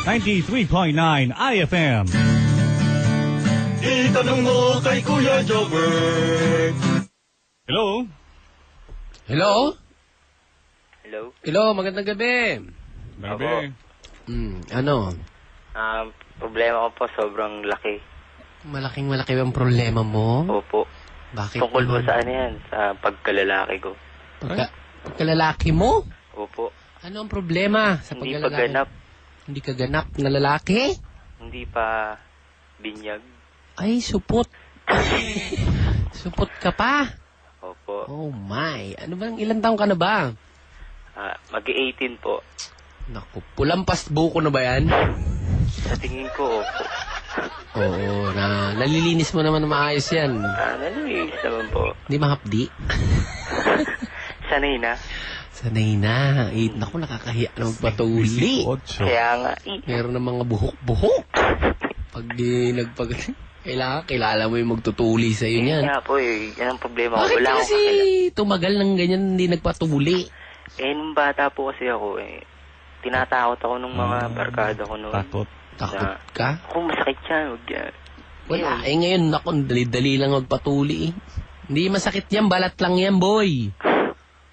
93.9 IFM. Itanong mo kay Kuya Jobber. Hello? Hello? Hello? Hello, magandang gabi. Baby. Hmm, ano? Um, problema ko po, sobrang laki. Malaking malaki ang problema mo? Opo. Bakit? Tungkol po naman? sa ano yan, sa pagkalalaki ko. Pagka, pagkalalaki mo? Opo. Ano ang problema sa Hindi pagkalalaki? pa ganap, Hindi ka ganap na lalaki? hindi pa binyag. Ay, supot. supot ka pa? Opo. Oh my. Ano bang ilang taong ka na ba? Ah, Mag-18 po. Naku, pulampas buko na ba yan? Sa tingin ko, opo. Oo, na nalilinis mo naman na maayos yan. Ah, nalilinis naman po. Hindi mahapdi. Sanay na. Sanay na. Eh, naku, nakakahiya na magpatuli. Kaya nga, eh, Meron ng mga buhok-buhok. Pag di nagpag... Kailangan, kilala mo yung magtutuli sa iyo niyan. kaya po eh, yan ang problema ko. Bakit Wala ka akong kasi kakilala. tumagal ng ganyan hindi nagpatuli? Eh, nung bata po kasi ako eh, tinatakot ako nung mga Ah, barkada ko noon. Takot. Takot ka? Ako, masakit yan. Huwag yan. Wala. Eh ngayon, naku, dali-dali lang magpatuli eh. Hindi masakit yan, balat lang yan, boy.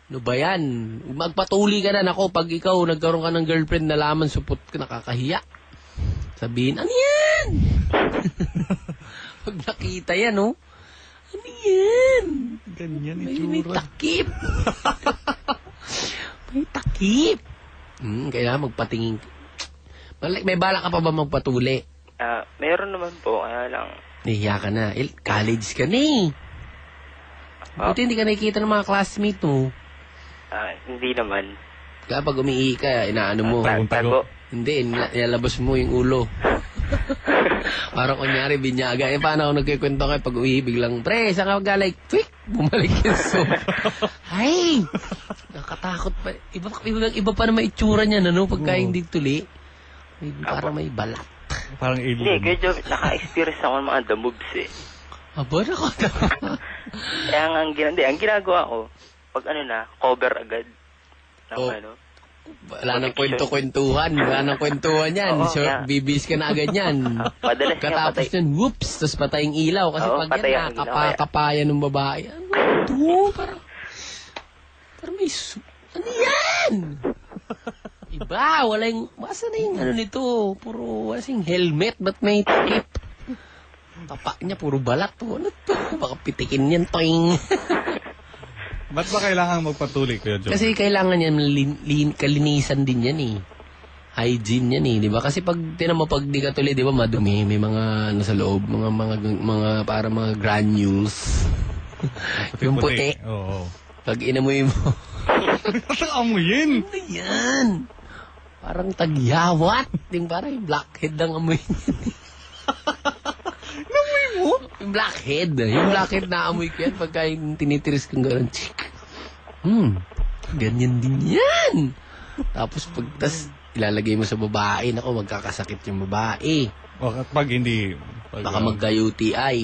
Ano ba yan? Magpatuli ka na, nako, pag ikaw nagkaroon ka ng girlfriend, nalaman, supot ka, nakakahiya. Sabihin, ano yan? pag nakita yan, oh. Ano yan? Ganyan May, may takip. may takip. Hmm, kailangan magpatingin. Balik, may bala ka pa ba magpatuli? Ah, meron naman po, kaya lang. Nahiya ka na. Eh, college ka na eh. Ah, Buti hindi ka nakikita ng mga classmate mo. Ah, hindi naman. Kaya pag umiihi ka, inaano mo. Ah, Ta- tago. Hindi, nila- nilalabas mo yung ulo. Parang kunyari, binyaga. Eh, paano ako nagkikwento kayo pag uwi, biglang, pre, saan ka galing? Quick! Bumalik yung soap. Ay! Nakatakot pa. Iba, iba, iba pa naman itsura niya, ano, pagka hindi tuli. May, parang may balat. Parang Hindi, alien. kaya job, naka-experience ako ng mga the moves eh. Aba, nako Kaya nga, ang, hindi, ang ginagawa ko, pag ano na, cover agad. Ng Oh. ano. Wala nang kwento-kwentuhan. Wala nang kwentuhan yan. Oo, so, kaya- bibis ka na agad yan. Ah, madalas nga Katapos patay. yun, whoops, tapos pataying ilaw. Kasi Oo, pag patay yan, kapayan ng babae. Ano ito? Parang, parang may, su- ano yan? Iba, wala yung, basa na yung ano nito, puro, wala siyang helmet, ba't may takip? Tapa niya, puro balat. to. Ano to? Baka pitikin yan, toing. Ba't ba kailangan magpatuloy, Kuya Joe? Kasi kailangan yan, lin, lin, kalinisan din yan eh. Hygiene yan eh, di ba? Kasi pag, tinan mo, pag di ka tuloy, di ba, madumi, may mga, ano sa loob, mga, mga, mga, para mga granules. yung puti. Oo. Pag inamoy mo, Ang amoyin! ano yan? Parang tagyawat. Yung parang blackhead ang amoy niya. Yung blackhead. Yung blackhead na amoy ko yan pagka yung tinitiris kong gano'n. Hmm. Ganyan din yan. Tapos pag tas ilalagay mo sa babae, nako magkakasakit yung babae. O, at pag hindi... Pag, Baka ah, magka-UTI.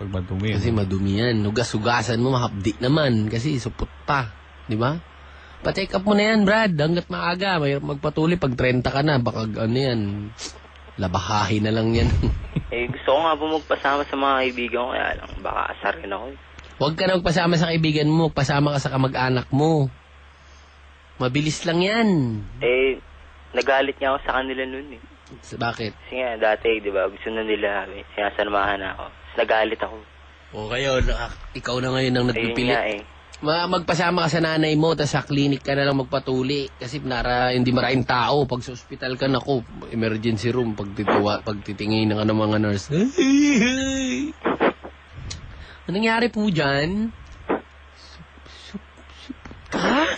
Pag madumi. Kasi madumi yan. Hugas-hugasan mo, mahapdi naman. Kasi supot pa. Di ba? Pa-check up mo na yan, Brad. Hanggat maaga. May magpatuloy pag 30 ka na. Baka ano yan. Labahahin na lang yan. Eh, gusto ko nga po magpasama sa mga kaibigan ko, kaya lang, baka asar rin ako. eh. Huwag ka na magpasama sa kaibigan mo. Pasama ka sa kamag-anak mo. Mabilis lang yan. Eh, nagalit niya ako sa kanila noon eh. S- Bakit? Kasi nga, dati, di ba, gusto na nila, eh, sinasanamahan ako. Nagalit ako. O kayo, na- ikaw na ngayon ang Ayun nga nagpipilit. eh. Ma magpasama ka sa nanay mo, tapos sa clinic ka na lang magpatuli. Kasi nara, hindi maraming tao. Pag sa ospital ka, naku, emergency room, pag, tituwa, pag titingin ng ano, mga nurse. Anong nangyari po dyan? Ka?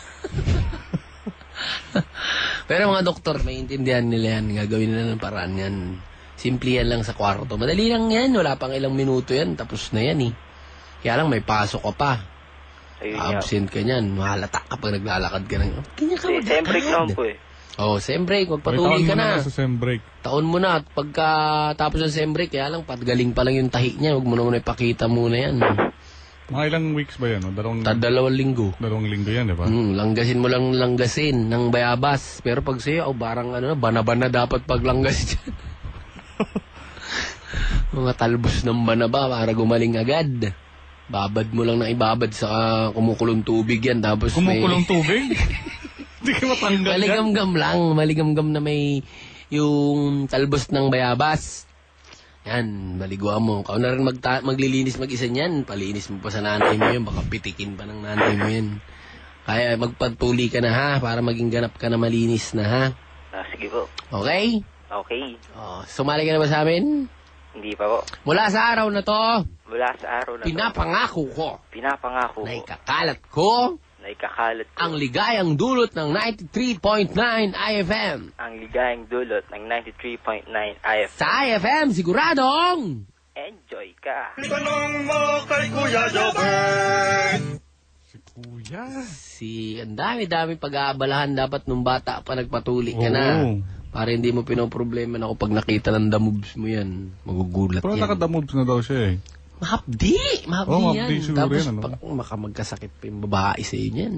Pero mga doktor, maintindihan nila yan. Gagawin nila ng paraan yan. Simple yan lang sa kwarto. Madali lang yan. Wala pang ilang minuto yan. Tapos na yan eh. Kaya lang may pasok ka pa. Ayun nga. Absent ka niyan. Mahalata ka pag naglalakad ka ng... Kanya ka Kasi siyempre naman po eh. Oh, sem break. Magpatuloy taon ka mo na. Sa sem break. Taon mo na. At pagka tapos ng sem break, kaya lang, pat galing pa lang yung tahi niya. Huwag mo naman ipakita muna yan. Mga ilang weeks ba yan? No? Dalawang, Tadalawang linggo. dalawang linggo yan, di ba? Hmm, langgasin mo lang langgasin ng bayabas. Pero pag sa'yo, oh, barang ano, bana-bana dapat paglanggas dyan. Mga talbos ng banaba para gumaling agad. Babad mo lang ng ibabad sa kumukulong tubig yan. Tapos Kumukulong may... tubig? Hindi ka matanggal yan. Maligamgam lang. Maligamgam na may yung talbos ng bayabas. Yan, maliguan mo. Kau na rin magta- maglilinis mag-isa niyan. Palinis mo pa sa nanay mo yun. Baka pitikin pa ng nanay mo yun. Kaya magpatuli ka na ha, para maging ganap ka na malinis na ha. Ah, sige po. Okay? Okay. Oh, sumali ka na ba sa amin? Hindi pa po. Mula sa araw na to, Mula sa araw na to, pinapangako ko pinapangako na ko ikakalat ko na ikakalat ko ang ligayang dulot ng 93.9 IFM. ang ligayang dulot ng 93.9 IF. Sa IFM, siguradong Enjoy ka. Itanong mo kay Kuya Jobert. Si Kuya. si ang dami-dami pag-aabalahan dapat nung bata pa nagpatuli ka na. Oo. Para hindi mo pinoproblema na ako pag nakita ng moves mo yan. Magugulat Pero yan. nakadamoves na daw siya eh. Mahapdi! Mahapdi Oo, yan. mahapdi siguro Tapos yan, ano? makamagkasakit pa yung babae sa iyo yan.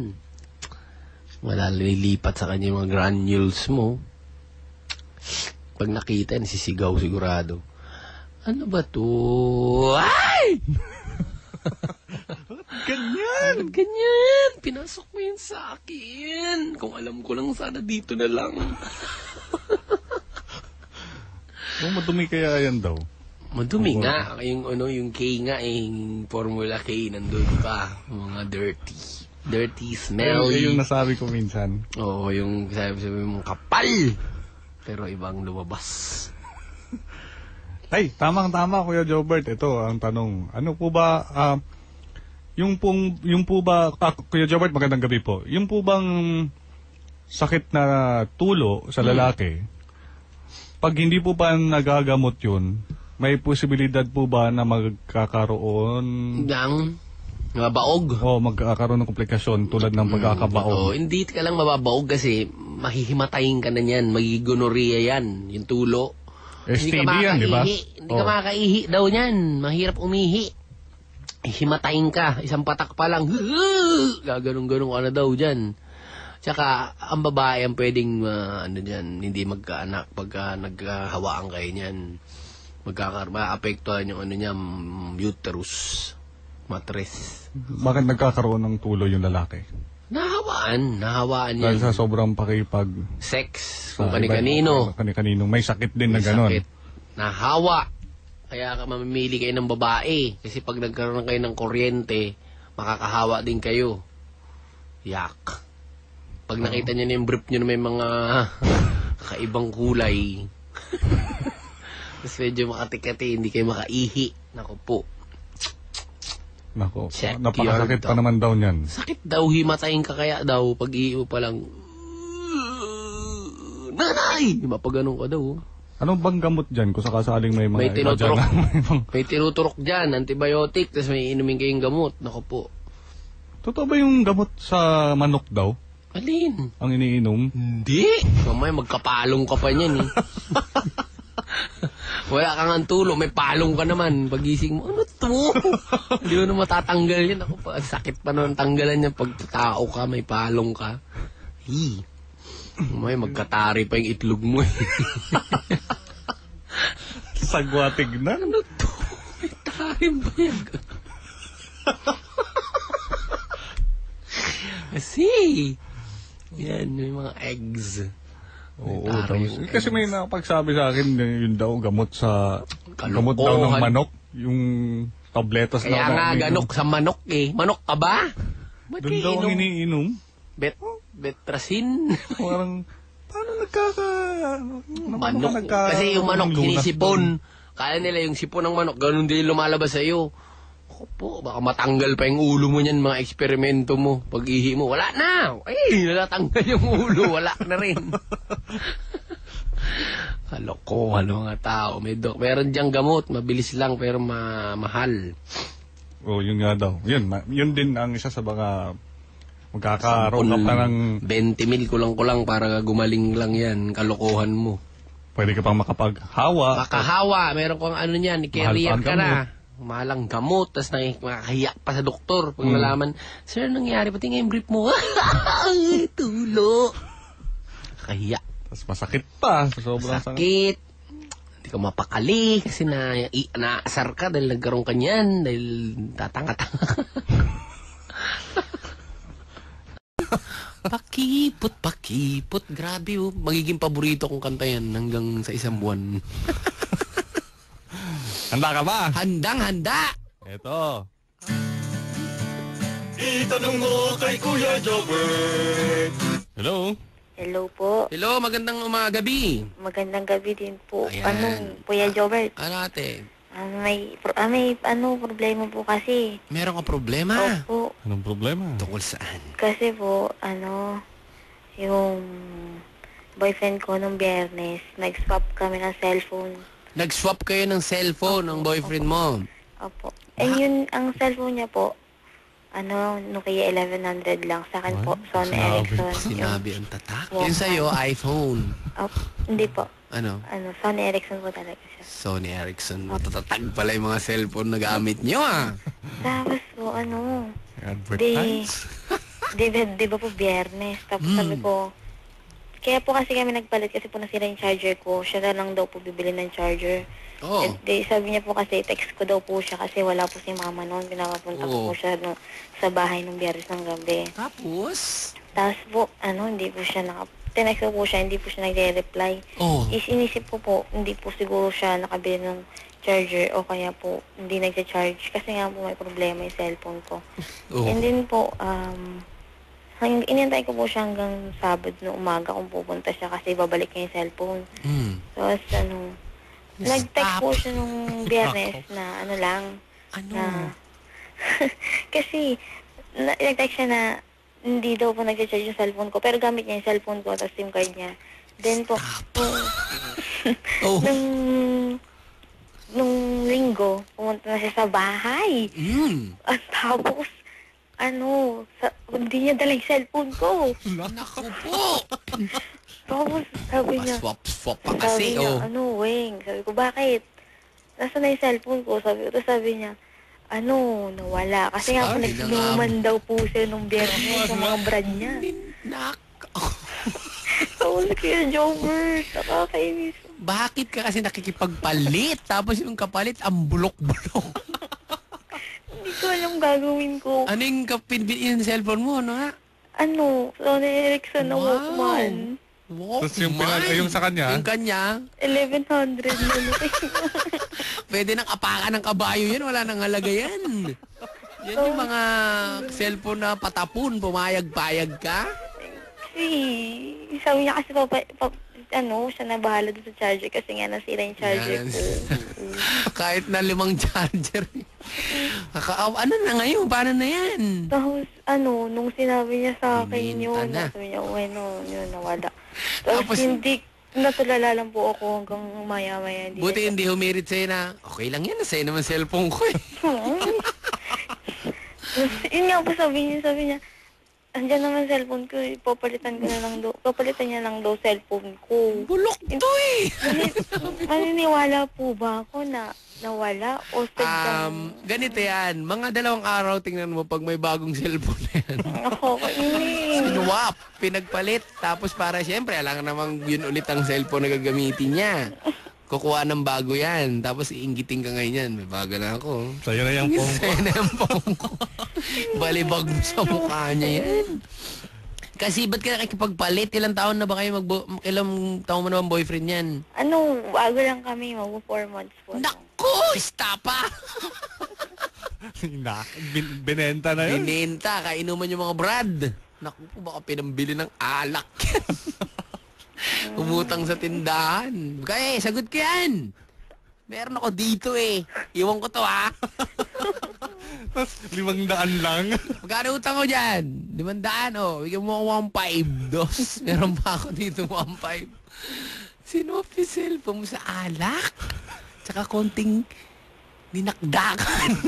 Wala lilipat sa kanya yung mga granules mo. Pag nakita, nasisigaw sigurado. Ano ba to? Ay! Ganyan! Ba't ganyan? Pinasok mo yun sa akin. Kung alam ko lang sana dito na lang. Oh, madumi kaya yan daw. Madumi nga. Yung, ano, yung K nga, eh, yung Formula K nandun pa. Mga dirty. Dirty, Ayun, smelly. yung nasabi ko minsan. Oo, yung sabi sabi mong kapal. Pero ibang lumabas. Ay, tamang-tama Kuya Jobert. Ito ang tanong. Ano po ba ah, yung pong yung po ba ah, Kuya Jobert magandang gabi po. Yung po bang sakit na tulo sa lalaki? Pag hindi po ba nagagamot 'yun, may posibilidad po ba na magkakaroon Yang mabaog. o magkakaroon ng komplikasyon tulad ng Oo, pagkakabaog? hindi ka lang mababaog kasi mahihimatayin ka na niyan. Magigonorrhea yan. Yung tulo. STD yan, di ba? makakaihi. Hindi ka makakaihi daw niyan. Mahirap umihi. Himatayin ka. Isang patak pa lang. Gaganong-ganong ka na daw dyan. Tsaka, ang babae ang pwedeng, ah, ano dyan, hindi magkaanak pagka naghahawaan kayo niyan. Magkakar, maapektuhan yung ano niya, mm, uterus, matres. Bakit nagkakaroon ng tulo yung lalaki? Nahawaan, nahawaan yan. Dahil sa sobrang pakipag Sex, sa kung iba- kani-kanino. may sakit din na May ganon. sakit. Nahawa. Kaya ka mamimili kayo ng babae. Kasi pag nagkaroon kayo ng kuryente, makakahawa din kayo. Yak. Pag nakita niyo na yung brief niyo na may mga kakaibang kulay, tapos medyo makatikati, hindi kayo makaihi. Naku po. Nako, Check napakasakit pa naman daw niyan. Sakit daw, himatayin ka kaya daw, pag iiwo pa lang, Nanay! Mapaganon ka daw. oh. Anong bang gamot dyan kung sakasaling may mga May tinuturok. dyan may May tinuturok dyan, antibiotic, tapos may inumin kayong gamot. Naku po. Totoo ba yung gamot sa manok daw? Alin? Ang iniinom? Hindi. Mamaya magkapalong ka pa niyan eh. Wala kang antulo, may palong ka naman. Pagising mo, ano to? Hindi mo na matatanggal yan. Ako pa, sakit pa naman tanggalan yan. Pag tao ka, may palong ka. Hi. Mamaya magkatari pa yung itlog mo eh. Sagwa tignan? ano to? May tarim ba yan? Kasi, yan, may mga eggs. Oo, tapos, yung kasi may nakapagsabi sa akin yun daw gamot sa Kalokohan. gamot daw ng manok. Yung tabletas Kaya daw nga na ganok sa manok eh. Manok ka ba? Ba't Doon daw ang iniinom. Bet, betrasin. Parang, paano nagkaka... Paano manok. ka nagka- Kasi yung manok sinisipon. Kala nila yung sipon ng manok, ganun din lumalabas sa iyo. Ako po, baka matanggal pa yung ulo mo niyan, mga eksperimento mo. Pag ihi mo, wala na. Ay, natatanggal yung ulo, wala na rin. Kalokohan mga tao. May dok. Meron diyang gamot, mabilis lang pero ma mahal. Oo, yun nga daw. Yun, ma- yun din ang isa sa mga magkakaroon ka pa ng 20 mil kulang-kulang para gumaling lang yan. Kalokohan mo. pwede ka pang makapaghawa. Makahawa, meron kang ano niyan, Mahal carrier pa ang ka na. Malang gamot, tapos nakakahiya pa sa doktor pag Mm. nalaman, Sir, anong nangyari? Pati nga yung brief mo. Tulo. Kahiya. Tapos masakit pa. Sobrang sakit. Sakit. Hindi ka mapakali kasi na, i, naasar ka dahil nagkaroon ka niyan, dahil tatanga-tanga ka. pakipot, pakipot. Grabe oh. Magiging paborito kong kanta yan hanggang sa isang buwan. Handa ka ba? Handang handa! Ito. Itanong mo kay Kuya Jobert. Hello? Hello po. Hello, magandang umagabi. Magandang gabi din po. Ayan. Ano, Kuya Jobert? Ano ate? Ah, may, pro- ah, may ano, problema po kasi. Meron ka problema? Opo. Anong problema? Tungkol saan? Kasi po, ano, yung boyfriend ko nung biyernes, nag-swap kami ng cellphone. Nag-swap kayo ng cellphone ng boyfriend mo. Opo. Eh, yun, ang cellphone niya po, ano, Nokia 1100 lang. Sa akin po, Sony Sinabi. Ericsson. Sinabi ang tatak. Wow. Yun sa'yo, iPhone. Opo. Hindi po. Ano? Ano, Sony Ericsson po talaga siya. Sony Ericsson. Matatatag pala yung mga cellphone na gamit nyo ah. Tapos po, ano, Advertise. Di, di, di ba po biyernes? Tapos Mm. sabi ko, kaya po kasi kami nagpalit kasi po nasira yung charger ko. Siya na lang daw po bibili ng charger. Oo. Eh, di, sabi niya po kasi, text ko daw po siya kasi wala po si mama noon. Pinapapunta ko Oo. po siya no, sa bahay nung biyernes ng gabi. Tapos? Tapos po, ano, hindi po siya naka... Tinext ko po siya, hindi po siya nagre-reply. Oh. Is inisip ko po, hindi po siguro siya nakabili ng charger o kaya po hindi nagcha-charge kasi nga po may problema yung cellphone ko. Oh. And then po, um, hang, inintay ko po siya hanggang Sabado na umaga kung pupunta siya kasi babalik niya yung cellphone. Hmm. Tapos ano, nag-text po siya nung biyernes na ano lang, Ano? na, kasi, na, nag-text siya na hindi daw po nag-charge yung cellphone ko, pero gamit niya yung cellphone ko, tapos SIM card niya. Then po, nung, Oh. nung, nung linggo, pumunta na siya sa bahay. Hmm. At tapos, ano, sa, hindi niya dala yung cellphone ko. Naku po. Tapos, sabi niya, Swap-swap pa sabi kasi. niya, Oh. ano, Weng, sabi ko, bakit? Nasaan na yung cellphone ko? Sabi ko, tapos sabi niya, ano, nawala. Kasi nga po, Sabi na nagsinuman daw po siya nung biyernes sa mga brad niya. Nak. Tapos, kaya Jobert, nakakainis. Bakit ka kasi nakikipagpalit? Tapos yung kapalit, ang bulok-bulok. Hindi ko alam gagawin ko. ano yung kapinbin yung cellphone mo? Ano nga? Ano, Sony Ericsson na Wow. Walkman. Walkman. Tapos yung pinag- yung sa kanya? Yung kanya, 1100 na pwede nang apakan ng kabayo yan. Wala nang halaga yan. Yan yung mga cellphone na patapon, pumayag-payag ka. Kasi, sabi niya kasi papa, pa, ano, siya na bahala doon sa charger kasi nga nasira yung charger ko. Kahit na limang charger. Kakaaw, ano na ngayon? Paano na yan? Tapos, ano, nung sinabi niya sa akin Bininta yun, na. sabi niya, bueno, yun, nawala. Tapos, Tapos- hindi, natulala lang po ako hanggang maya-maya. Hindi Buti hindi humirit sa'yo na, okay lang yan, sa'yo naman cellphone ko eh. Tapos, yun nga po sabi niya, sabi niya, andyan naman cellphone ko, eh, papalitan ko na lang daw, papalitan niya lang daw cellphone ko. Bulok to eh. Mani- Maniniwala po ba ako na nawala o sadyang Um, ganito yan. Mga dalawang araw, tingnan mo pag may bagong cellphone na yan. ako kainis. Sinuwap, pinagpalit. Tapos para siyempre, alam namang yun ulit ang cellphone na gagamitin niya. Kukuha ng bago yan. Tapos iingitin ka ngayon yan. May bago na ako. Sa'yo na yung ko. Sa'yo na yung ko. Balibag mo sa mukha niya yan. Kasi ba't ka nakikipagpalit? Ilang taon na ba kayo mag Ilang taon mo na bang boyfriend yan? Ano, bago lang kami, mag 4 months po. Naku! Estapa! Na, bin, binenta na yun. Binenta, kainuman yung mga brad. Naku po, baka pinambili ng alak yan. Umutang sa tindahan. Kaya, eh, sagot ko yan. Meron ako dito eh. Iwan ko to ha. Tapos limang daan lang. Magkano utang ko dyan? Limandaan oh. Bigyan mo ako 1.5. Dos. Meron pa ako dito 1.5. Sino yung cellphone mo sa alak? Tsaka konting dinakdakan.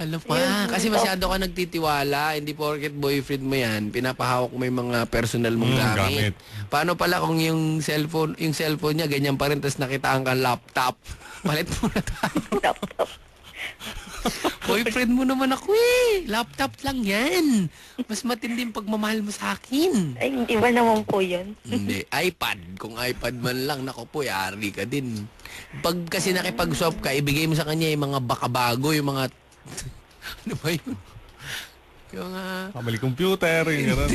Alam mo, ah, kasi masyado ka nagtitiwala, hindi porket boyfriend mo yan, pinapahawak mo yung mga personal mong Mm, gamit. gamit. Paano pala kung yung cellphone, yung cellphone niya ganyan pa rin, tapos nakitaan kang laptop. Palit mo na tayo. Laptop. Boyfriend mo naman ako eh. Laptop lang yan. Mas matindi yung pagmamahal mo sa akin. Ay, hindi ba naman po yun? Hindi, iPad. Kung iPad man lang, nako po, yari ka din. Pag kasi nakipag-swap ka, ibigay mo sa kanya yung mga bakabago, yung mga... ano ba yun? Yung mga... Kamali computer, yung gano'n.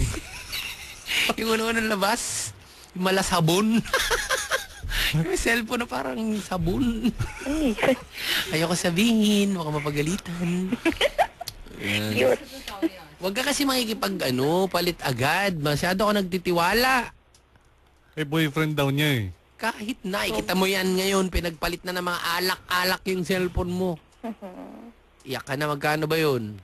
yung ano-ano labas. Yung mala sabon. yung cellphone na parang sabon. Ay, Ayoko sabihin, baka mapagalitan. Cute. Huwag ka kasi makikipag ano, palit agad. Masyado ka nagtitiwala. eh, boyfriend daw niya eh. Kahit na, ikita mo yan ngayon, pinagpalit na ng mga alak-alak yung cellphone mo. Iyak ka na, magkano ba yun?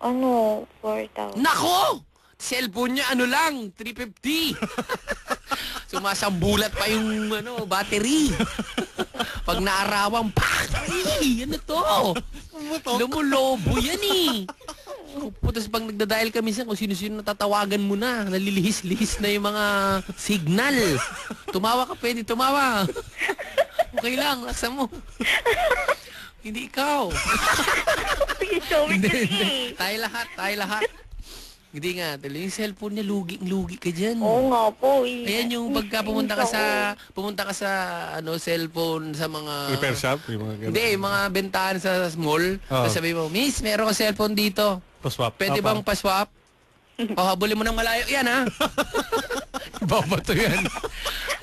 Ano, 4,000. Nako! Cellphone niya, ano lang, 350. Sumasambulat pa yung ano, battery. Pag naarawan, Ay, ano to? Lumulobo yan eh. Tapos pag nagdadial kami sa kung sino-sino natatawagan mo na, nalilihis-lihis na yung mga signal. Tumawa ka, pwede tumawa. Okay lang, laksa mo. Hindi ikaw. Sorry Hindi, kasi. hindi. Tayo lahat, tayo lahat. Hindi nga, tuloy yung cellphone niya, lugi-lugi ka dyan. Oo nga po. Eh. Ayan yung pagka pumunta ka sa pumunta ka sa ano cellphone sa mga Repair shop, yung mga. Hindi, yung mga bentahan sa mall. Oo. Tapos sabi mo, "Miss, meron ka cellphone dito. Pa-swap. Pwede Ah, bang pa-swap?" O habulin mo ng malayo. Yan ha. Babato yan.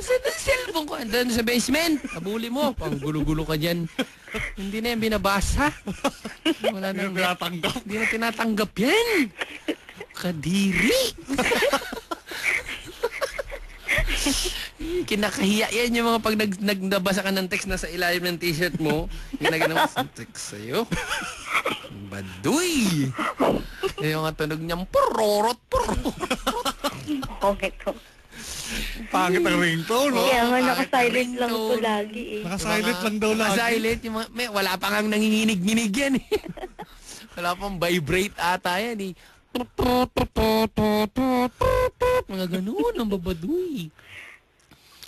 Yung cellphone ko, andun sa basement. Habulin mo. Pang gulo-gulo ka dyan. Hindi na yan binabasa. Wala na. Hindi na tinatanggap yan. Kadiri. Kinakahiya yan yung mga pag nag, nagnabasa ka ng text na sa ilalim ng t-shirt mo. Ginagano mo sa text sa'yo. Baduy. Yung nga tunog niyang purorot, purorot. Okay to. Pangit ang ringtone, no? Kaya nga naka-silent lang to ringtone? lagi eh. Naka-silent lang daw lagi. Silent. Yung mga, may, wala pa nga nanginginig-nginig yan eh. wala pang vibrate ata yan eh. Mga ganun, ang babaduy.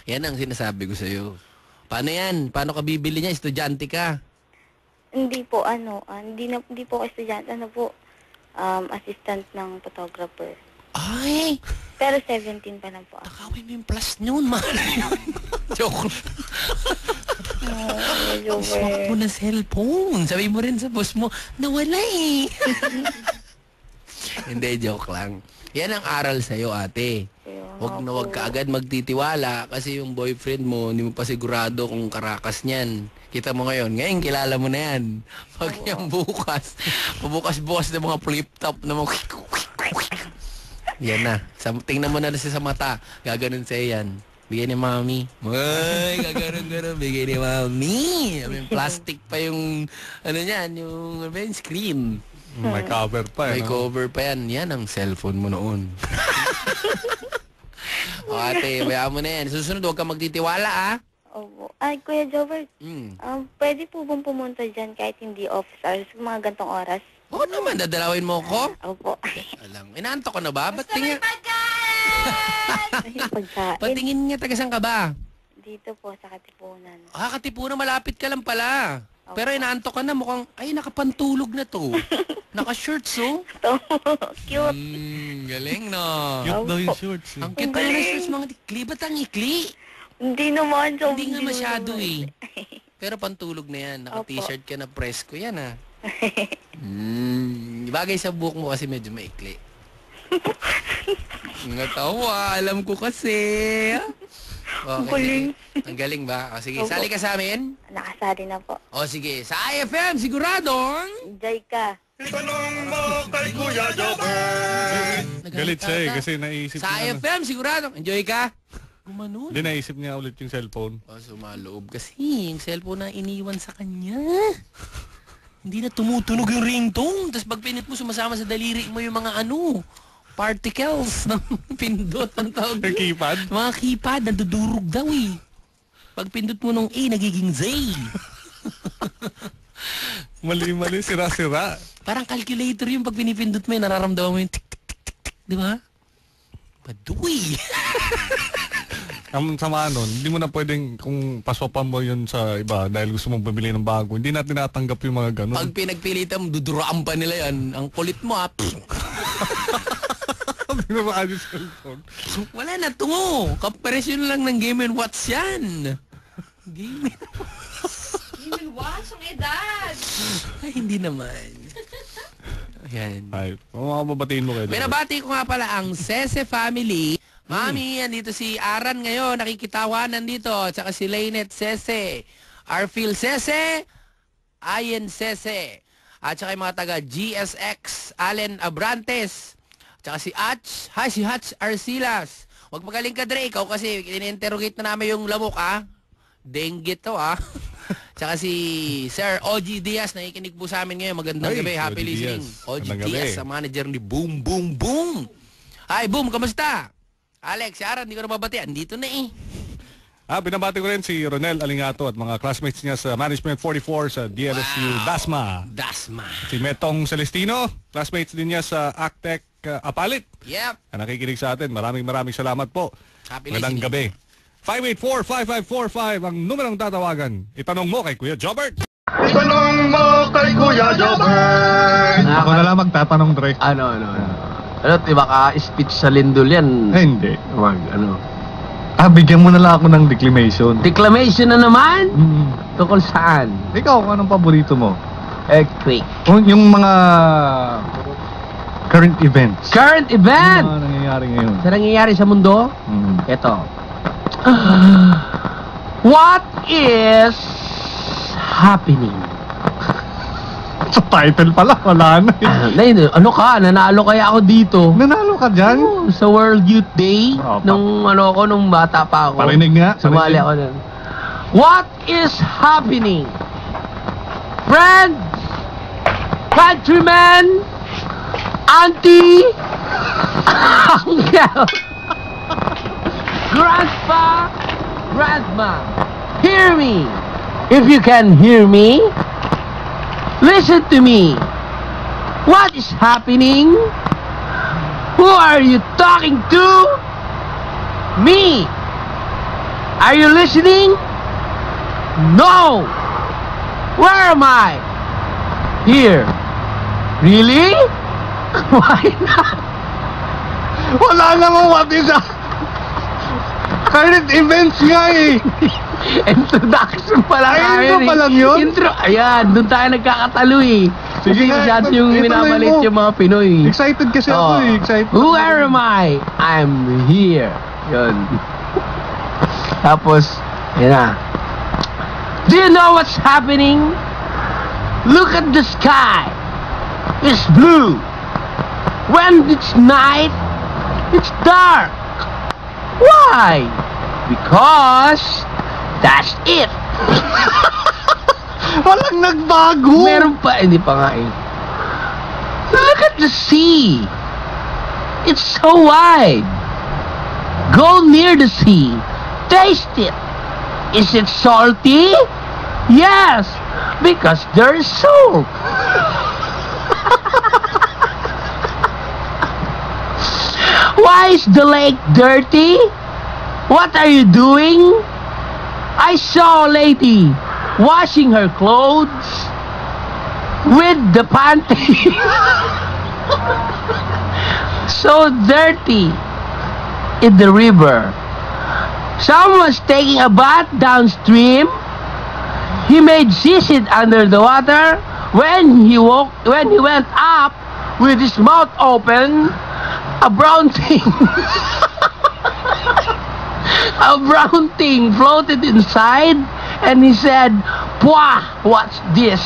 Yan ang sinasabi ko sa'yo. Paano yan? Paano ka bibili niya? Estudyante ka. Hindi po, ano, ah, hindi, na, hindi po ako estudyante, ano po, um, assistant ng photographer. Ay! Pero 17 pa lang po ako. Nakawin mo yung plus yun, mahal yun. Joke lang. Medyo Swap mo na cellphone. Sabi mo rin sa boss mo, nawala eh. Hindi, joke lang. Yan ang aral sa'yo, ate. Huwag na huwag ka agad magtitiwala kasi yung boyfriend mo, hindi mo pa sigurado kung karakas niyan. Kita mo ngayon, ngayon kilala mo na yan. Pag yung bukas, pabukas-bukas na mga flip-top na mga Yan na. Sa, tingnan mo na siya sa mata. Gaganon sa'yo yan. Bigay ni mami. Ay, gaganon ganon. Bigay ni mami. I mean, plastic pa yung, ano yan, yung, ano ba yun, screen. May cover pa, May eh, cover pa yan. Yan ang cellphone mo noon. o ate, bayaan mo na yan. Susunod, huwag kang magtitiwala, ah. Opo. Ay, Kuya Jobert, Mm. um, pwede po bang pumunta dyan kahit hindi office hours, mga gantong oras? Oo naman, dadalawin mo ko. Opo. Alam, inaanto ka na ba? Ba't tingin, Ay, pagkain. patingin nga taga saan ka ba? Dito po sa Katipunan. Ah, katipunan, malapit ka lang pala. Pero inaanto ka na, mukhang, ay, nakapantulog na to. Naka-shirts, oh. Cute. Mm, galing, no? Cute daw yung shorts. eh. Ang cute na ng shirts, mga ikli. Ba't ang ikli? Hindi naman. So, Hindi nga masyado, naman. eh. Pero pantulog na yan. Naka-t-shirt ka na presko yan, ah. Mm, bagay sa buhok mo kasi medyo maikli. Nga tawa, alam ko kasi. Ang Okay, galing. Ang galing ba? O, sige, Opo. sali ka sa amin. Nakasali na po. O sige, sa IFM, siguradong... Enjoy ka. Itanong mo kay Kuya Jobert. Galit siya eh, kasi naisip Sa niya. na- IFM, siguradong. Enjoy ka. Gumanon. Hindi naisip niya ulit yung cellphone. O, sumaloob kasi yung cellphone na iniwan sa kanya. Hindi na tumutunog yung ringtone. Tapos pag pinit mo, sumasama sa daliri mo yung mga ano, particles ng pindot. Ang tawag doon. keypad. Mga keypad, nandudurog daw eh. Pag pindot mo nung A, nagiging Z. Mali-mali, sira-sira. Parang calculator yung pag pinipindot mo yun, nararamdaman mo yung tik, tik, tik, tik, tik. Di ba? Baduy. Ang sama nun, hindi mo na pwedeng kung pasopan mo yun sa iba dahil gusto mong bumili ng bago. Hindi natin natanggap yung mga ganun. Pag pinagpilitan mo, duduraan pa nila yan. Ang kulit mo ah. Binabaan yung cellphone. Wala na tungo. Comparison lang ng Game Watch yan. Game Even watch ang edad. Ay, hindi naman. Ayan. Ay, mga babatiin mo kayo. Binabati ko nga pala ang Sese family. Mami, andito si Aran ngayon, nakikitawanan dito. Tsaka si Lynette Sese. Arfil Sese. Ayen Sese. At tsaka yung mga taga GSX, Allen Abrantes. Tsaka si Atch. Hi, si Hatch Arsilas. Huwag magaling ka, Dre. Ikaw kasi, in-interrogate na namin yung lamok, ha? Dengue to, ha? Tsaka si Sir OG Diaz, nakikinig po sa amin ngayon. Magandang Ay, gabi, happy OG listening. Diaz. OG Magandang gabi. Diaz, ang manager ni Boom Boom Boom. Hi, Boom, kamusta? Alex, si Aaron, hindi ko na mabati. Andito na eh. Ah, binabati ko rin si Ronel Alingato at mga classmates niya sa Management 44 sa DLSU Dasma. Dasma. Si Metong Celestino, classmates din niya sa Actec uh, Apalit. Yep. Na nakikinig sa atin. Maraming maraming salamat po. Happy Magandang listening. gabi. 584-5545 ang numerong tatawagan. Itanong mo kay Kuya Jobert. Itanong mo kay Kuya Jobert. Ako na lang magtatanong, Dre. Ano, ano, ano. Ano, di ba ka speech sa lindol yan? Eh, hindi. Wag, ano. Ah, bigyan mo na lang ako ng declamation. Declamation na naman? Mm. Tungkol saan? Ikaw, kung anong paborito mo? Earthquake. Kung yung mga current events. Current event! mga nangyayari ngayon. Sa nangyayari sa mundo? Mm. Ito. What is happening? Sa title pala, wala na eh. Nay, ano ka? Nanalo kaya ako dito? Nanalo ka dyan? Oh, sa World Youth Day pa- nung ano ako nung bata pa ako. Parinig nga. Sumali parinig. ako nun. What is happening? Friends, countrymen, auntie, uncle, grandpa, grandma, hear me. If you can hear me, listen to me. What is happening? Who are you talking to? Me. Are you listening? No. Where am I? Here. Really? Why not? Wala namang what is a... Current events nga eh. Introduction pa lang Ay, tayo intro eh. pa lang yun? Intro. Ayan, doon tayo nagkakatalo eh. Sige Kasi nga, masyado ito- yung ituloy minamalit mo. yung mga Pinoy. Excited kasi ako Oh. eh. Excited. Who am I? I'm here. Yun. Tapos, yun na. Do you know what's happening? Look at the sky. It's blue. When it's night, it's dark. Why? Because that's it. Walang nagbago. Meron pa, hindi pa nga eh. Look at the sea. It's so wide. Go near the sea. Taste it. Is it salty? Yes, because there is salt. Why is the lake dirty? What are you doing? I saw a lady washing her clothes with the panty. so dirty in the river. Someone's taking a bath downstream. He made sissid under the water. When he woke, when he went up with his mouth open, a brown thing, a brown thing floated inside, and he said, "Pwah, what's this?"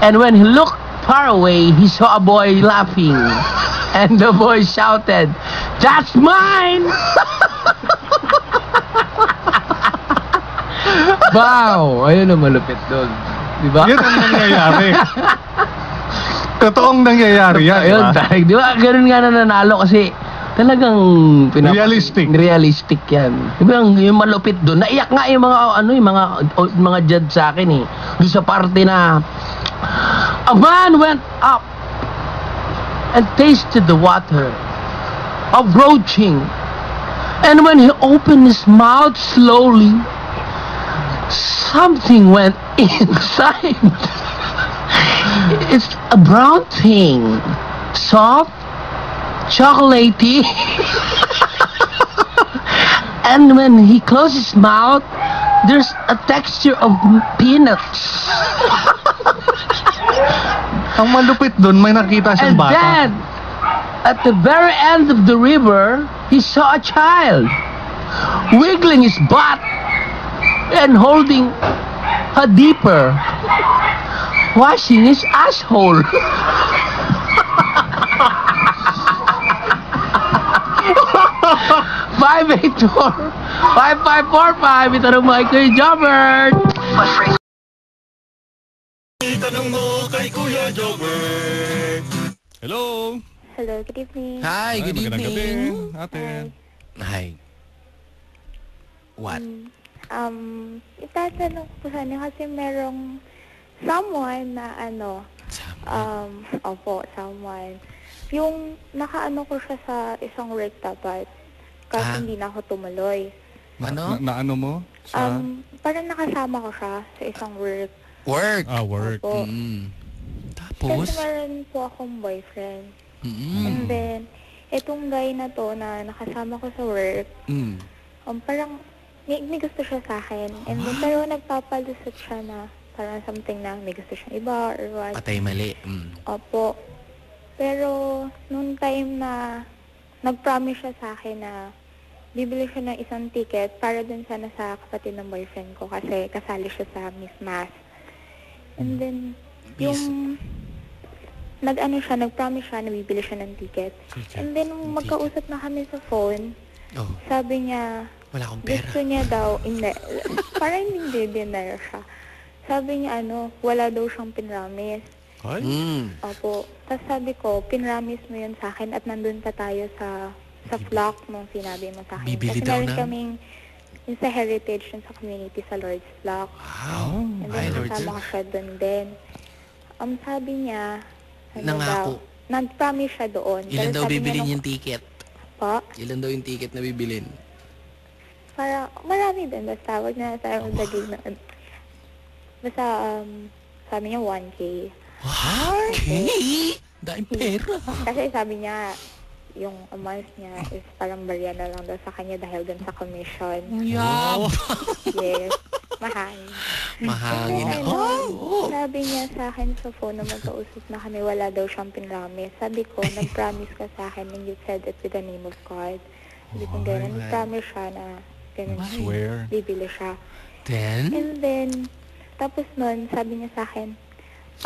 And when he looked far away, he saw a boy laughing, and the boy shouted, "That's mine!" Wow! Ayun ang malupit doon. Di ba? Yun ang nangyayari. Totoong nangyayari yan. Ayun, diba? tayo. Di ba? Ganun nga na nanalo kasi talagang pinap- Realistic. Realistic yan. Di ba yung, yung malupit doon? Naiyak nga yung mga ano yung mga o- mga judge sa akin eh. Doon sa parte na A man went up and tasted the water, approaching. And when he opened his mouth slowly, something went inside. It's a brown thing, soft, chocolatey. and when he closes his mouth, there's a texture of peanuts. Ang malupit doon, may nakita siyang And bata. then, at the very end of the river, he saw a child wiggling his butt and holding a dipper, washing his asshole. Five eight four five five four five. Itanong mo kay Jobert. Itanong mo kay Kuya Jobert. Hello. Hello, good evening. Hi, good evening. gabi, ate. Hi. What? Um, itatanong ko sana kasi merong someone na ano, um, opo, someone. Yung nakaano ko siya sa isang work dapat. Kasi Ah? hindi na ako tumuloy. Ano? Na, na ano mo? Sa Um, parang nakasama ko siya sa isang work. Work. ah, work. Opo. Mm. Kasi Tapos? meron po akong boyfriend. Mm. And then, itong guy na to na nakasama ko sa work, Mm. um, parang may, may gusto siya sa akin. And then, pero nagpapalusot siya na parang something na may gusto siyang iba or what. Patay mali. Mm. Opo. Pero, nung time na nag-promise siya sa akin na bibili siya ng isang ticket para dun sana sa kapatid ng boyfriend ko kasi kasali siya sa Miss Mass. And then, yung nag-ano siya, nag-promise siya na bibili siya ng ticket. And then, nung magkausap na kami sa phone, Oh, sabi niya, wala akong pera. gusto niya daw, hindi, parang hindi dinner siya. Sabi niya, ano, wala daw siyang pinramis. Mm. Opo. Tapos sabi ko, pinramis mo yun sa akin at nandun pa tayo sa sa flock nung sinabi mo sa akin. Bibili Kasi daw meron ng- kaming yung sa heritage yun sa community sa Lord's Flock. Wow. And Ay, then Lord. kasama ko siya dun din. Um, sabi niya, ano Nangako. daw, nag-promise siya doon. Ilan daw sabi niya bibilin nung- yung ticket? Pa, Ilan daw yung ticket na bibilin? para, marami din. Basta, wag na tayo maglagay na. Basta, um, sabi niya 1K. Okay. Daing pera. Kasi sabi niya, yung amount niya is parang barya na lang daw sa kanya dahil dun sa commission. Yab. Yes. Mahangin na. ano, Oh. Sabi niya sa akin sa phone na magkausap na kami, wala daw siyang pinramis. Sabi ko, nag-promise ka sa akin and you said it with the name of God. Sabi ko, gano'n, nag-promise siya na gano'n, Swear. bibili siya. Then? And then, tapos nun, sabi niya sa akin,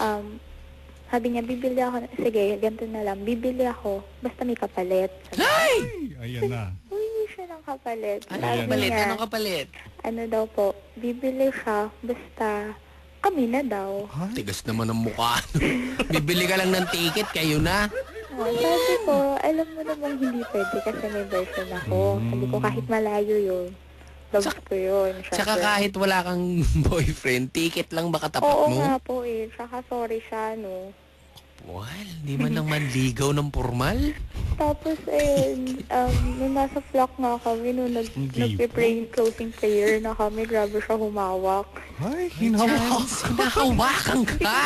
um, sabi niya, bibili ako, sige, ganito na lang, bibili ako, basta may kapalit. Sabi, Ay! Ayan na. Uy, siya ng kapalit. Ano Sabi kapalit? niya, Anong kapalit? ano daw po, bibili siya, basta kami na daw. Tigas naman ang mukha. Bibili ka lang ng ticket, kayo na. Oh, sabi ko, alam mo namang hindi pwede kasi may boyfriend ako. Sabi ko, kahit malayo yun. Love ko yun. Tsaka syempre. kahit wala kang boyfriend, ticket lang baka tapat Oo mo. nga po eh. Tsaka sorry siya, no. Well, di man lang manligaw ng formal. Tapos, ayun, um, nung nasa flock nga kami, nung nag, Hindi nagpe-pray, closing prayer na kami, grabe siya humawak. Ay, hinawa. Hinahawakan ka!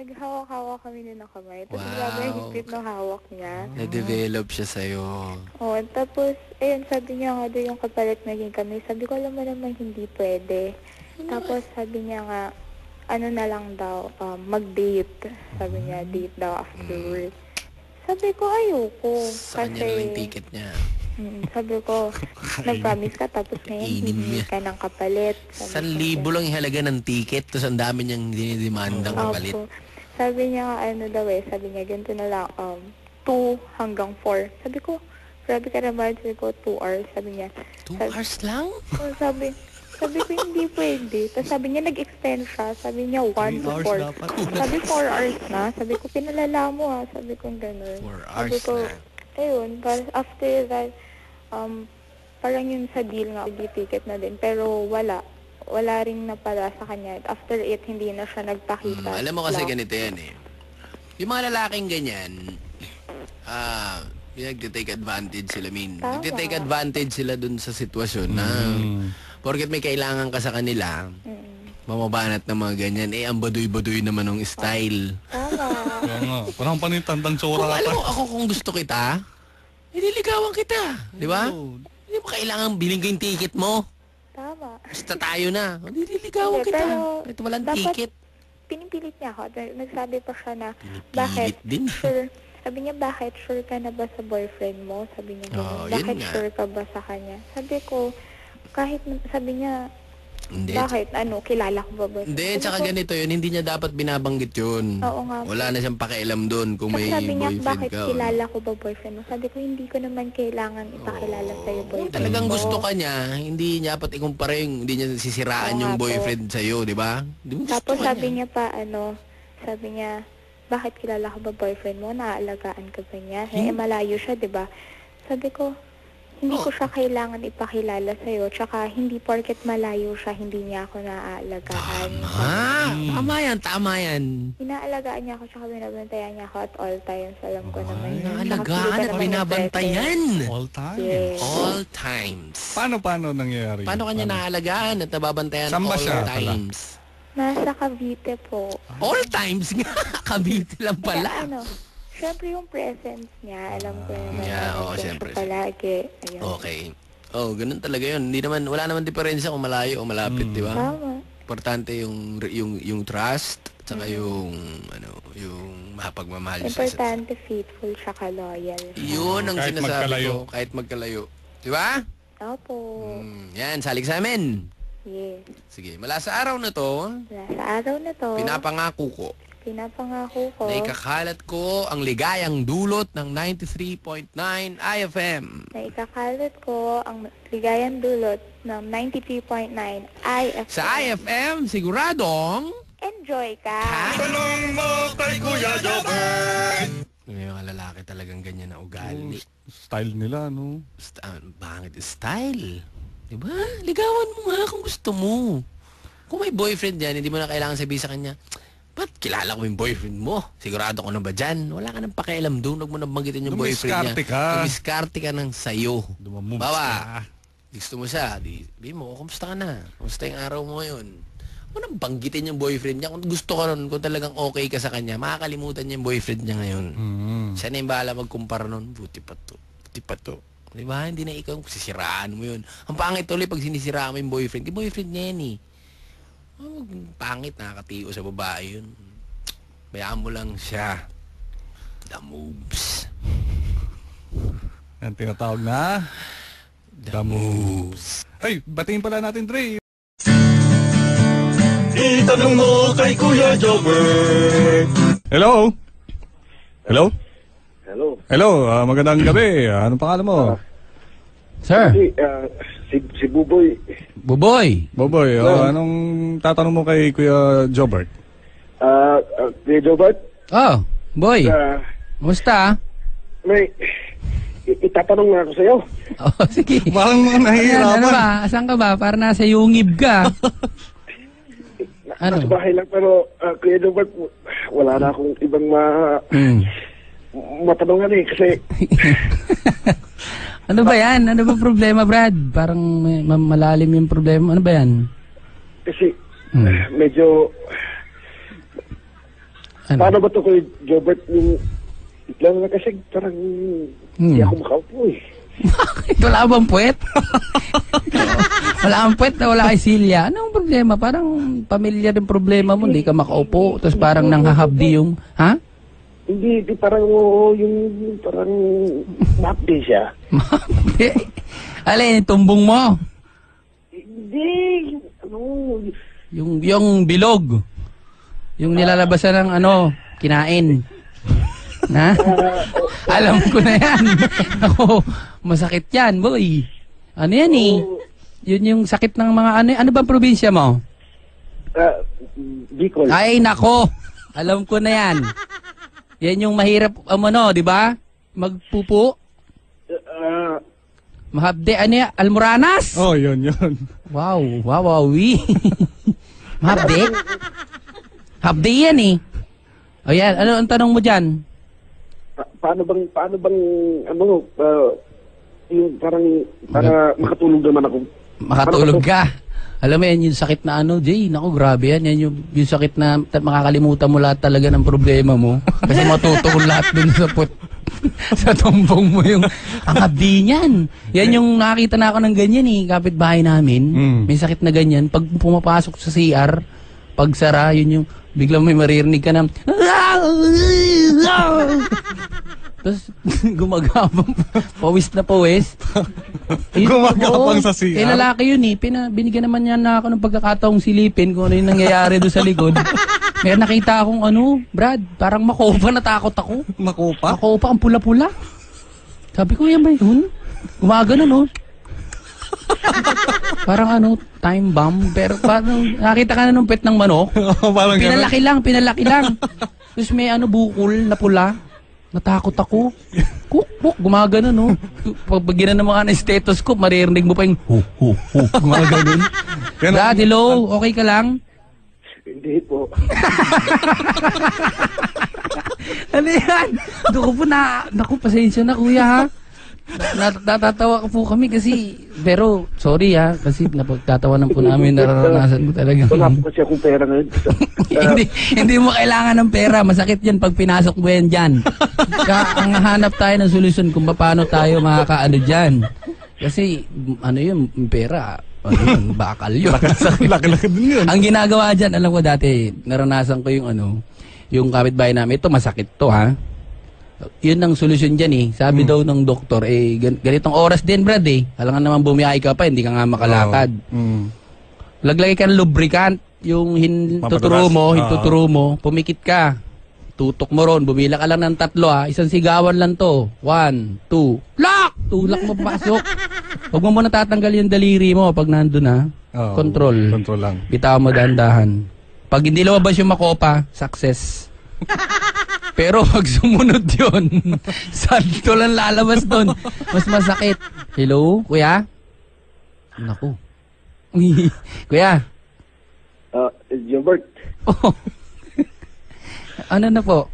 Naghawak-hawak kami nun ng kamay. Tapos Wow. yung higpit na hawak niya. Na-develop siya sa'yo. Oh, tapos, ayun, sabi niya nga doon yung kapalit naging kami. Sabi ko, alam mo naman hindi pwede. Tapos, sabi niya nga, ano na lang daw, um, mag-date. Sabi niya, date daw afterward. Sabi ko, ayoko. Sa kanya na lang yung ticket niya. Mm, sabi ko, nag-promise ka, tapos ngayon, Kainin hindi niya. ka ng kapalit. Sabi San ko, libo lang yung halaga ng ticket, tapos ang dami niyang dinidemandang kapalit. Sabi niya, ano daw eh, sabi niya, ganito na lang, um, 2 hanggang 4. Sabi ko, grabe ka naman, sabi ko, 2 hours. Sabi niya, Two sabi, hours lang? Oh, sabi, sabi ko hindi pwede. Tapos sabi niya nag-extend siya. Sabi niya 1 to 4. Sabi 4 hours na. Sabi ko pinalala mo ha. Sabi ko. Four Sabi hours ko, na. ayun. Tapos after that, um, parang yun sa deal nga, di ticket na din. Pero wala. Wala rin napala sa kanya. After it, hindi na siya nagpakita. Mm, alam mo kasi lang. ganito yan eh. Yung mga lalaking ganyan, ah, nagtitake advantage sila, min. Tama. Nagtitake advantage sila dun sa sitwasyon na porket may kailangan ka sa kanila, Mm. mamabanat ng mga ganyan, eh, ang baduy-baduy naman ng style. Tama. Kaya nga, parang panitandang Kung tsura alam mo, ako kung gusto kita, nililigawan kita. Di ba? Hindi mo kailangan bilhin ko yung ticket mo. Tama. Basta tayo na. Nililigawan kita. pero Kahit walang dapat- ticket. Pinipilit niya ako. Nagsabi pa siya na, Pinipilit bakit? din. Sure. Sabi niya, bakit? Sure ka na ba sa boyfriend mo? Sabi niya, yun bakit sure ka ba sa kanya? Sabi ko, kahit, sabi niya, Hindi. bakit? Ano, kilala ko ba ba? Hindi, Sabi tsaka ko, ganito yun, hindi niya dapat binabanggit yun. Oo nga. Wala na siyang pakialam doon kung Tapos may sabi niya, boyfriend bakit ka. kilala ko ba boyfriend mo? Sabi ko, hindi ko naman kailangan ipakilala sa'yo Kung boyfriend talagang mo. gusto ka niya, hindi niya dapat ikumpara yung, hindi niya sisiraan Oo yung nga po. boyfriend sa'yo, di ba? Mo gusto Tapos ka sabi niya. niya pa, ano, sabi niya, bakit kilala ko ba boyfriend mo? Naaalagaan ka ba niya? Eh, malayo siya, di ba? Sabi ko, hindi Oh. ko siya kailangan ipakilala sa'yo. Tsaka, hindi porket malayo siya, hindi niya ako naaalagaan. Ah, tama yan, tama yan. Inaalagaan niya ako, tsaka binabantayan niya ako at all times. Alam ko naman. yun. Tsaka Naalagaan at naman binabantayan. All time. Yes. All times. Paano, paano nangyayari? Paano kanya Paano? naalagaan at nababantayan Saan ba all siya pala? times? Nasa Cavite po. All times nga. Cavite lang Kaya pala. ano, syempre yung presence niya, alam ko naman. Yeah, oo, siya Palagi. Ayun. Okay. Oh, ganun talaga yun. Hindi naman, wala naman diferensya kung malayo o malapit, di ba? Tama. Importante yung, yung, yung trust, tsaka yung, ano, yung mapagmamahal sa isa't isa. Importante, faithful, tsaka loyal. Yun ang Kahit sinasabi magkalayo. ko, kahit magkalayo. Di ba? Opo. Mm, yan, salig sa amin. Yes. Sige, mula sa araw na to, Wala, sa araw na to, pinapangako ko pinapangako ko na ikakalat ko ang ligayang dulot ng 93.9 IFM. na ikakalat ko ang ligayang dulot ng 93.9 IFM. Sa IFM, siguradong Enjoy ka! Tanong mo kay Kuya Jobert. may mga lalaki talagang ganyan na ugali. Style nila, no? St- ah, bangit style. Diba? Ligawan mo nga kung gusto mo. Kung may boyfriend yan, hindi mo na kailangan sabihin sa kanya, ba't kilala ko yung boyfriend mo? Sigurado ko na ba dyan? Wala ka nang pakialam doon. Huwag mo nang banggitin yung boyfriend niya. Dumiskarte ka. Dumiskarte ka ng sayo. Dumamoves Bawa, ka. gusto mo siya, di, di mo, kumusta ka na? Kumusta yung araw mo ngayon? Huwag mo nang banggitin yung boyfriend niya. Kung gusto ka nun, kung talagang okay ka sa kanya, makakalimutan niya yung boyfriend niya ngayon. Mm. Siya na yung bahala magkumpara nun. Buti pa to. Buti pa to. Di ba? Hindi na ikaw sisiraan mo yun. Ang pangit tuloy pag sinisiraan mo yung boyfriend. Yung boyfriend niya yan eh. Oh, pangit, nakakatiyo sa babae yun. Bayaan mo lang siya. The moves. Yan, tinatawag na... The moves. Ay, batiin pala natin, Dre. Itanong mo kay Kuya Jobert. Hello? Hello? Hello. Hello, ah, magandang gabi. Ah, Anong pangalan mo? Sir, Si, ah, si, si Buboy. Buboy. Boboy, oh, anong tatanong mo kay Kuya Jobert? Ah, uh, Kuya Jobert, Oh, boy. ah, Kumusta? may i- itatanong na ako sa'yo. Oh, sige. Parang mga nahihirapan. ba? Asan ka ba? Para nasa yungib ka. Ano? Nasa bahay lang pero ah, Kuya Jobert, wala na akong ibang ma Hmm. matanungan eh kasi Ano ba yan? Ano ba problema, Brad? Parang may, ma- malalim yung problema. Ano ba yan? kasi Hmm. medyo Ano? paano ba to Kuya Jobert yung lang na kasi parang hindi Hmm. ako makaupo eh. Bakit? Wala bang puwet? wala kang puwet na wala kay Silya. Anong problema? Parang pamilya yung problema mo. Hindi ka makaupo. Tapos parang nanghahabdi yung... Ha? Hindi, di parang oo, yung parang mapdi siya. Hindi. Alin, tumbong mo. Hindi, ano, Yung, yung bilog. Yung nilalabasan ng ano, kinain. Na? Alam ko na yan. Ako, masakit yan, boy. Ano yan eh? Yun yung sakit ng mga ano. Ano ba probinsya mo? ah, Bicol. Ay, nako. Alam ko na yan. Yan yung mahirap, um, ano, di ba? Magpupo. Ah, Mahabde, ano yan? Almoranas? Oh, yun, yun. Wow, wow, wow, wi. Mahabde? Habde yan eh. O yan, ano ang tanong mo dyan? Pa- paano bang, paano bang, ano, uh, yung parang, para makatulog naman ako. Makatulog ka. Alam mo yan, yung sakit na ano, Jay, naku, grabe yan. Yan yung, yung sakit na ta- makakalimutan mo lahat talaga ng problema mo. Kasi matutukol lahat dun sa put sa tumbong mo yung ang abdi niyan. Yan yung nakakita na ako ng ganyan eh, kapitbahay namin. Mm. May sakit na ganyan. Pag pumapasok sa CR, pag sara, yun yung biglang may maririnig ka ng Tapos gumagapang pawis na pawis. Gumagapang oo. sa CR? Eh, lalaki yun eh. Pina, binigyan naman niya na ako ng pagkakataong silipin kung ano yung nangyayari doon sa likod. May nakita akong ano, Brad, parang makopa natakot ako. Makupa? Makopa, ang pula-pula. Sabi ko, yan ba yun? Gumagano, no? parang ano, time bomb. Pero parang nakita ka na nung pet ng manok. Parang ganun. Pinalaki lang, pinalaki lang. Tapos may ano, bukol na pula. Natakot ako. Kuk, kuk, gumagano, no? Pag pag ginano mo ka ng stethoscope, maririnig mo pa yung hu, hu, hu. Ang- Dad, hello, okay ka lang? Hindi po. Ano yan? Doon ko po na, naku, pasensya na kuya ha. Na, natatawa ko po kami kasi, pero sorry ha, kasi napagtatawanan po namin, nararanasan ko talaga. Wala po kasi akong pera ngayon. hindi, hindi mo kailangan ng pera. Masakit yan pag pinasok mo yan dyan. Ka, ang hanap tayo ng solusyon kung paano tayo makakaano dyan. Kasi, ano yun, pera, ano yun, bakal yun. Laki-laki din yun. ang ginagawa dyan, alam ko dati, naranasan ko yung ano, yung kapitbahay namin, ito masakit to ha. Yun ang solusyon dyan eh. Sabi daw ng doktor, eh, gan- ganitong oras din, Brad eh. Alangan naman bumiyahe ka pa, hindi ka nga makalakad. Mm. Laglagay ka ng lubricant, yung hin Mapadulas. tuturo mo, hintuturo mo, pumikit ka. Tutok mo ron, bumila ka lang ng tatlo ha, isang sigawan lang to. One, two, lock! Tulak mo pasok. Huwag mo muna tatanggal yung daliri mo pag nandun ha. Oo, Control. Control lang. Bitaw mo dahan-dahan. Pag hindi lumabas yung makopa, success. Pero pag sumunod yun, santo lang lalabas doon. Mas masakit. Hello, kuya? Naku. kuya? Uh, Gilbert, Oh. ano na po?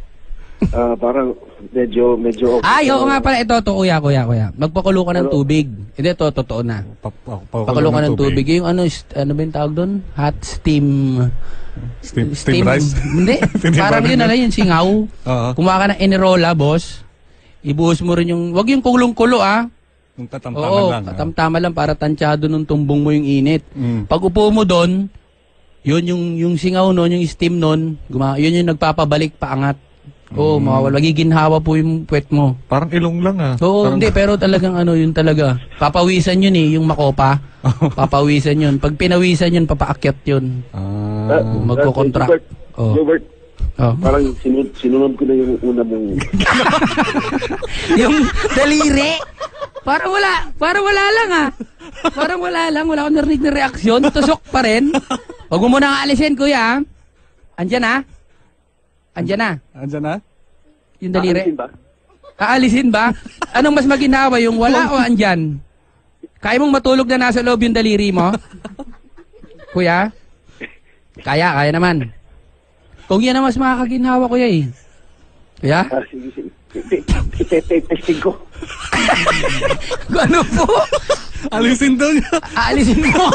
ah, parang medyo, medyo okay. Ay, oo nga pala. Ito, to, kuya, kuya, kuya. Magpakulo ka ng tubig. Hindi, to, totoo na. Pa, pa, pa, Pakulo ka ng tubig. Yung ano, ano ba yung tawag doon? Hot steam... Steam, steam rice? Hindi. Hindi Parang yun na lang yung singaw. Oo. Kumuha ka ng Enerola, boss. Ibuhos mo rin yung... Wag yung kulong-kulo, ah. Yung tatamtaman Oo, lang. ah. katamtama lang para tansyado nung tumbong mo yung init. Mm. Pag upo mo doon, yun yung, yung singaw nun, yung steam nun, guma, yun yung nagpapabalik paangat. Oo, mawawala. Magiginhawa po yung puwet mo. Parang ilong lang ah. Oo, Parang- hindi, pero talagang ano, yun talaga. Papawisan yun eh, yung makopa. Papawisan yun. Pag pinawisan yun, papaakyat yun. Ah. Magkocontract. Gilbert, Oh. Gilbert, Oh. parang sinunod, sinunod ko na yung una mong... yung daliri. Para wala, para wala lang ah. Parang wala lang, wala akong narinig na reaksyon. Tusok pa rin. Huwag mo muna alisin, kuya. ah. Andyan ah. Andyan na. Andyan na? Yung daliri. Aalisin ba? Aalisin ba? Anong mas maginawa, yung wala o andyan? Kaya mong matulog na nasa loob yung daliri mo? Kuya? Kaya, kaya naman. Kung yan ang mas makakaginhawa, kuya eh. Kuya? Ah, sige, sige. Ite-testing ko. ano po? Alisin daw niya. Aalisin mo.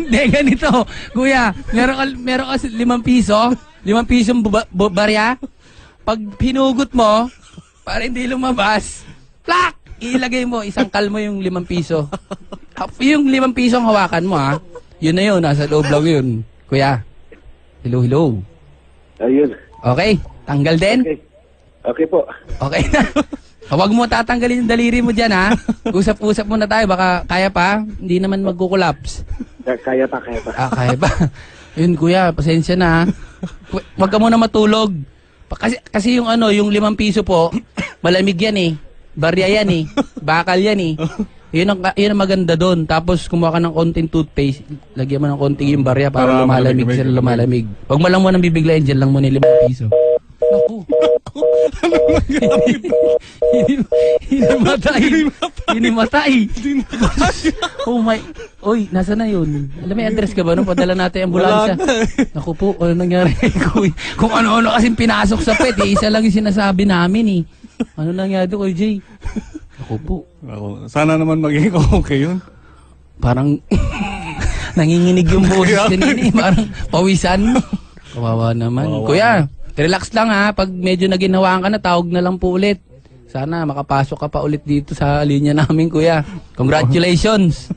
Hindi, ganito. Kuya, meron ka, meron ka limang piso, limang pisong bu- barya. Pag pinugot mo, para hindi lumabas, plak! Ilagay mo, isangkal mo yung limang piso. Hap- Yung limang piso ang hawakan mo, ha? Yun na yun, nasa loob lang yun. Kuya, hello, hello. Ayun. Okay, tanggal din? Okay. Okay po. Okay na. Huwag mo tatanggalin yung daliri mo dyan, ha? Usap-usap muna tayo, baka kaya pa, hindi naman magkukulaps. Kaya- pa, kaya pa. Ah, kaya ba? Yun, kuya, pasensya na. ha? Hu- Huwag ka muna matulog. Kasi, kasi yung ano, yung limang piso po, malamig yan eh. Barya yan eh. Bakal yan eh. Yun ang, yun ang maganda doon. Tapos kumuha ka ng konting toothpaste, lagyan mo ng konting yung barya para, Para lumalamig malamig, sila malamig. lumalamig. Huwag mo lang mo nang bibiglayin, dyan lang mo yung limang piso. Naku. Hinimatay. Hinimatay. Oh my. Oy, nasa na yun? Alam may address ka ba nung padala natin ang ambulansya? Eh. Naku po, ano nangyari kay? Kung ano-ano kasing pinasok sa pet, eh, isa lang yung sinasabi namin eh. Ano nangyari kay Jay? Naku po. Ako, sana naman maging okay yun. Parang nanginginig yung boses din eh. Parang pawisan. Kawawa naman. Kawawa Kuya, relax lang ha. Pag medyo naginawaan ka na, tawag na lang po ulit. Sana makapasok ka pa ulit dito sa linya namin, kuya. Congratulations.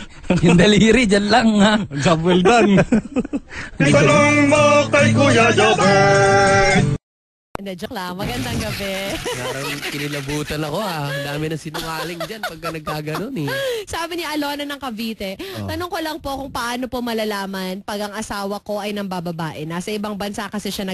yung daliri, dyan lang ha. Job well done. Itanong mo kay Kuya Jobert. Hindi, joke lang. Magandang gabi. Parang kinilabutan ako ah. Ang dami na sinungaling dyan pagka nagkaganon eh. Sabi ni Alona ng Cavite, Oh. tanong ko lang po kung paano po malalaman pag ang asawa ko ay nang bababae. Nasa ibang bansa kasi siya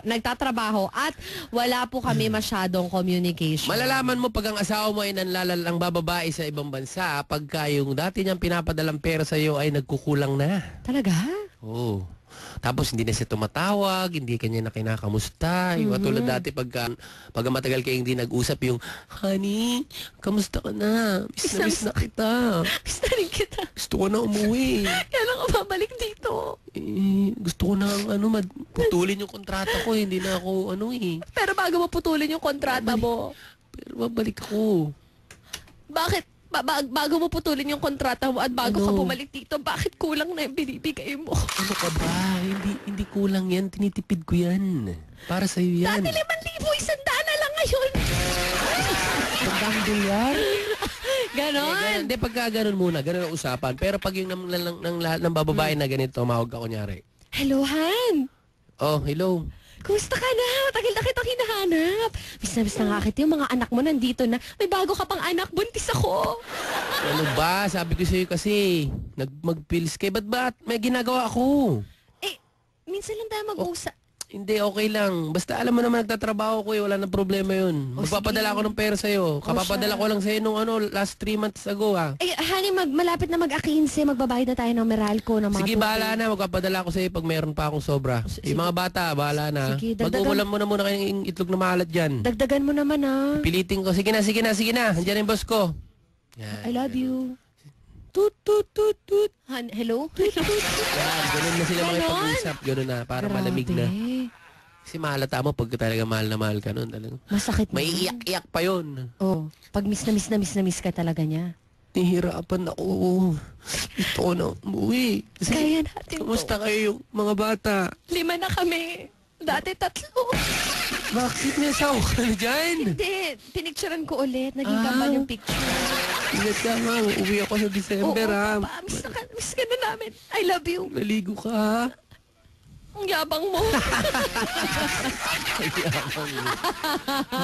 nagtatrabaho at wala po kami masyadong communication. Malalaman mo pag ang asawa mo ay nanlalal ang bababae sa ibang bansa pagka yung dati niyang pinapadalang pera sa iyo ay nagkukulang na. Talaga? Oo. Tapos hindi na siya tumatawag, hindi kanya na kinakamusta. Yung katulad dati pagka, pag matagal kayong hindi nag-usap, yung, Honey, kamusta ka na? Miss na miss na kita. Miss na rin kita. Gusto ko na umuwi. Kailan ka babalik dito? Eh, gusto ko na ano, mad- putulin yung kontrata ko. Hindi na ako, ano eh. Pero bago mo putulin yung kontrata mo, Pero babalik ako. bakit ba- ba- bago mo putulin yung kontrata mo at bago ka Ano? bumalik dito, bakit kulang na yung binibigay mo? Ano ka ba? Hindi, hindi kulang yan. Tinitipid ko yan. Para sa'yo yan. Dati liman libo, isang daan na lang ngayon. Tandang dolyar. Ganon. Hindi, pagka ganun muna, ganun ang usapan. Pero pag yung ng, ng, ng, lahat ng bababae na ganito, tumawag ka kunyari. Hello, Han. Oh, hello. Kumusta ka na? Tagal na kitang hinahanap. Miss na miss na nga kita. Yung mga anak mo nandito na. May bago ka pang anak. Buntis ako. Ano ba? Sabi ko sa'yo kasi, nag mag-pills kayo. Ba't ba? May ginagawa ako. Eh, minsan lang tayo mag-usap. Hindi, okay lang. Basta alam mo naman nagtatrabaho ko eh. Wala nang problema yun. O, Magpapadala sige. ako ng pera sa'yo. Kapapadala siya. ko lang sa'yo nung ano, last three months ago ah. Eh, honey, mag, malapit na mag-akinse. Magbabayad na tayo ng Meralco ng mga Sige, tupi. bahala na. Magpapadala ko sa'yo pag meron pa akong sobra. Yung mga bata, bahala na. Sige, dagdagan- Mag-uulam mo na muna kayong itlog na maalat dyan. Dagdagan mo naman ah. Pilitin ko. Sige na, sige na, sige na. Andiyan yung boss ko. I love you. Tut, tut, tut, tut. Han, hello? Tut. Yan, ganun na sila makipag-usap. Ganun na, para malamig na. Kasi mahalata mo pag talaga mahal na mahal ka nun. Talagang, Masakit na. may iyak-iyak pa yun. Oh, pag miss na miss na miss na miss ka talaga niya. Nihirapan ako. Ko na umuwi. Kasi, Kaya natin kamusta to. kayo yung mga bata? Lima na kami. Dati tatlo. Bakit may asawa ka na dyan? Hindi, pinicturean ko ulit. Naging Ah. kambal yung picture. Ingat ka nga, uwi ako sa December Oo, ha. papa, miss, na ka, miss ka na namin. I love you. Naligo ka ha. Ang yabang mo.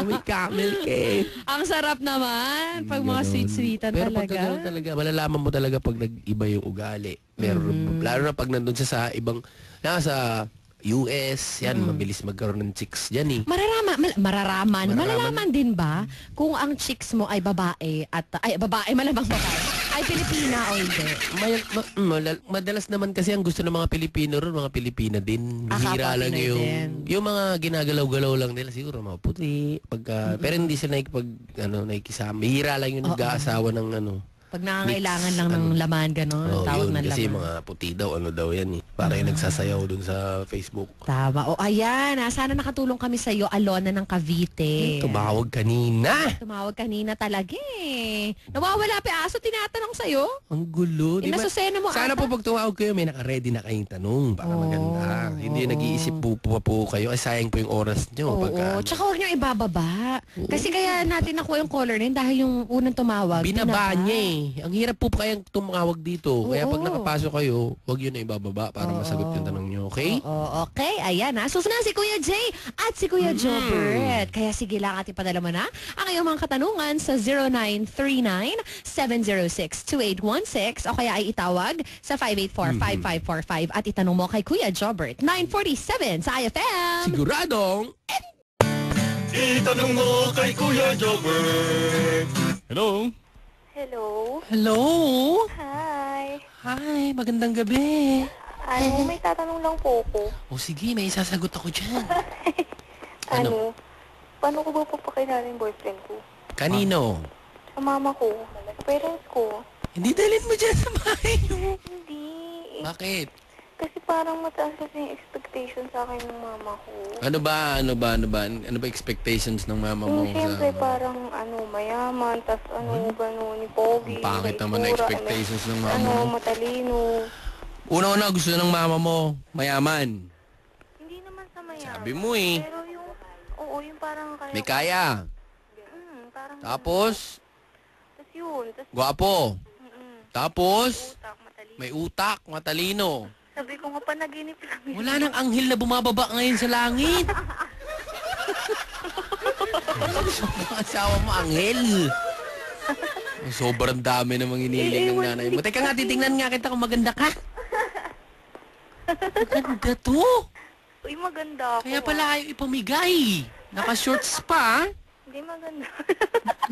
May camel ka eh. Ang sarap naman. Pag mga sweet-sweetan Pero talaga. pagka ganun talaga, malalaman mo talaga pag nag-iba yung ugali. Meron, Mm-hmm. Lalo na pag nandun siya sa ibang, nasa US, yan, Mm. mabilis magkaroon ng chicks dyan eh. Mararama, mal- mararaman. Mararaman. Malalaman din ba kung ang chicks mo ay babae at ay babae malamang babae ay Pilipina o hindi? May, ma, malal- madalas naman kasi ang gusto ng mga Pilipino ron, mga Pilipina din. Kapwa lang Pinoy yung, din. yung mga ginagalaw-galaw lang nila siguro mga puti. Pagka, Pero hindi sila nakikipag, ano, nakikisama. Bihira lang yung nag-aasawa ng ano. Pag nangangailangan Mix, lang ng laman, gano'n. Oh, tawag yun, ng kasi laman. mga puti daw, ano daw yan eh. Para yung nagsasayaw dun sa Facebook. Tama. O ayan, ah, sana nakatulong kami sa iyo, Alona ng Cavite. Tumawag kanina. Tumawag kanina talaga eh. Nawawala pa yung aso, tinatanong sa'yo. Ang gulo. Di ba? Inasusena mo Sana ata. po pag tumawag kayo, may naka-ready na kayong tanong para Oo, maganda. Hindi oo. nag-iisip po, po, po kayo. Ay, sayang po yung oras nyo. Oo, pagka, ano. tsaka huwag niyo ibababa. Kasi kaya natin nakuha yung caller na yun dahil yung unang tumawag. Binaba. niya eh. Ang hirap po kayang tumawag dito. Kaya pag Oo. nakapasok kayo, huwag yun na ibababa para masagot yung tanong nyo. Okay? Oo, okay. Ayan na. Susunod si Kuya Jay at si Kuya Jobert. Kaya sige lang ating padala mo na ang iyong mga katanungan sa 0939-706-2816 o kaya ay itawag sa 584-5545 at itanong mo kay Kuya Jobert. 947 sa IFM. Siguradong Itanong mo kay Kuya Jobert. Hello? Hello? Hello? Hi. Hi, magandang gabi. Ano, may tatanong lang po ako. O sige, may isasagot ako dyan. Ano? Paano ko ba papakilala yung boyfriend ko? Kanino? Sa mama ko. Sa parents ko. Hindi dalhin mo dyan sa bahay. Hindi. Bakit? Kasi parang mataas kasi yung expectation sa akin ng mama ko. Ano ba, ano ba, ano ba? Ano ba expectations ng mama mo? Yung siyempre sa... parang ano, mayaman, tas ano, gano'n, ni Pogi. Ang pangit may naman na itsura, expectations may- ng mama Ano, mo. matalino. Una-una gusto ng mama mo, mayaman. Hindi naman sa mayaman. Sabi mo eh. Pero yung, oo, yung parang kaya. May kaya. Mm, parang, Tapos, tas yun, tas, gwapo. mm, Tapos, utak, matalino. may utak, matalino. Sabi ko nga, panaginip lang yun. Wala nang anghel na bumababa ngayon sa langit. Ang asawa mo, anghel. Sobrang dami namang iniling ng nanay mo. Teka nga, titingnan nga kita kung maganda ka. Maganda to. Uy, maganda ako. Kaya ah. pala ayaw ipamigay. Naka-shorts pa. ah. Hindi maganda.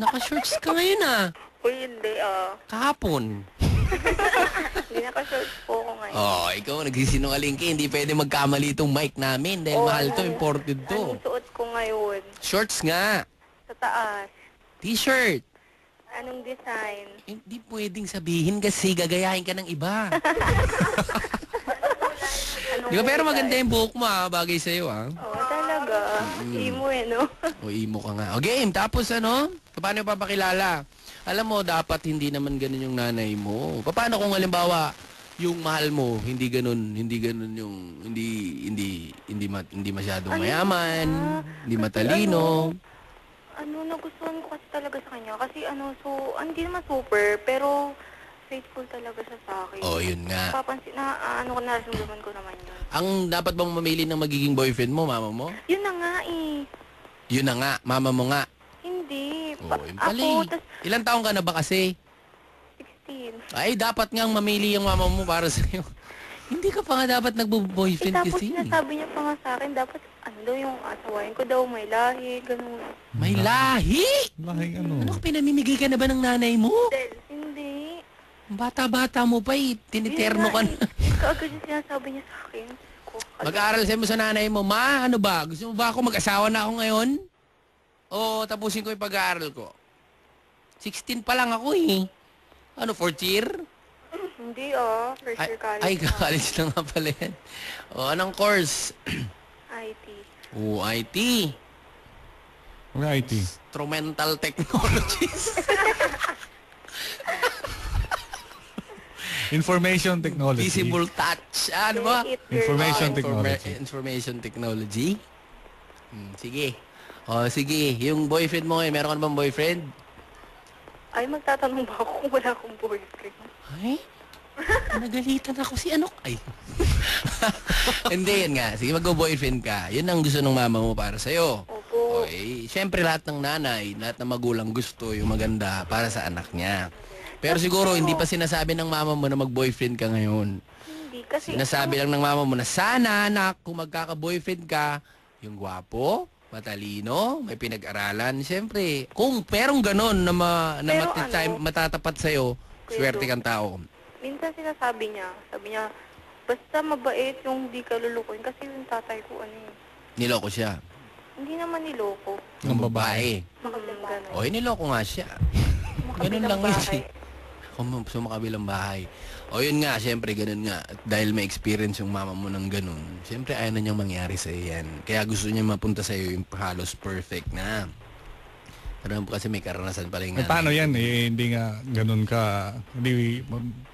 Naka-shorts ka ngayon ah. Uy, hindi ah. Kahapon. Hindi naka-shorts po ako ngayon. Oh, ikaw nagsisinungaling ka. Hindi pwede magkamali itong mic namin dahil Oh, mahal to, imported to. Anong suot ko ngayon? Shorts nga. Sa taas. T-shirt. Anong design? Hindi pwedeng sabihin kasi gagayahin ka ng iba. Anong Di ba? Pero maganda yung buhok mo ah. Bagay sa'yo ah. Oo, talaga. Imo eh, no? O imo ka nga. O game. Tapos ano? Paano yung papakilala? Alam mo, dapat hindi naman ganun yung nanay mo. Paano kung halimbawa, yung mahal mo, hindi ganun, hindi ganun yung, hindi, hindi, hindi, ma, hindi masyadong Ano mayaman, ba? hindi matalino. Ano, nagustuhan ko kasi talaga sa kanya. Kasi ano, so, ah, hindi naman super, pero faithful talaga siya sa akin. Oh, yun nga. Papansin na, ah, ano ko, nararamdaman ko naman yun. Ang dapat bang mamili ng magiging boyfriend mo, mama mo? Yun na nga eh. Yun na nga, mama mo nga. Hindi. Oh, Pa- ako, eh. tas Ilan taong ka na ba kasi? 16. Ay, dapat ngang mamili yung mama mo para sa'yo. Hindi ka pa nga dapat Eh, nagbo-boyfriend tapos kasi. sinasabi niya pa nga sa akin, dapat ano daw yung asawain ko daw, may lahi, ganun. May lahi! Lahing ano? Ano, pinamimigay ka na ba ng nanay mo? Del, hindi. Bata-bata mo pa eh. Tiniterno ka na. Kaagad yung sinasabi niya sa akin. Ko, Mag-aaral sa'yo mo sa nanay mo, Ma, ano ba? Gusto mo ba ako mag-asawa na ako ngayon? O tapusin ko yung pag-aaral ko? 16 pa lang ako eh. Ano, fourth year? Hindi ah, first Ay, year college. ay na. college na nga pala yan. O, anong course? IT. O, IT. May IT. Instrumental Technologies. Information technology. Visible touch. Ah, Ano ba? Information Ah, informa- technology. Information technology. Hmm, sige. O, sige. Yung boyfriend mo ngayon, meron ka na bang boyfriend? Ay, magtatanong ba ako kung wala akong boyfriend? Ay, nagalitan ako si ano. Ay. Hindi, yan nga. Sige, mag-boyfriend ka. Yun ang gusto ng mama mo para sa'yo. Opo. Okay. Siyempre, lahat ng nanay, lahat ng magulang gusto yung maganda para sa anak niya. Pero siguro, hindi pa sinasabi ng mama mo na mag-boyfriend ka ngayon. Hindi, kasi... Sinasabi lang ng mama mo na sana, anak, kung magkaka-boyfriend ka, yung gwapo, matalino, may pinag-aralan. Siyempre, kung perong ganon na, ma, na Pero matitime, ano, matatapat sa'yo, Kuya swerte kang tao. Minsan sinasabi niya, sabi niya, basta mabait yung di ka lulukuin kasi yung tatay ko ano eh. Niloko siya. Hindi naman niloko. Ng babae. Makabang gano'n. O, niloko nga siya. Ganun lang yun. eh. Kung sa makabilang bahay. O yun nga, syempre ganun nga. At dahil may experience yung mama mo ng ganun, syempre ayaw na niyang mangyari sa yan. Kaya gusto niya mapunta sa iyo yung halos perfect na. Pero kasi may karanasan pala yung Eh, paano yan? Eh, hindi nga ganun ka, hindi,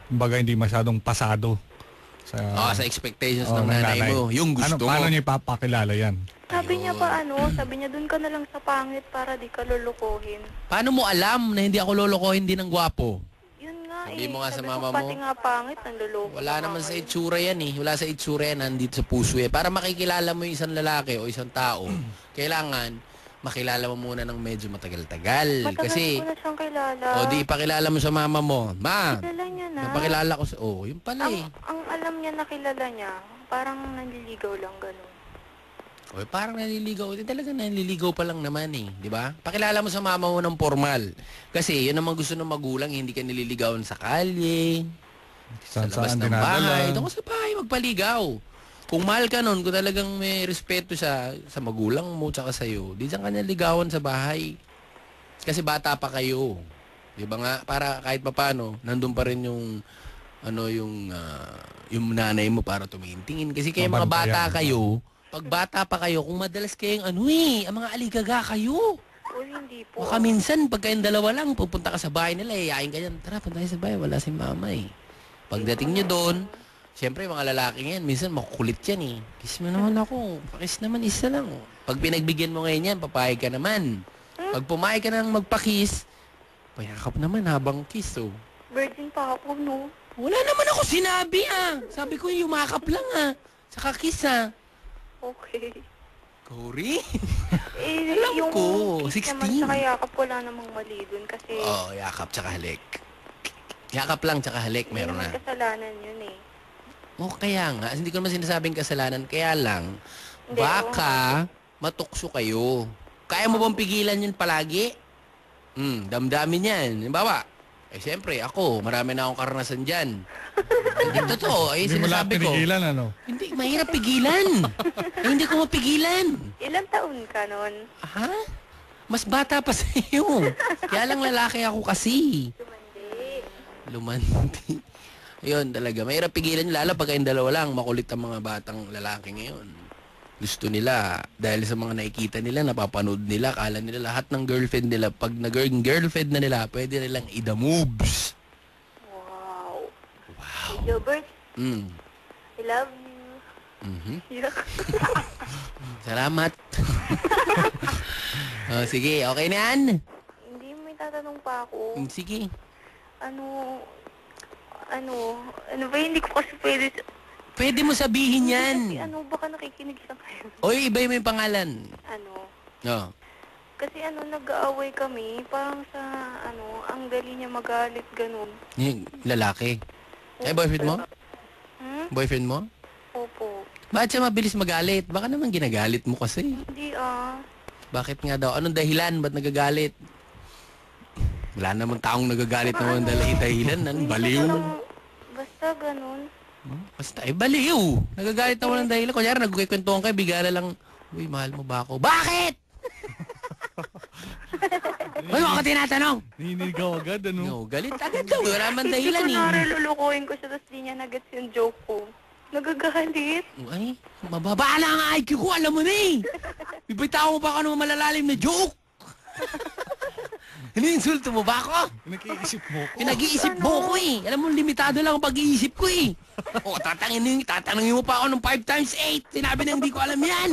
baga hindi masyadong pasado. Sa, Oh, sa expectations Oh, ng nanay, mo. Yung ano, gusto Paano mo. niya ipapakilala yan? Sabi niya pa ano, sabi niya dun ka na lang sa pangit para di ka lulukuhin. Paano mo alam na hindi ako lolokohin din ng gwapo? Yun nga Sabi eh. mo nga sa Sabi mama ko, mo. Pati nga pangit, ang luloko. Wala naman sa itsura yan eh. Wala sa itsura yan. Nandito sa puso yan. Para makikilala mo yung isang lalaki o isang tao, kailangan makilala mo muna ng medyo matagal-tagal. Matagal Kasi, ko na siyang kilala. o di ipakilala mo sa mama mo. Ma, Kilala niya na. napakilala ko sa... Oh, yun pala eh. Ang, ang alam niya na kilala niya, parang nanliligaw lang ganun. O, parang naliligaw. Di talaga naliligaw pa lang naman eh. Di ba? Pakilala mo sa mama mo ng formal. Kasi yun naman gusto ng magulang, hindi ka nililigawan sa kalye, sa Saan labas saan ng bahay. ka sa bahay, magpaligaw. Kung mahal ka nun, kung talagang may respeto siya sa magulang mo tsaka sa'yo, di dyan kanya ligawan sa bahay. Kasi bata pa kayo. Di ba nga? Para kahit papano, nandun pa rin yung ano yung ah, yung nanay mo para tumingin-tingin. Kasi kayo mga bata kayo, pag bata pa kayo, kung madalas kayong ano eh, ang mga aligaga kayo. O hindi po. Baka minsan, pag kayong dalawa lang, pupunta ka sa bahay nila, yayain ka dyan, tara, punta sa bahay, wala si mama eh. Pagdating nyo doon, siyempre mga lalaki yan, minsan makukulit yan eh. Kiss mo naman ako, pakis naman isa lang. Pag pinagbigyan mo ngayon yan, papayag ka naman. Pag pumayag ka nang magpakis, payakap naman habang kiss oh. Virgin pa ako, no? Wala naman ako sinabi ah. Sabi ko yumakap lang ah. Saka kiss ah. Okay. Corey? Eh, Alam yung ko, kiss 16. naman sa yakap, wala namang mali dun kasi Oh, yakap tsaka halik. Yakap lang tsaka halik, hindi meron naman na. kasalanan yun eh. O kaya nga, hindi ko naman sinasabing kasalanan, kaya lang, Hindi, baka matukso kayo. Kaya mo bang pigilan yun palagi? Hmm, damdamin yan. Halimbawa, eh siyempre, ako, marami na akong karanasan dyan. hindi totoo, eh Hindi mo lahat sinasabi ko. pinigilan, ano? Hindi, mahirap pigilan. eh, hindi ko mapigilan. Ilang taon ka nun? Ha? Mas bata pa sa iyo. Kaya lang lalaki ako kasi. Lumandi. Ayun talaga. Mahirap pigilan yun, lalo pag kayong dalawa lang, makulit ang mga batang lalaki ngayon. Gusto nila, dahil sa mga nakikita nila, napapanood nila, kala nila lahat ng girlfriend nila, pag nag girlfriend na nila, pwede nilang ida moves. Wow. Wow. Gilbert, Mm. I love you. Mhm. Yuck. Salamat. oh, sige, okay na yan? Hindi, may tatanong pa ako. Mm, Sige. Ano, ano, ano ba, hindi ko kasi pwede, Pwede mo sabihin yan. kasi ano, baka nakikinig siya kayo. Oy, iba yung pangalan. Ano, Oh. kasi ano, nag-aaway kami, parang sa, ano, ang dali niya magalit, ganun. Yung lalaki. Eh, boyfriend mo? Hmm? Boyfriend mo? Opo. Bakit siya mabilis magalit? Baka naman ginagalit mo kasi. Hindi ah. Bakit nga daw? Anong dahilan? Ba't nagagalit? Wala namang taong nagagalit naman dahil dahilan. Ano? Baliw. Basta ganun. Basta, eh, baliw. Nagagalit naman ng dahilan. Kunyari, nagkikwentuhan kayo, bigala lang, Uy, mahal mo ba ako? Bakit? Uy, ako tinatanong. Ninigaw agad, ano? No, galit agad daw. Wala man dahilan Hindi ko eh. naralulukuhin ko siya, tapos di niya nagets yung joke ko. Nagagalit. Ay, mababa na ang IQ ko, alam mo na eh. Bibitaw mo pa ako ng malalalim na joke. Iniinsulto mo ba ako? Pinag-iisip mo ko. Pinag-iisip mo ko eh. Alam mo, limitado lang ang pag-iisip ko eh. O, tatangin, tatanungin mo pa ako ng 5 times 8. Sinabi na hindi ko alam yan.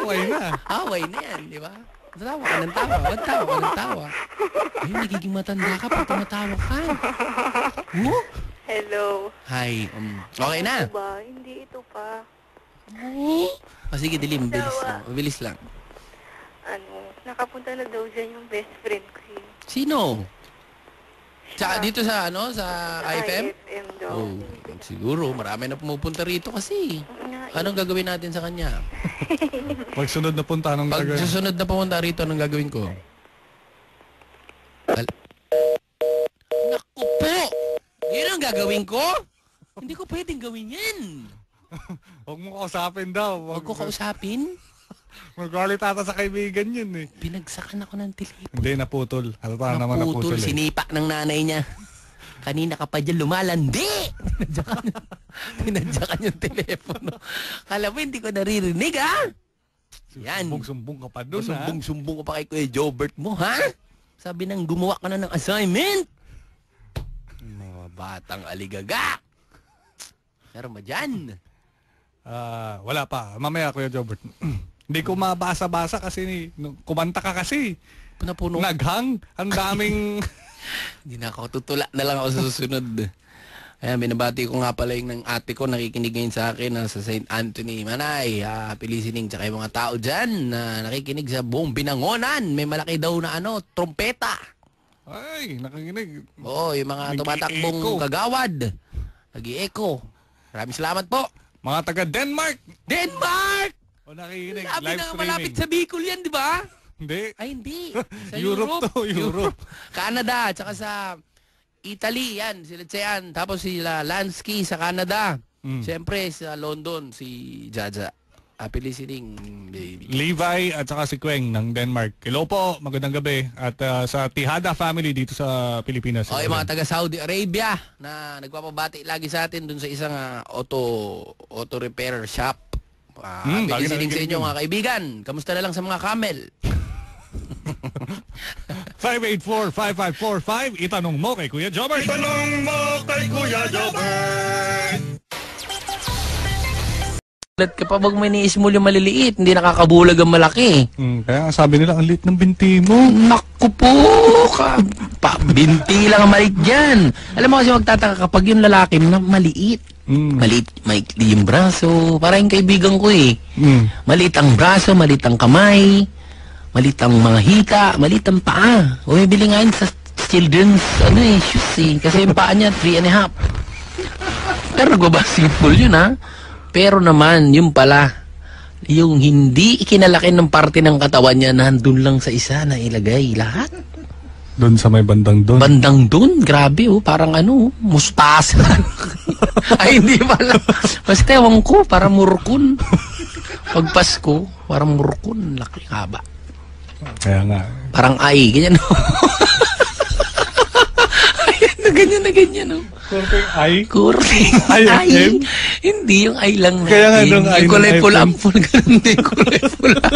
Away na. Away na yan, di ba? Tawa ka ng tawa. Ba't tawa ka ng tawa? Ay, nagiging matanda ka pag tumatawa ka. Huh? Hello. Hi. Um, okay na. Ito ba? Hindi ito pa. O sige, dilim. Bilis lang. Bilis lang. Ano, nakapunta na daw dyan yung best friend ko. eh. Sino? Sa, dito sa ano? Sa IFM? IFM daw. Oh, siguro. Marami na pumupunta rito kasi. Anong gagawin natin sa kanya? Pag sunod na punta, anong Pag gagawin? susunod na pumunta rito, anong gagawin ko? Al- Naku po! Yun ang gagawin ko? Hindi ko pwedeng gawin yan. Huwag mo kausapin daw. Huwag ko kausapin. Magalit ata sa kaibigan yun eh. Pinagsakan ako ng telepono. Hindi, naputol. Halata naman naputol Naputol, eh. sinipa ng nanay niya. Kanina ka pa dyan lumalandi. Pinadyakan, pinadyakan yung telepono. Kala mo, hindi ko naririnig, ha? Yan. Sumbong-sumbong ka pa dun, ha? Sumbong-sumbong ka pa kay Kuya Jobert mo, ha? Sabi nang gumawa ka na ng assignment. Mga batang aligaga. Pero ma Ah, wala pa. Mamaya, Kuya Jobert. Hindi ko mabasa-basa kasi ni, kumanta ka kasi. Punapuno. Naghang. Ang daming... Hindi na ako tutula na lang ako sa susunod. Ayan, binabati ko nga pala yung ng ate ko nakikinig ngayon sa akin na sa St. Anthony, Manay, uh, happy listening, tsaka yung mga tao dyan na nakikinig sa buong binangonan. May malaki daw na ano, trompeta. Ay, nakikinig. Oo, yung mga tumatakbong kagawad. Nag-i-echo. Maraming salamat po. Mga taga Denmark. Denmark! O nakikinig. Sabi Live na streaming. malapit sa Bicol yan, di ba? Hindi. Ay, hindi. Sa Europe to, Europe. Canada, tsaka sa Italy, yan, si Letsean. Tapos sila Lansky sa Canada. Mm. Siyempre, sa London, si Jaja. Happy listening, baby. Levi at saka si Kweng ng Denmark. Hello po, magandang gabi. At ah, sa Tihada family dito sa Pilipinas. O, yung mga taga Saudi Arabia na nagpapabati lagi sa atin dun sa isang ah, auto auto repair shop. Uh, Hmm, happy listening sa inyo mga kaibigan. Kamusta na lang sa mga camel? 584-5545. Itanong mo kay Kuya Jobert. Itanong mo kay Kuya Jobert. Ulat ka pa bag may ni-small yung maliliit, hindi nakakabulag ang malaki. Mm, kaya sabi nila, ang lit ng binti mo. Naku po, ka, pa, binti lang ang maliit dyan. Alam mo kasi magtataka kapag yung lalaki na maliit. Mm. Maliit, maikli yung braso. Parang yung kaibigan ko eh. Mm. Maliit ang braso, maliit ang kamay, maliit ang mga hita, maliit ang paa. Bumibili nga yun sa children's ano eh, shoes eh. Kasi yung paa niya, three and a half. Pero nagbabasketball yun ha. Pero naman, yung pala, yung hindi ikinalaki ng parte ng katawan niya, nandun lang sa isa na ilagay lahat. Doon sa may bandang doon. Bandang dun, grabe oh, parang ano, mustasa. Ay, hindi pala. Basta ewan ko, parang murkun. Pag Pasko, parang murkun, laki haba. Kaya nga. Parang ay, ganyan ganyan na, ganyan oh. Kurting ay? Kurting Ay, ay. M? Hindi yung ay lang natin. Kaya nga nung Yung ng kulay FM. pula-pula, ganun din, kulay pula.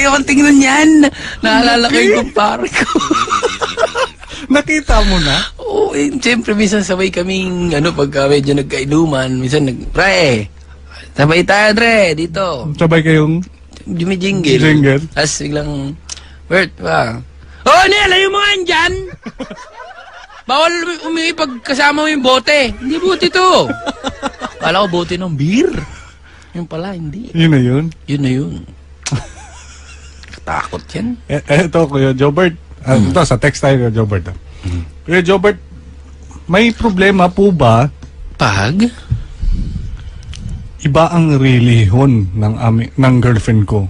Ayaw kong tingnan yan. Naalala ko yung kumpare ko. Nakita mo na? Oo, eh, siyempre, minsan sabay kaming, ano, pagka medyo nagkainuman, minsan nag, pre, sabay tayo, Dre, dito. Sabay kayong Jumijingle. Jingle. Tapos biglang, Bert, ba? Oh, Nel, ayaw mo nga yan dyan. Bawal umi- umihi pag kasama mo yung bote. Hindi bote to. Kala ko bote ng beer. Yung pala, hindi. Yun na yun. Yun na yun. Takot yan. Eh, eh, ito, Kuya Jobert. Ah, Ito, sa text tayo, Kuya Jobert. ah. Kuya Jobert, may problema po ba Pag? iba ang relihon ng, ami, ng girlfriend ko?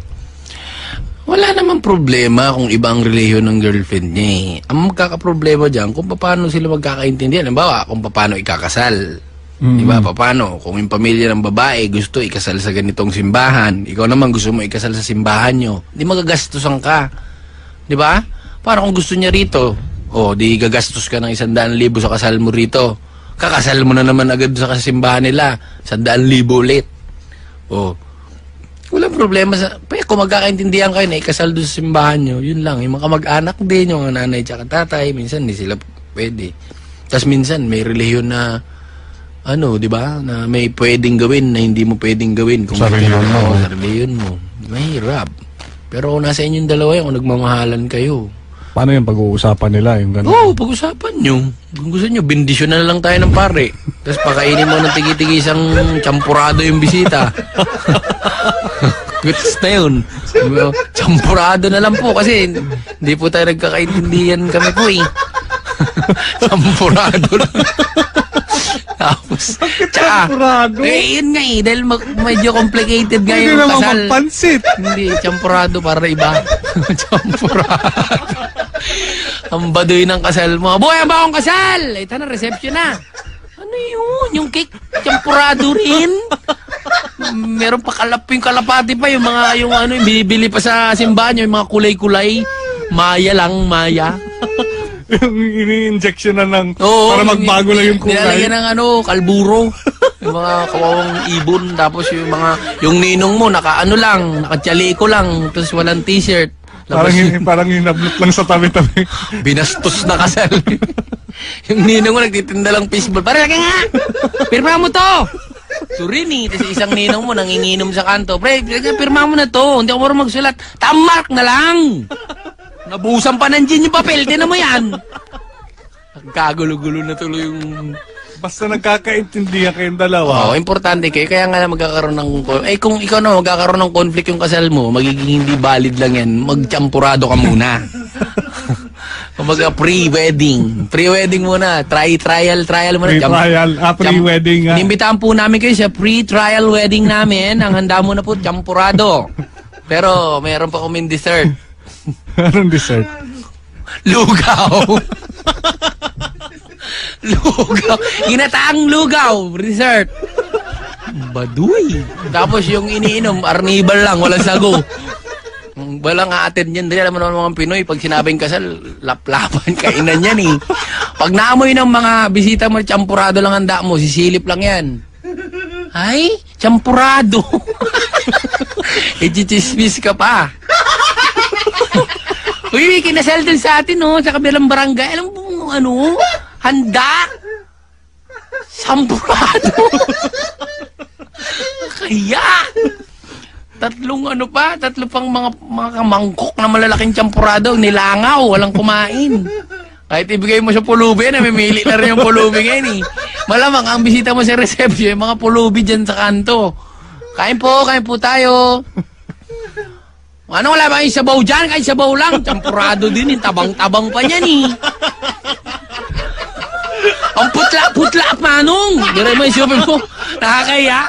Wala namang problema kung iba ang relihiyon ng girlfriend niya eh. Ang magkakaproblema dyan kung paano sila magkakaintindihan. Halimbawa, kung paano ikakasal. Mm. Di ba? Paano? Kung yung pamilya ng babae gusto ikasal sa ganitong simbahan, ikaw naman gusto mo ikasal sa simbahan nyo, di magagastusan ka. Di ba? Para kung gusto niya rito, o di gagastos ka ng isandaan libo sa kasal mo rito. Kakasal mo na naman agad sa simbahan nila, isandaan libo ulit. O, Walang problema sa... Pero kung magkakaintindihan kayo na ikasal doon sa simbahan nyo, yun lang. Yung mga kamag-anak din, yung mga nanay tsaka tatay, minsan hindi sila pwede. Tapos minsan may relihiyon na ano, di ba? Na may pwedeng gawin na hindi mo pwedeng gawin. Kung Sa gusto relihiyon mo. Sa relihiyon mo. Mahirap. Pero kung nasa inyong dalawa yun, kung nagmamahalan kayo, Paano yung pag-uusapan nila? Yung ganun? Oo, oh, pag-usapan nyo. Kung gusto nyo, bendisyon na lang tayo ng pare. Tapos pakainin mo ng tigi-tigi isang champurado yung bisita. Goods na yun. Champurado na lang po kasi hindi po tayo nagkakaintindihan kami po eh. champurado lang. Tapos, tsaka, champurado? eh, yun nga eh, dahil mag- medyo complicated nga Hindi yung naman kasal. magpansit. Hindi, champurado para iba. champurado. Ang baduy ng kasal mo. Boy, ang bagong kasal! Ito na, reception na. Ano yun? Yung cake, champurado rin? Meron pa kalap yung kalapati pa, yung mga, yung ano, yung binibili pa sa simbahan, yung mga kulay-kulay. Maya lang, maya. yung ini-injection na ng... Oo, para magbago lang yung kulay. Nilalagyan ng ano, kalburo. yung mga kawawang ibon. Tapos yung mga, yung ninong mo, naka ano lang, naka lang. Tapos walang t-shirt. Parang, hin- parang hinablot lang sa tabi-tabi. binastos na kasal. yung ninong mo nagtitinda lang fishball. Pare, laki nga! Pirma mo to! Surini. Tapos isang ninong mo nanginginom sa kanto. Pre, pirma mo na to. Hindi ako marunong magsulat. Tamark na lang! Nabusan pa ng gin yung papel. Tinan mo yan. Nagkagulo-gulo na tuloy yung Basta nagkakaintindihan kayong dalawa. Oo, importante kayo. Kaya nga magkakaroon ng... Eh, kung ikaw na magkakaroon ng conflict yung kasal mo, magiging hindi valid lang yan. Magchampurado ka muna. Kumbaga, pre-wedding. Pre-wedding muna. Try, trial, trial muna. Pre-trial. Ah, pre-wedding nga. Inimbitahan po namin kayo sa pre-trial wedding namin. Ang handa mo na po, champurado. Pero, meron pa kaming dessert. Anong dessert? Lugaw. lugaw. Ginataang lugaw. Resort. Baduy. Tapos yung iniinom, arnibal lang, walang sago. Walang aatin yan. Dahil alam mo naman mga Pinoy, pag sinabing kasal, laplapan, kainan yan eh. Pag naamoy ng mga bisita mo, champurado lang handa mo, sisilip lang yan. Ay, champurado. Ichichismis ka pa. Uy, kinasal din sa atin, no? Sa kabilang barangay. Alam mo, ano? Handa. Sampurado. Kaya. Tatlong ano pa, tatlo pang mga, mga kamangkok na malalaking champurado, nilangaw, walang kumain. Kahit ibigay mo sa pulubi, namimili na rin yung pulubi ngayon eh. Malamang ang bisita mo sa reception, yung mga pulubi dyan sa kanto. Kain po, kain po tayo. Ano wala ba yung sabaw dyan? Kahit sabaw lang. Champurado din, yung tabang-tabang pa niyan eh. Ang putla-putla manong. Dire mo yung super mo. Nakakaya.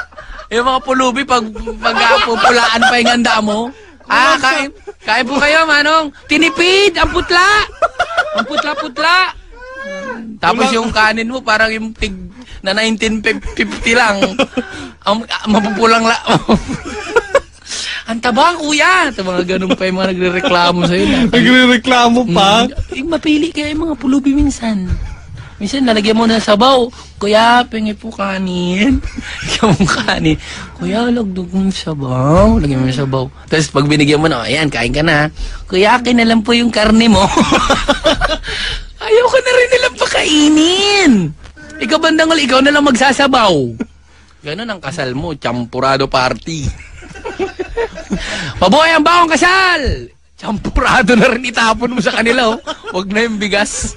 Yung mga pulubi, pag, pag pupulaan pa yung handa mo. Ah, kain, kain po kayo, manong. Tinipid, ang putla. Ang putla-putla. Tapos yung kanin mo, parang yung tig na 1950 lang. Ang mapupulang la... ang tabang, kuya. Ito mga ganun pa yung mga nagre-reklamo sa'yo. na. Nagre-reklamo pa? Mm, mapili kayo yung mga pulubi minsan. Minsan, lalagyan mo na sabaw. Kuya, pingi po kanin. Mo kanin. Kuya, lagdag mo yung sabaw. Lagyan mo yung sabaw. Tapos pag binigyan mo na, ayan, kain ka na. Kuya, akin na lang po yung karne mo. Ayaw ko na rin nilang pakainin. Ikaw bandang ikaw na lang magsasabaw. Ganon ang kasal mo, champurado party. Mabuhay ang bawang kasal! Champurado na rin itapon mo sa kanila, oh. Huwag na yung bigas.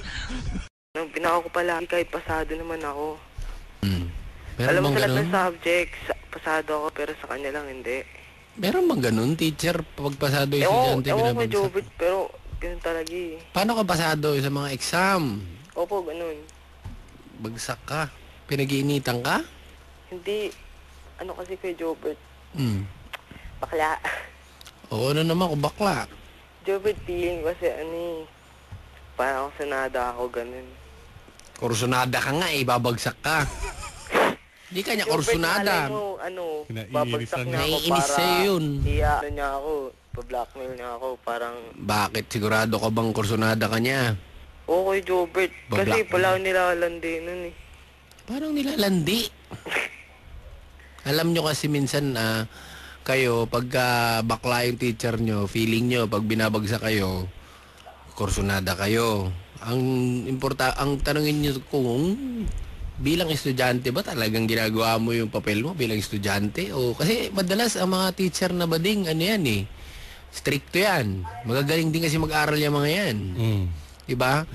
Pinaka ko palagi kahit pasado naman ako. Meron Alam mo bang sa lahat ganun? ng subjects, pasado ako pero sa kanya lang hindi. Meron bang ganun, teacher? Pag pasado yung Ewan, estudyante, ewan ko binabagsak? Jobit, pero ganun talaga eh. Paano ka pasado sa mga exam? Opo, ganun. Bagsak ka? Pinag-iinitan ka? Hindi, ano kasi kay Jobert, Hmm. bakla. Oo, ano naman kung bakla? Jobert feeling kasi ano eh, parang sanada ako ganun. Kursunada ka nga eh, babagsak ka. Hindi ka niya mo, ano, babagsak niya. niya ako Naiinis para sa'yo yun. iya, ano niya ako, pa-blackmail niya ako, parang, Bakit? Sigurado ka bang kursunada ka niya? okay Jobert, kasi Ba-blackmail? pala ako nilalandi nun eh. Parang nilalandi. Alam nyo kasi minsan ah, kayo, pagka bakla yung teacher nyo, feeling nyo, pag binabagsak kayo, kursunada kayo. Ang importa ang tanongin nyo kung bilang estudyante ba talagang ginagawa mo yung papel mo bilang estudyante? O kasi madalas ang mga teacher na bading, ano yan eh, stricto yan. Magagaling din kasi mag-aral yung mga yan. Diba?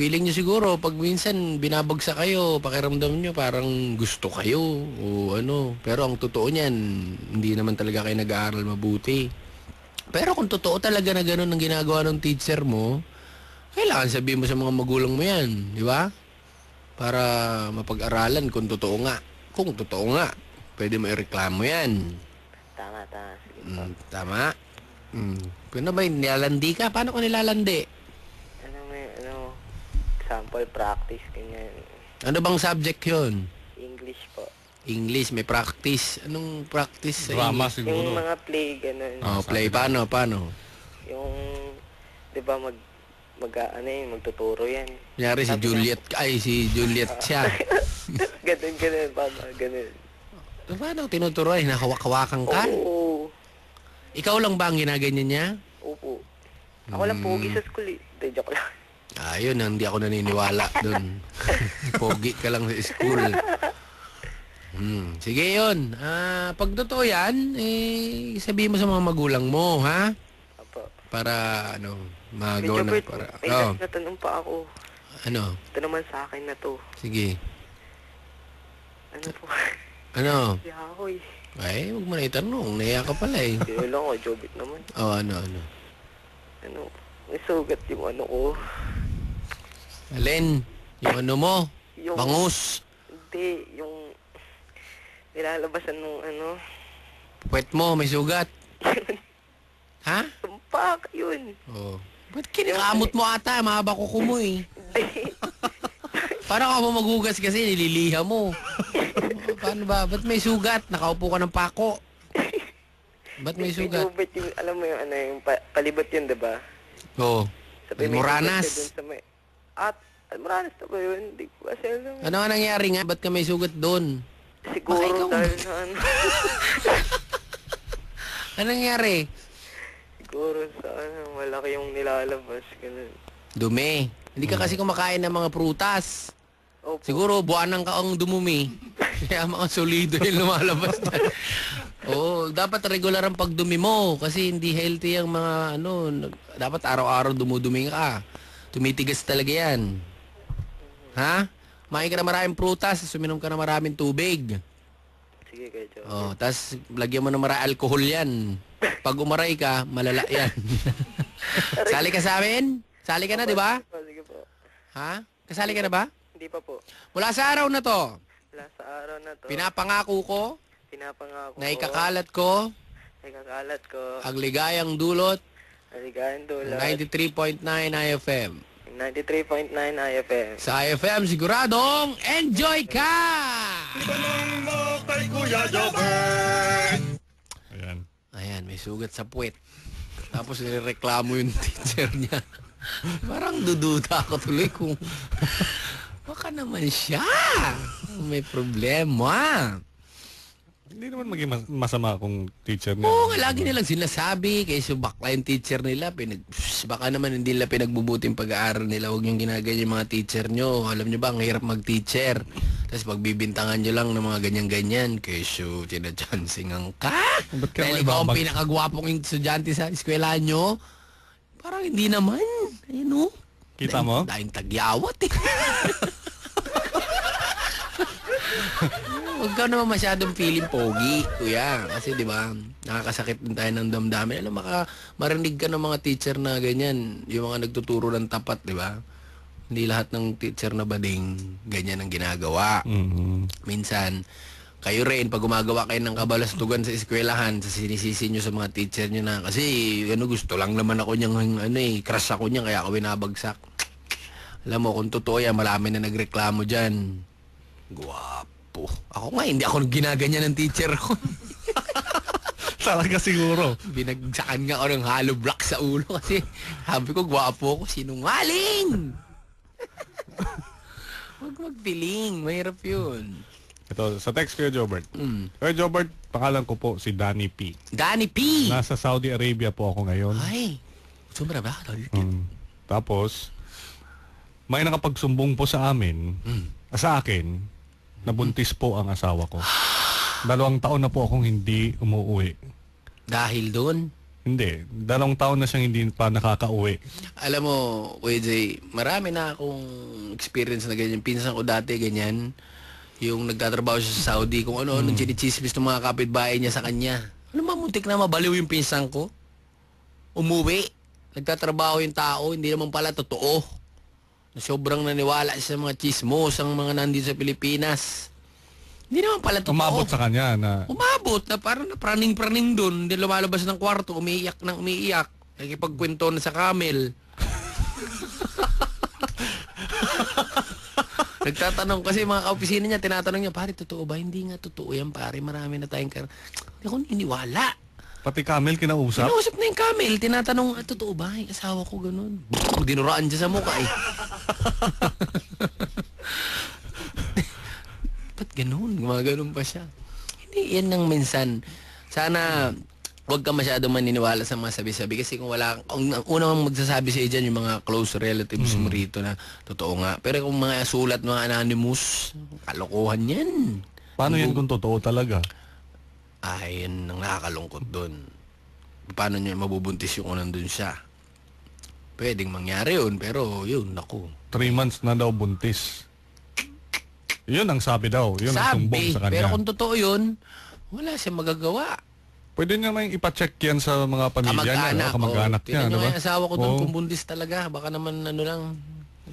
Feeling nyo siguro, pag minsan binabagsak kayo, pakiramdam nyo parang gusto kayo o ano. Pero ang totoo niyan, hindi naman talaga kayo nag-aaral mabuti. Pero kung totoo talaga na gano'n ang ginagawa ng teacher mo, kailangan sabihin mo sa mga magulang mo yan, di ba? Para mapag-aralan kung totoo nga. Kung totoo nga, pwede mo ireklamo yan. Tama, tama. Sige. Mm, tama? Mm. Kung ba, nilalandi ka? Paano ko nilalandi? Ano may, ano, sample practice, ganyan. Ano bang subject yon? English po. English, may practice. Anong practice sa Drama English? Yung mga play, ganun. Oh, play. Paano? Paano? Yung, di ba, mag, mag, ano yun, magtuturo yan. Kunyari si Sabi Juliet, ay si Juliet siya. ganun, ganun, baba, ganun. Paano tinuturo? Ay, nakawak-hawakan ka? Oo. Ikaw lang ba ang ginaganyan niya? Opo. Ako lang pogi sa school eh. Hindi, joke lang. Ayun, hindi ako naniniwala dun. Pogi ka lang sa school. Hmm. Sige yun. Ah, pag totoo yan, eh, sabihin mo sa mga magulang mo, ha? Apo. Para, ano, magawa Medyo, na, Bert, para, may oh, last na tanong pa ako. ano, Ito naman sa akin na to. sige. Ano po? Ano? Eh. Ay, huwag mo na itanong. Naiya ka pala eh. Sino lang ako, Jobit naman. Oh, ano, ano. Ano, may sugat yung ano ko. Alin, yung ano mo, Yung, bangus, Hindi, yung nilalabasan nung ano. puwet mo, may sugat. ha? Tumpak, yun. Oh. Ba't kinakamot mo ata? Mahaba ko mo eh. Ka mo maghugas kasi nililiha mo? Paano ba? Ba't may sugat? Nakaupo ka ng pako. Ba't may sugat? Gubat yung, alam mo yung ano, yung pa- palibot yun, di ba? Oo. Sabi, may Moranas. gubat ka dun sa may... At, ah, Moranas na ba yun? Hindi ko kasi alam. Ano nga nangyari nga? Ba't ka may sugat doon? Siguro ikaw- dahil sa ano. Ano nangyari? Siguro sa ano, malaki yung nilalabas. Ganun. Dumi. Hindi ka kasi kumakain ng mga prutas. Siguro buwanang ka ang dumumi. Kaya mga solido yung lumalabas dyan. Oo, dapat regular ang pagdumi mo kasi hindi healthy ang mga ano, nag- dapat araw-araw dumudumi ka. Tumitigas talaga yan. Ha? Main ka na maraming prutas, suminom ka na maraming tubig. Sige, kayo, Joe. Oh, tas lagyan mo ng maraming alcohol yan. Pag umaray ka, malala yan. Sali ka sa amin? Sali ka na, di ba? Sige po. Ha? Kasali ka na ba? Hindi pa po. Mula sa araw na to, Wala sa araw na to. pinapangako ko Pinapangako na ikakalat ko ko. Ikakalat ko. ang ligayang dulot Aligayan ng dulot. 93.9 IFM. 93.9 IFM. Sa IFM, siguradong enjoy ka! Kay Kuya Jobert. Ayan. May sugat sa puwet. Tapos nireklamo yung teacher niya. Parang dududa ako tuloy kung baka naman siya may problema. Hindi naman maging mas- masama kung teacher niya. Oo, nga, lagi nilang sinasabi. Kaya bakla yung teacher nila. Pinag, Psst, baka naman hindi nila pinagbubuting pag-aaral nila. Huwag yung ginaganyan yung mga teacher nyo. Alam nyo ba, ang hirap mag-teacher. Tapos pagbibintangan nyo lang ng mga ganyan-ganyan. Kesyo, tinachansingan ka. Ba't ka Dahil may ikaw ang babag- pinakagwapong estudyante sa eskwela nyo. Parang hindi naman. Ayun o. Kita mo? Dahil tagyawat eh. Huwag ka naman masyadong feeling pogi, kuya. Kasi di ba, nakakasakit din tayo ng damdamin. Alam, maka, marinig ka ng mga teacher na ganyan. Yung mga nagtuturo ng tapat, di ba? Hindi lahat ng teacher na bading ganyan ang ginagawa. Mhm. Minsan, kayo rin, pag gumagawa kayo ng kabalastugan sa eskwelahan, sa sinisisi nyo sa mga teacher nyo na, kasi ano, gusto lang naman ako niyang, ano eh, crush ako niya, kaya ako binabagsak. Alam mo, kung totoo yan, marami na nagreklamo dyan. Guwapo. Ako nga, hindi ako ginaganyan ng teacher ko. Talaga siguro. Binagsakan nga ako ng hollow block sa ulo kasi sabi ko, gwapo ako, sinungaling! Huwag magpiling, mahirap yun. Ito, sa text ko Jobert. Mm. Kuya Jobert, pangalan ko po si Danny P. Danny P! Nasa Saudi Arabia po ako ngayon. Ay, sumra ba? Mm. Tapos, may nakapagsumbong po sa amin, sa akin, nabuntis po ang asawa ko. Dalawang taon na po akong hindi umuwi. Dahil doon? Hindi. Dalawang taon na siyang hindi pa nakakauwi. Alam mo, Jay, marami na akong experience na ganyan. Pinsan ko dati ganyan. Yung nagtatrabaho siya sa Saudi, kung ano-ano hmm. chinichismis ng mga kapitbahay niya sa kanya. Ano ba, muntik na mabaliw yung pinsan ko? Umuwi. Nagtatrabaho yung tao, hindi naman pala totoo. Sobrang naniwala sa mga chismos, ang mga nandito sa Pilipinas. Hindi naman pala totoo. Umabot sa kanya na Umabot na parang praning-praning doon. Hindi lumalabas ng kwarto, umiiyak nang umiiyak. Nakikipagkwento na sa camel. Nagtatanong kasi mga kaopisina niya, tinatanong niya, pare, totoo ba? Hindi nga totoo yan, pare. Marami na tayong kar... Hindi ako niniwala. pati Camel kinausap. Kinausap na yung camel. Tinatanong, ah, totoo ba? Yung asawa ko ganun. Dinuraan siya sa mukha eh. Ba't ganun? Gumaganon pa siya. Hindi, yan ang minsan. Sana, huwag ka masyado maniniwala sa mga sabi-sabi. Kasi kung wala, kung ang unang magsasabi sa dyan, yung mga close relatives mo rito na totoo nga. Pero kung mga sulat, mga anonymous, kalokohan yan. Paano yan kung totoo talaga? Ay, yan ang nakakalungkot doon. Paano niya mabubuntis yung kung nandun siya? Pwedeng mangyari yun, pero yun, naku. Three months na daw buntis. Yun ang sabi daw. Yun ang sumbong Sabi, sa kanya. pero kung totoo yun, wala siya magagawa. Pwede niya may ipacheck yan sa mga pamilya niya, Kamag-anak. niya, Tingnan di nyo ba? nga yung asawa ko doon, Oo. kung bundis talaga. Baka naman ano lang,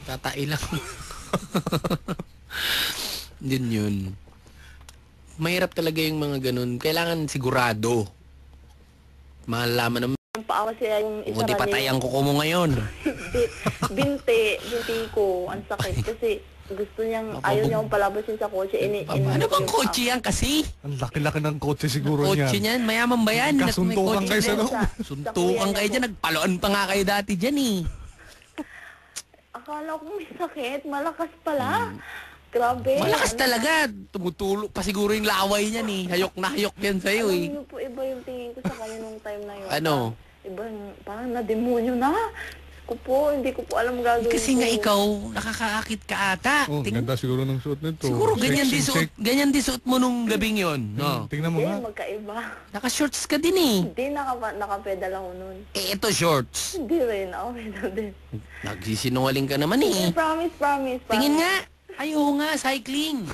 tatai lang. yun yun. Mahirap talaga yung mga ganun. Kailangan sigurado. Malaman naman. Maawa siya yung isa Kundi patay ang kuko mo ngayon. binti, binti ko, ang sakit. Kasi gusto niyang, ayaw niya akong palabasin sa kotse. Ini, ini, Ano bang kotse yan kasi? Ang laki-laki ng kotse siguro niya. Kotse niyan, mayaman ba yan? At may Kasuntukan kotse kayo sa din. loob. Suntukan kayo dyan, nagpaloan pa nga kayo dati dyan eh. Akala ko may sakit, malakas pala. Grabe. Hmm. Malakas Ano- talaga. Tumutulo pa siguro yung laway niyan eh. Hayok na hayok yan sa'yo Alam eh. niyo po, iba yung tingin ko sa kanya nung time na yun. Ano? Iba, parang na-demonyo na. Ko po, hindi ko po alam gagawin Kasi ko. nga ikaw, nakakaakit ka ata. Oh, Ting- ganda siguro ng suot nito. siguro ganyan din suot, ganyan din suot mo nung gabing yon. No? Tingnan mo Hindi, nga. magkaiba. Naka-shorts ka din eh. Hindi, naka, nakapedal ako nun. Eh, ito shorts. Hindi rin, nakapedal din. Nagsisinungaling ka naman eh. Promise, promise, promise. Tingin nga. Ay, oo nga, cycling.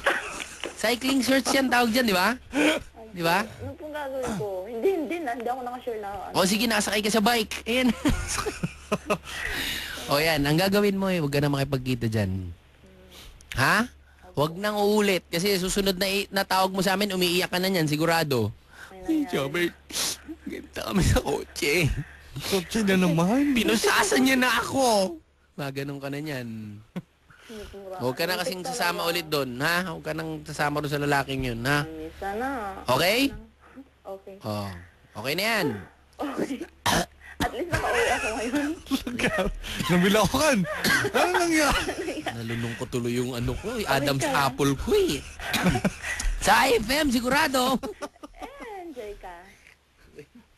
Cycling shorts yan tawag dyan, di ba? Di ba? Ano pong gagawin ko? Hindi, hindi na. Hindi ako nakasure na. Ano. O sige, nakasakay ka sa bike. Ayan. o yan, ang gagawin mo eh, huwag ka na makipagkita dyan. Ha? Huwag nang uulit. Kasi susunod na, i- na tawag mo sa amin, umiiyak ka na niyan, sigurado. Ay, Jobert, ganda kami sa kotse. Kotse na naman. Pinusasan niya na ako. Maganon ka na niyan. Huwag ka na kasing sasama ulit doon, ha? Huwag ka nang sasama doon sa lalaking yun, ha? Sana. Okay? Okay. Oh. Okay na yan. Okay. At least nakauwi ako ngayon. Nabilakan. Ano nangyari? Nalulungkot tuloy yung ano ko, yung Adam's apple ko eh. sa IFM, sigurado. Enjoy ka.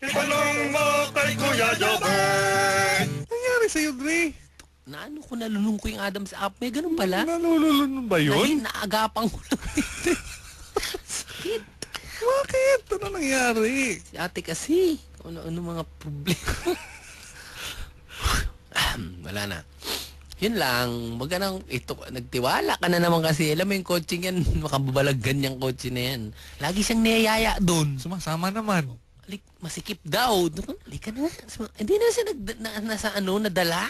Itanong mo kay Kuya Jobert. nangyari sa'yo, Dre? Na ano ko nalulung ko yung Adam's apple. May ganun pala. Nalululun ba Dahil yun? naagapang ko lang ito. Sakit. Bakit? Ano nangyari? Si ate kasi. Ano, ano mga problema. Wala na. Yun lang, wag ka nang, ito, nagtiwala ka na naman kasi. Alam mo yung coaching yan, makababalaggan yung coach na yan. Lagi siyang niyayaya doon. Sumasama naman. Alik, masikip daw. Halika na. Hindi na siya nag, na, nasa ano, nadala.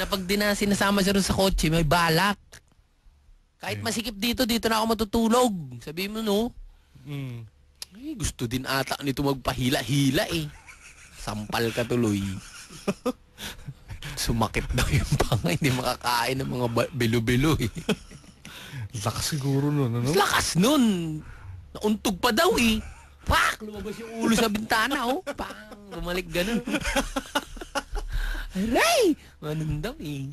Na pag dina, sinasama siya doon sa kotse, may balak. Kahit masikip dito, dito na ako matutulog. Sabi mo, no? mm, Ay, gusto din ata nito magpahila-hila eh. Sampal ka tuloy. Sumakit daw yung panga, hindi makakain ng mga bilo-bilo eh. lakas siguro nun, ano? Lakas nun! Nauntog pa daw eh. Pak! Lumabas yung ulo sa bintana oh. Pang! Bumalik ganun. Aray! Ganun daw eh.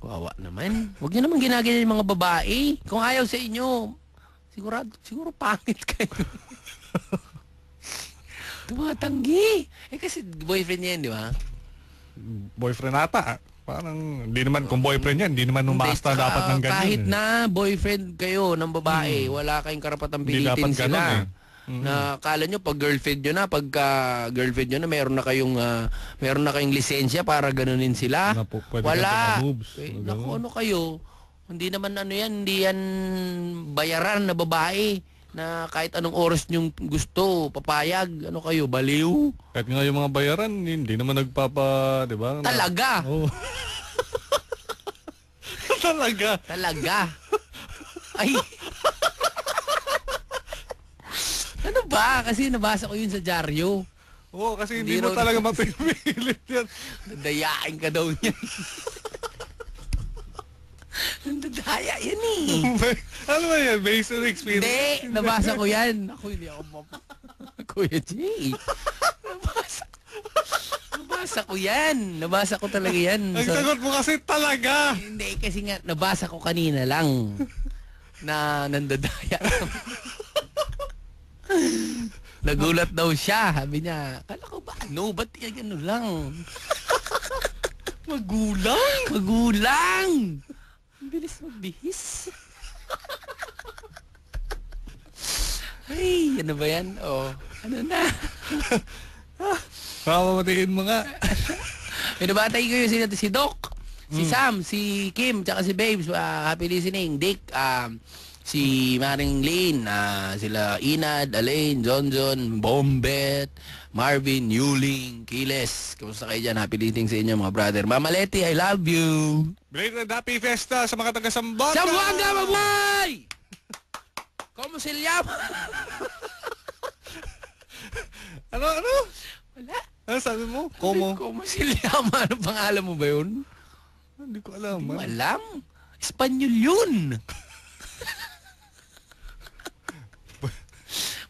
Wawa naman. Huwag niyo naman ginaganyan yung mga babae. Kung ayaw sa inyo, sigurado, siguro pangit kayo. Tumatanggi. Eh kasi boyfriend niya yan, di ba? Boyfriend ata. Parang, hindi naman, kung boyfriend yan, hindi naman umasta Hindi, dapat ng ganyan. Kahit eh. na boyfriend kayo ng babae, wala kayong karapatang Hindi dapat pilitin sila. ganun eh. Mm. Na kala nyo pag girlfriend nyo na, pagka girlfriend nyo na, meron na kayong ah, meron na kayong lisensya para ganunin sila. Na po, pwede Wala. pa moves. Eh, Ano naku, ano kayo? Hindi naman ano yan, hindi yan bayaran na babae na kahit anong oras nyong gusto, papayag, ano kayo, baliw? Kahit nga yung mga bayaran, hindi naman nagpapa, di ba? Na- Talaga. Oo. Talaga. Talaga. Ay. Ano ba? Kasi nabasa ko yun sa dyaryo. Oo, kasi Hindi hindi, mo talaga mapipilit yan. Nadayain ka daw niya. Nandadaya yan eh. ano ba yan? Based on experience? Hindi, nabasa ko yan. Ako hindi ako map... Kuya Jay. Nabasa Nabasa ko yan. Nabasa ko talaga yan. Ang Sa- sagot mo kasi talaga. Hindi, kasi nga, nabasa ko kanina lang na nandadaya. Nagulat daw siya. Sabi niya, kala ko ba, no, ba't yan ano lang? Magulang? Magulang! Ang bilis magbihis. Ay, ano ba yan? Oh, ano na? Mamamatiin mo nga. Pinabatay ko yung si, si Doc, si Sam, si Kim, tsaka si Babes. Ah, happy listening. Dick, um, si Maring Lynn, ah, sila Inad, Alain, John John, Bombet, Marvin, Yuling, Kiles. Kamusta kayo dyan? Happy listening sa inyo mga brother. Mama Leti, I love you. Belated Happy Fiesta sa mga taga-Sambanga. Sambuanga, mabuhay! Como se llama? Ano, ano? Wala. Ano sabi mo? Como? Como Silyama. Ano pangalan mo ba yun? Hindi ko alam. Hindi mo alam? Espanyol yun.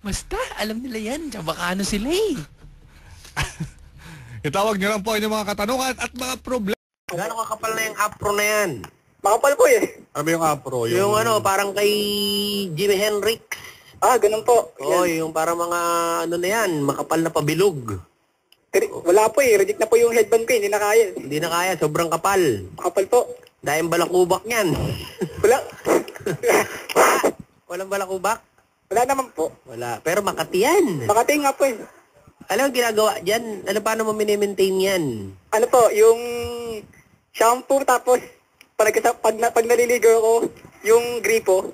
Basta, alam nila yan. Tsabakano sila eh. Itawag niyo lang po inyong mga katanungan at mga problema. Gano'ng kakapal na yung afro na yan? Makapal po eh. Ano yung apro? Yung, ano, parang kay Jimi Hendrix. Ah, ganun po. Oo, yung parang mga ano na yan, makapal na pabilog. Wala po eh. Reject na po yung headband ko. eh. Hindi na kaya. Hindi na kaya, sobrang kapal. Makapal po. Dahil balakubak yan. Wala. Walang balakubak? Wala naman po. Wala. Pero Makati yan. Makati nga po eh. Alam ginagawa dyan? Ano paano mo minimaintain yan? Ano po, yung shampoo tapos pag, pag, na, pag naliligo ako, yung gripo.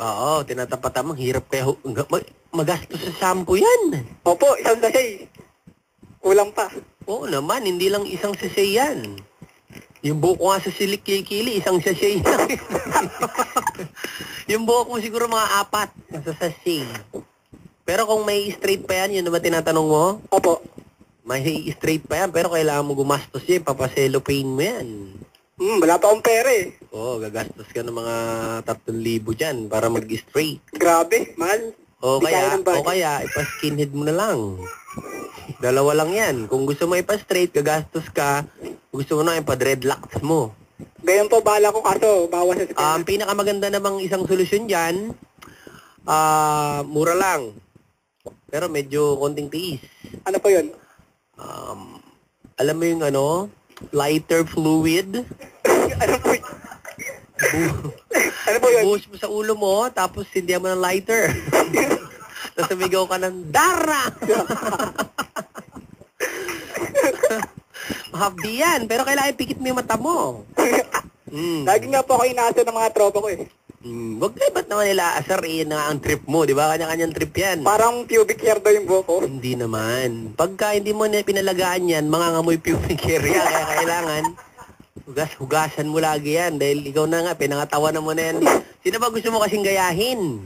Oo, tinatapat mo. Hirap kaya mag, magastos sa shampoo yan. Opo, isang sachet. Kulang pa. Oo naman, hindi lang isang sachet yan. Yung buhok ko nga sa silik kili, isang sachet lang. yung buhok mo siguro mga apat sa sachet. Pero kung may straight pa yan, yun na ba tinatanong mo? Opo. May straight pa yan, pero kailangan mo gumastos yan, papacellophane mo yan. Hmm, wala pa akong pera eh. Oo, gagastos ka ng mga 3,000 dyan para mag-straight. Grabe, mahal. O Di kaya, o kaya, ipa-skinhead mo na lang. Dalawa lang yan. Kung gusto mo ipa-straight, gagastos ka. Gusto mo na ipa-dreadlocks mo. Gayon po, bahala ko kaso, bawas sa Ah, Ang pinakamaganda namang isang solusyon dyan, ah, mura lang. Pero medyo konting tiis. Ano po yun? Um, alam mo yung ano, lighter fluid? ano po ano po yun? Buhos mo sa ulo mo, tapos hindi mo ng lighter. tapos sumigaw ka ng Dara! Mahabdi yan, pero kailangan pikit mo yung mata mo. Mm. Lagi nga po ako inaasa ng mga tropa ko eh. Mm, wag na, ba't naman nila asar eh, na ang trip mo, di ba? Kanya-kanyang trip yan. Parang pubic hair daw yung buhok ko. Hindi naman. Pagka hindi mo na pinalagaan yan, mga ngamoy pubic area, kaya kailangan hugas-hugasan mo lagi yan dahil ikaw na nga, pinangatawanan mo na yan. Sino ba gusto mo kasing gayahin?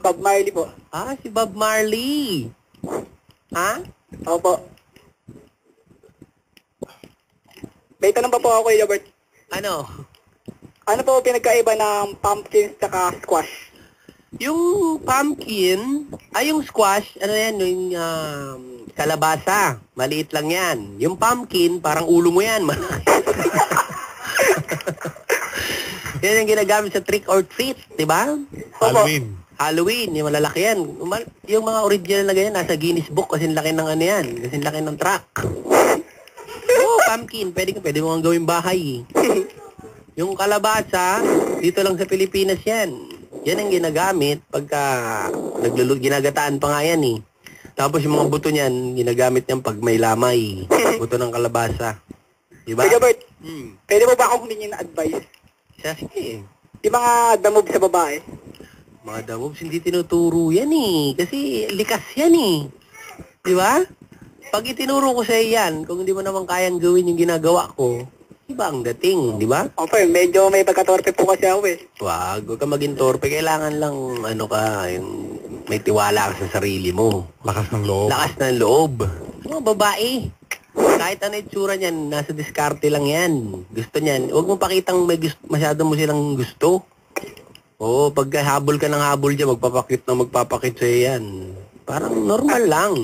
Bob Marley po. Ah, si Bob Marley. Ha? Opo. May tanong pa po ako kay Robert. Ano? Ano po pinagkaiba ng pumpkins tsaka squash? Yung pumpkin, ay yung squash, ano yan, yung um, kalabasa. Maliit lang yan. Yung pumpkin, parang ulo mo yan. yan yung ginagamit sa trick or treat, di ba? Halloween. Halloween, yung malalaki yan. Yung mga original na ganyan, nasa Guinness Book kasi laki ng ano yan. Kasi laki ng truck. Oo, pumpkin. Pwede, ka- pwede mo nga gawing bahay. eh. yung kalabasa, dito lang sa Pilipinas yan. Yan ang ginagamit pagka naglulu ginagataan pa nga yan eh. Tapos yung mga buto niyan, ginagamit niyan pag may lamay. Buto ng kalabasa. Diba? Kuya Bert, Hmm. pwede mo ba akong humingi ng advice? Siya, sige. Yung mga damog sa babae. Mga damobs, hindi tinuturo yan eh. Kasi likas yan eh. Di ba? Pag itinuro ko sa yan, kung hindi mo naman kayang gawin yung ginagawa ko, iba ang dating, di ba? Opo, medyo may pagkatorpe po kasi ako eh. Wag, huwag ka maging torpe. Kailangan lang, ano ka, yung may tiwala ka sa sarili mo. Lakas ng loob. Lakas ng loob. Mga babae. Kahit ano itsura niyan, nasa diskarte lang yan. Gusto niyan. Huwag mo pakitang may gusto, masyado mo silang gusto. Oo, pag habol ka ng habol dyan, magpapakit na magpapakit sa'yo yan. Parang normal lang.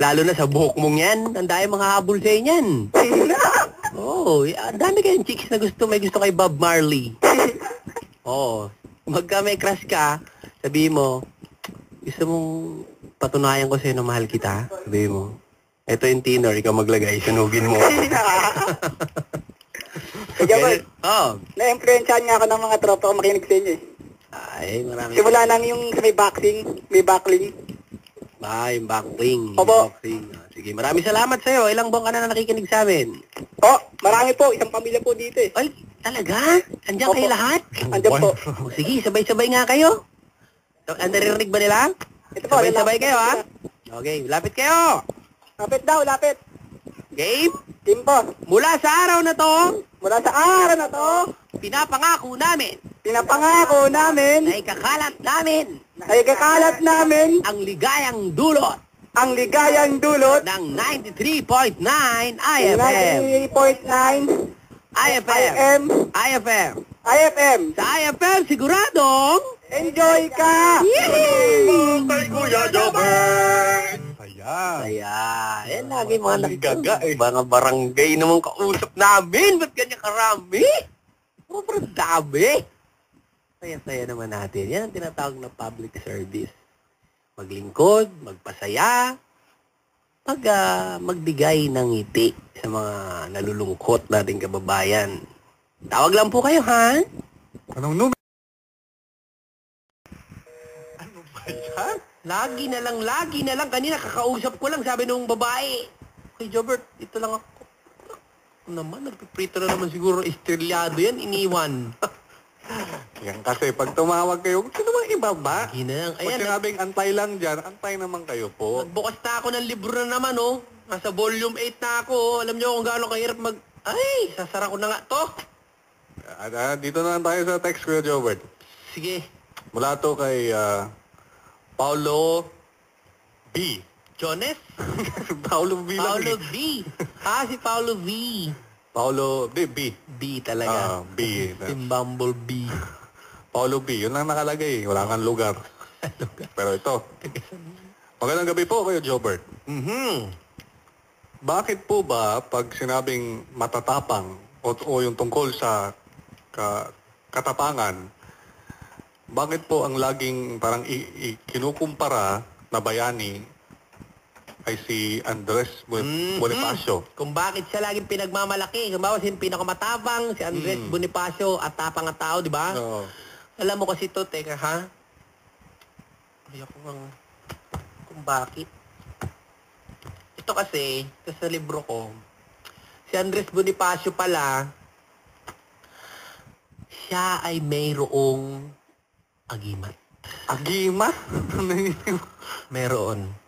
Lalo na sa buhok mong yan, ang dami mga habol sa'yo yan. Oo, oh, ang dami kayong chicks na gusto, may gusto kay Bob Marley. Oo, magka may crush ka, sabihin mo, gusto mong patunayan ko sa'yo na mahal kita? Sabihin mo, eto yung thinner, ikaw maglagay, sunugin mo. Kuya Bert, Oo. na-influensyahan nga ako ng mga tropa ko makinig sa inyo eh. Ay, marami. Simula nang yung sa may boxing, may backling. Ah, yung yung Opo. boxing. Ah, Sige, maraming salamat sa'yo. Ilang buwan ka na nakikinig sa amin? Oh, marami po, isang pamilya po dito eh. Ay, talaga? Andiyan kayo lahat? Andiyan po. Oh, sige, sabay-sabay nga kayo. So, ang naririnig ba nila? Ito po, Sabay-sabay kayo, po ha? Okay, lapit kayo. Lapit daw, lapit. Game? Team po. Mula sa araw na to, Mula sa araw na to, pinapangako namin pinapangako namin na ikakalat namin na ikakalat namin ang ligayang dulot ang ligayang dulot ng 93.9 IFM. 93.9 IFM. IFM. IFM. Sa IFM, siguradong Enjoy ka! Kay Kuya Jobert. Ayan. Ayan. Yan lagi mga nagaga eh. Mga barangay naman kausap namin. Ba't ganyan karami? Sobrang dami. Saya-saya naman natin. Yan ang tinatawag na public service. Maglingkod, magpasaya, pag ah, magbigay ng ngiti sa mga nalulungkot nating kababayan. Tawag lang po kayo, ha? Anong numero? Lagi na lang, lagi na lang. Kanina kakausap ko lang, sabi nung babae. Kay Jobert, ito lang ako. Ako naman, nagpiprito na naman siguro estrelyado yan, iniwan. Yan kasi pag tumawag kayo, gusto naman ibaba. Na lang. Pag Ayan, sinabing antay lang dyan, antay naman kayo po. nagbukas na ako ng libro na naman, oh. Nasa volume 8 na ako. oh. Alam niyo kung gaano kahirap mag... Ay, sasara ko na nga to. At, ah, dito na lang tayo sa text, Kuya Jobert. Sige, Mula to kay ah, Paulo B. Jones? Paulo B lang Paulo eh. V. Ah, si Paulo V. Paulo B. B. B Ah, talaga. B. Timbambol B. Paulo B. Yun lang nakalagay. Wala kang lugar. Pero ito. Magandang gabi po kayo, Jobert. Mhm. Bakit po ba pag sinabing matatapang o, o yung tungkol sa ka, katapangan, bakit po ang laging parang i, i- kinukumpara na bayani ay si Andres Bu- Mhm. Bonifacio? Kung bakit siya laging pinagmamalaki. Kung bawa si pinakamatapang, si Andres Mm. Bonifacio, at tapang ang tao, di ba? Oo. Alam mo kasi to, teka ha? Ayoko nga. Kung bakit. Ito kasi, ito sa libro ko, si Andres Bonifacio pala, siya ay mayroong agimat. Agimat? Meron.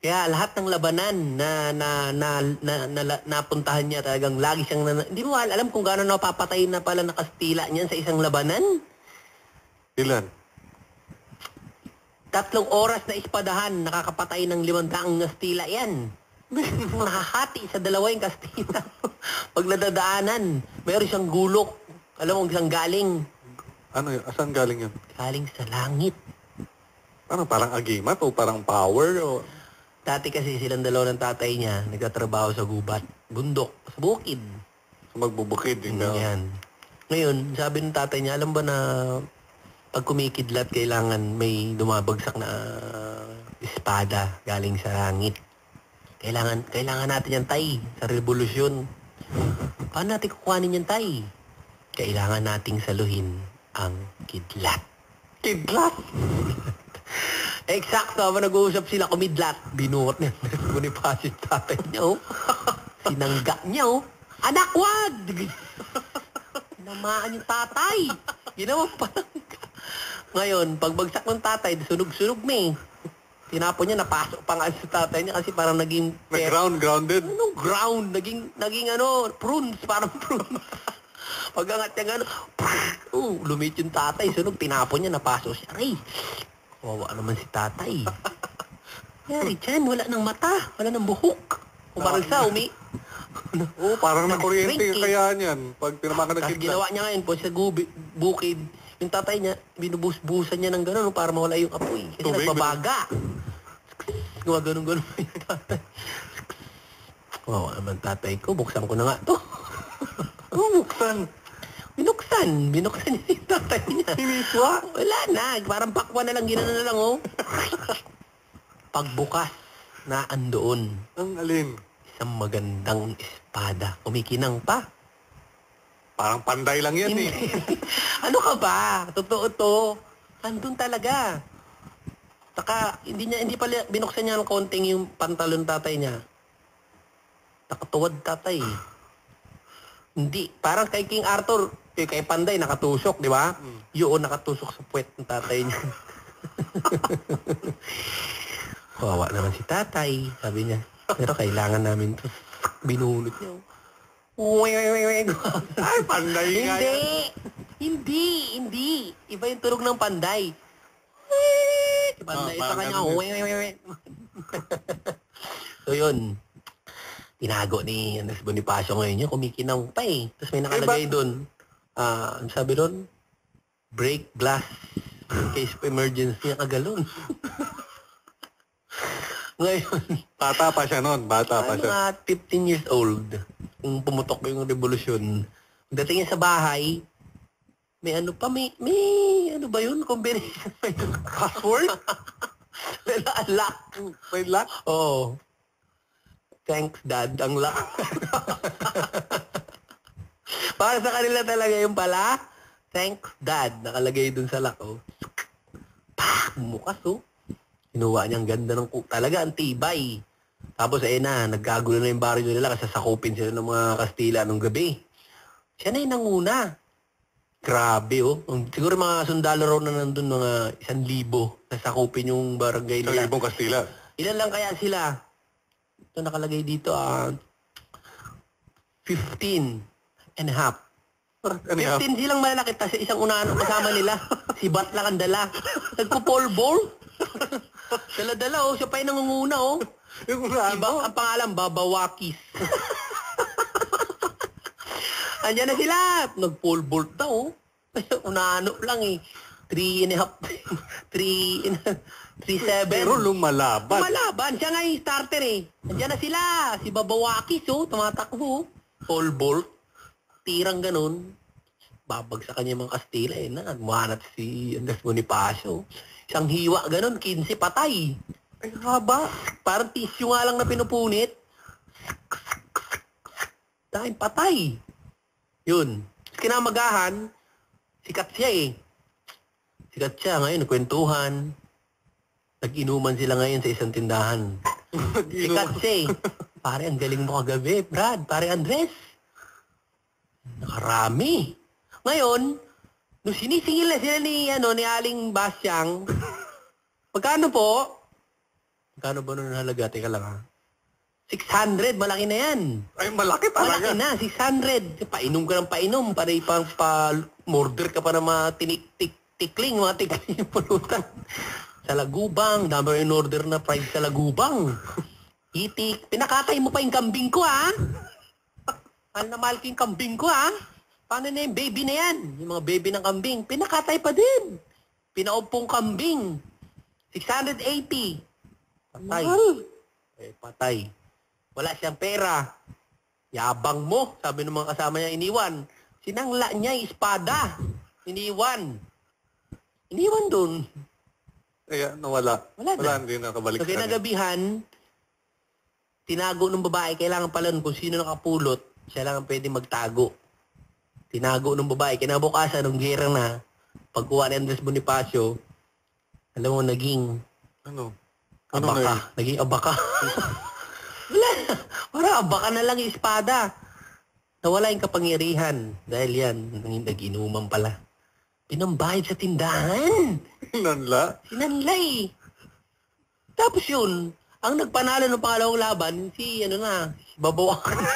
Kaya lahat ng labanan na na na na, na, na- napuntahan niya talagang lagi siyang nana- hindi mo al- alam kung gaano napapatay na pala na Kastila niyan sa isang labanan. Ilan? Tatlong oras na ispadahan nakakapatay ng limandaang Kastila yan. Nakahati sa dalawa yung Kastila. Pag nadadaanan, meron siyang gulok. Alam mo, isang galing. Ano yun? Asan galing yun? Galing sa langit. Ano, parang agimat o parang power o... Dati kasi silang dalawa ng tatay niya, nagtatrabaho sa gubat, bundok, sa bukid. So magbubukid din daw. Yan. Ngayon, sabi ng tatay niya, alam ba na pag kumikidlat, kailangan may dumabagsak na espada galing sa langit. Kailangan, kailangan natin yan, tay, sa revolusyon. Paano natin kukuhanin yan, tay? Kailangan nating saluhin ang kidlat. Kidlat? Eksakto, habang nag-uusap sila, kumidlat. Binuot niya. Bonifacio yung tatay niya, oh. Sinangga niya, oh. Anak, wag! Tinamaan yung tatay. Ginawa pa. Ngayon, pagbagsak ng tatay, sunog-sunog me. Tinapon niya, napasok pa nga sa tatay niya kasi parang naging... Nag-ground, grounded? Anong ground? Naging, naging ano, prunes, parang prunes. Pag-angat niya gano'n, oh, lumit yung tatay, sunog, tinapon niya, napasok siya. Aray, kawawa naman si tatay. Yari dyan, wala ng mata, wala ng buhok. Parang sa, umi... Oo, parang nakuryente Nag-shrink yung eh. kaya niyan. Pag pinamakan ng Tapos kidlat. ginawa niya ngayon po sa gubi, bukid, yung tatay niya, binubus-busan niya ng gano'n para mawala yung apoy. Kasi Tubig, nagbabaga. Gawa ganun-ganun yung tatay. Wow, naman tatay ko, buksan ko na nga to. Oo, buksan. Binuksan. Binuksan niya yung tatay niya. Siniswa? Wala na. Parang pakwa na lang, ginano na lang, oh. Pagbukas na andoon. Ang alin? Isang magandang espada. Kumikinang pa. Parang panday lang yan eh. ano ka ba? Totoo to. Andun talaga. Taka, hindi niya, hindi pala, binuksan niya ng konting yung pantalon tatay niya. Nakatuwad tatay. Hindi. Parang kay King Arthur, kay, kay Panday, nakatusok, di ba? Yun, nakatusok sa puwet ng tatay niya. Kawawa naman si tatay, sabi niya. Pero kailangan namin to. Binunot niya. Uy. Ay, panday nga Hindi! yan. Hindi, hindi. Iba yung tunog ng panday. Ah, kanya, we, we, we, we. so yun, tinago ni Andres Bonifacio ngayon yun, kumikinang pa eh. Tapos may nakalagay doon, ah, ano sabi doon? Break glass in case of emergency ang kagalon. ngayon, Bata pa siya noon, bata pa ano siya. mga 15 years old, yung pumutok yung revolusyon, dating niya sa bahay, may ano pa, may, may ano ba yun? Combination. Password? may lock. May lock? Oo. Thanks, Dad. Ang lock. Para sa kanila talaga yung pala, thanks, Dad. Nakalagay dun sa lock, oh. Pak! Bukas, oh. Kinuha niya ang ganda ng ku- talaga, ang tibay. Tapos, ayun na, nagkagulo na yung barrio nila kasi sakupin sila ng mga Kastila nung gabi. Siya na yung nanguna. Grabe, oh. Siguro mga sundalo raw na nandun, mga isang libo na sakupin yung barangay Isang nila. libong Kastila. Ilan lang kaya sila? Ito nakalagay dito, ah, 15 and a half. and a half? 15 silang malalaki, tapos isang unahan ang kasama nila. si Bat lang ang dala. Nagpo-polbol. Dala-dala, oh. Siya pa yung nangunguna, oh. Yung Iba, ang pangalan, Babawakis. Andiyan na sila. Nag-pole vault daw. oh. Unano lang eh. Three and a half. Three and Three seven. Pero lumalaban. Lumalaban. Siya nga yung starter eh. Andiyan na sila. Si Babawakis oh. Tumatakbo. Pole vault. Tirang ganun. Babagsak kanya yung mga Kastila eh. Na, Muhanap si Andres Bonifacio. Isang hiwa ganun. 15 patay. Ay, haba. Parang tissue nga lang na pinupunit. Dahil patay. Yun. Kinamagahan, sikat siya eh. Sikat siya ngayon, kwentuhan. Nag-inuman sila ngayon sa isang tindahan. sikat siya eh. Pare, ang galing mo kagabi, Brad. Pare Andres. Nakarami. Ngayon, nung sinisingil na sila ni, ano, ni Aling Basyang, magkano po? Magkano ba nung halaga? Teka lang ha. 600, malaki na yan. Ay, malaki talaga. Malaki na, 600. Painom ka ng painom, para ipang pa, murder ka pa ng mga tinik-tik-tikling, mga tikling yung pulutan. Sa lagubang, dami in order na fried sa lagubang. Itik, pinakatay mo pa yung kambing ko, ha? Mahal na mahal ko yung kambing ko, ha? Paano na yung baby na yan? Yung mga baby ng kambing, pinakatay pa din. Pinaupong kambing. 680. Patay. Eh, patay. Wala siyang pera. Yabang mo, sabi ng mga kasama niya, iniwan. Sinangla niya yung espada. Iniwan. Iniwan dun. Kaya nawala. Wala na. Wala, hindi nakabalik So sa kanya. kinagabihan, tinago ng babae, kailangan pala nun kung sino nakapulot, siya lang ang pwede magtago. Tinago ng babae, kinabukasan, nung gera na, pagkuha ni Andres Bonifacio, alam mo, naging Ano? Ano na abaka. yun? Naging abaka. Wala na. Parang abaka na lang yung espada. Nawala yung kapangyarihan. Dahil yan, naging nag-inuman pala. Pinambayad sa tindahan. Nanla? Sinanla eh. Tapos yun, ang nagpanalo ng pangalawang laban, si ano na, si Babawakan.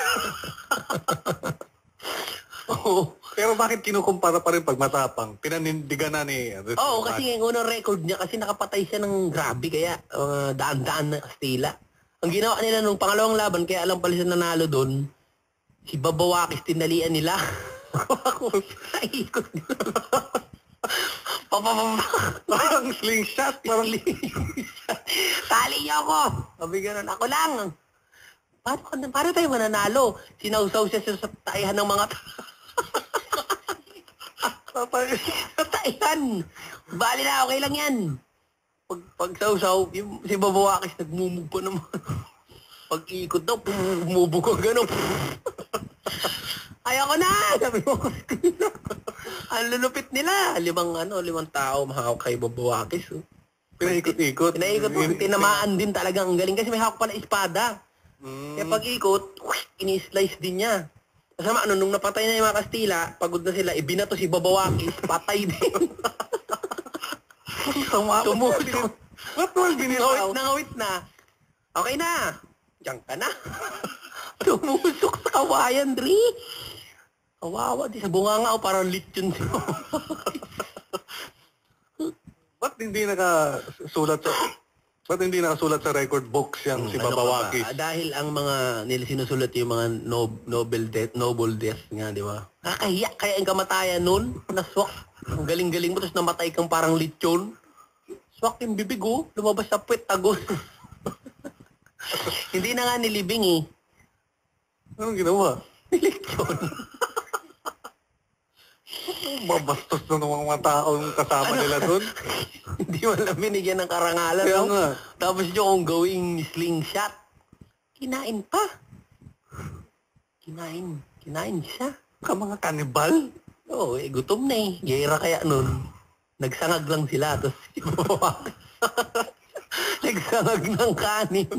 Oo. Pero bakit kinukumpara pa rin pag matapang? Pinanindigan na ni... Oo, kasi yung unang record niya, kasi nakapatay siya ng grabe, kaya uh, daan-daan na Kastila. Ang ginawa nila nung pangalawang laban, kaya alam pala siya nanalo doon, si Babawakis tinalian nila. Ako, naikot nila. Papapapa. Parang slingshot. Parang Tali niyo ako. Sabi ganun, ako lang. Paano, paano tayo mananalo? Sinausaw siya sa taihan ng mga sa taihan. Bali na, okay lang yan. Pag, pag sausaw, yung, si Babawakis nagmumug pa naman. Pag ikot daw, bumubugo gano'n. Ayoko na! Sabi mo, ang lulupit nila. Limang, ano, limang tao mahawak kay Babawakis. Oh. Pinaikot-ikot. Pinaikot mo, tinamaan din talaga ang galing kasi may hawak pa na espada. Mm. Kaya pag ikot, ini-slice din niya. Kasama, ano, nung napatay na yung mga Kastila, pagod na sila, ibinato si Babawakis, patay din. Tumusok. Ba't naman binitaw? Ngawit na ngawit na. Okay na. Diyan ka na. Tumusok sa kawayan, Dri. Kawawa, di sa bunga nga, o parang lechon siya. Ba't hindi nakasulat sa... Ba't hindi nakasulat sa record books yung si Ano ka ba? Ah, dahil ang mga nila sinusulat yung mga nob, noble death, noble death nga, di ba? Nakakahiya kaya ang kamatayan nun. Naswak. Ang galing-galing mo, tapos namatay kang parang lechon. Swak yung bibig, oh. Lumabas sa puwet, tagos. Hindi na nga nilibing, eh. Anong ginawa? Lechon. Babastos na ng mga taong kasama nila doon. Hindi mo lang binigyan ng karangalan, Kaya no? nga. Tapos yung gawing slingshot. Kinain pa. Kinain. Kinain siya. Ka mga kanibal? Oo, eh, gutom na eh. Gera kaya nun. Nagsangag lang sila, tapos nagsangag ng kanin.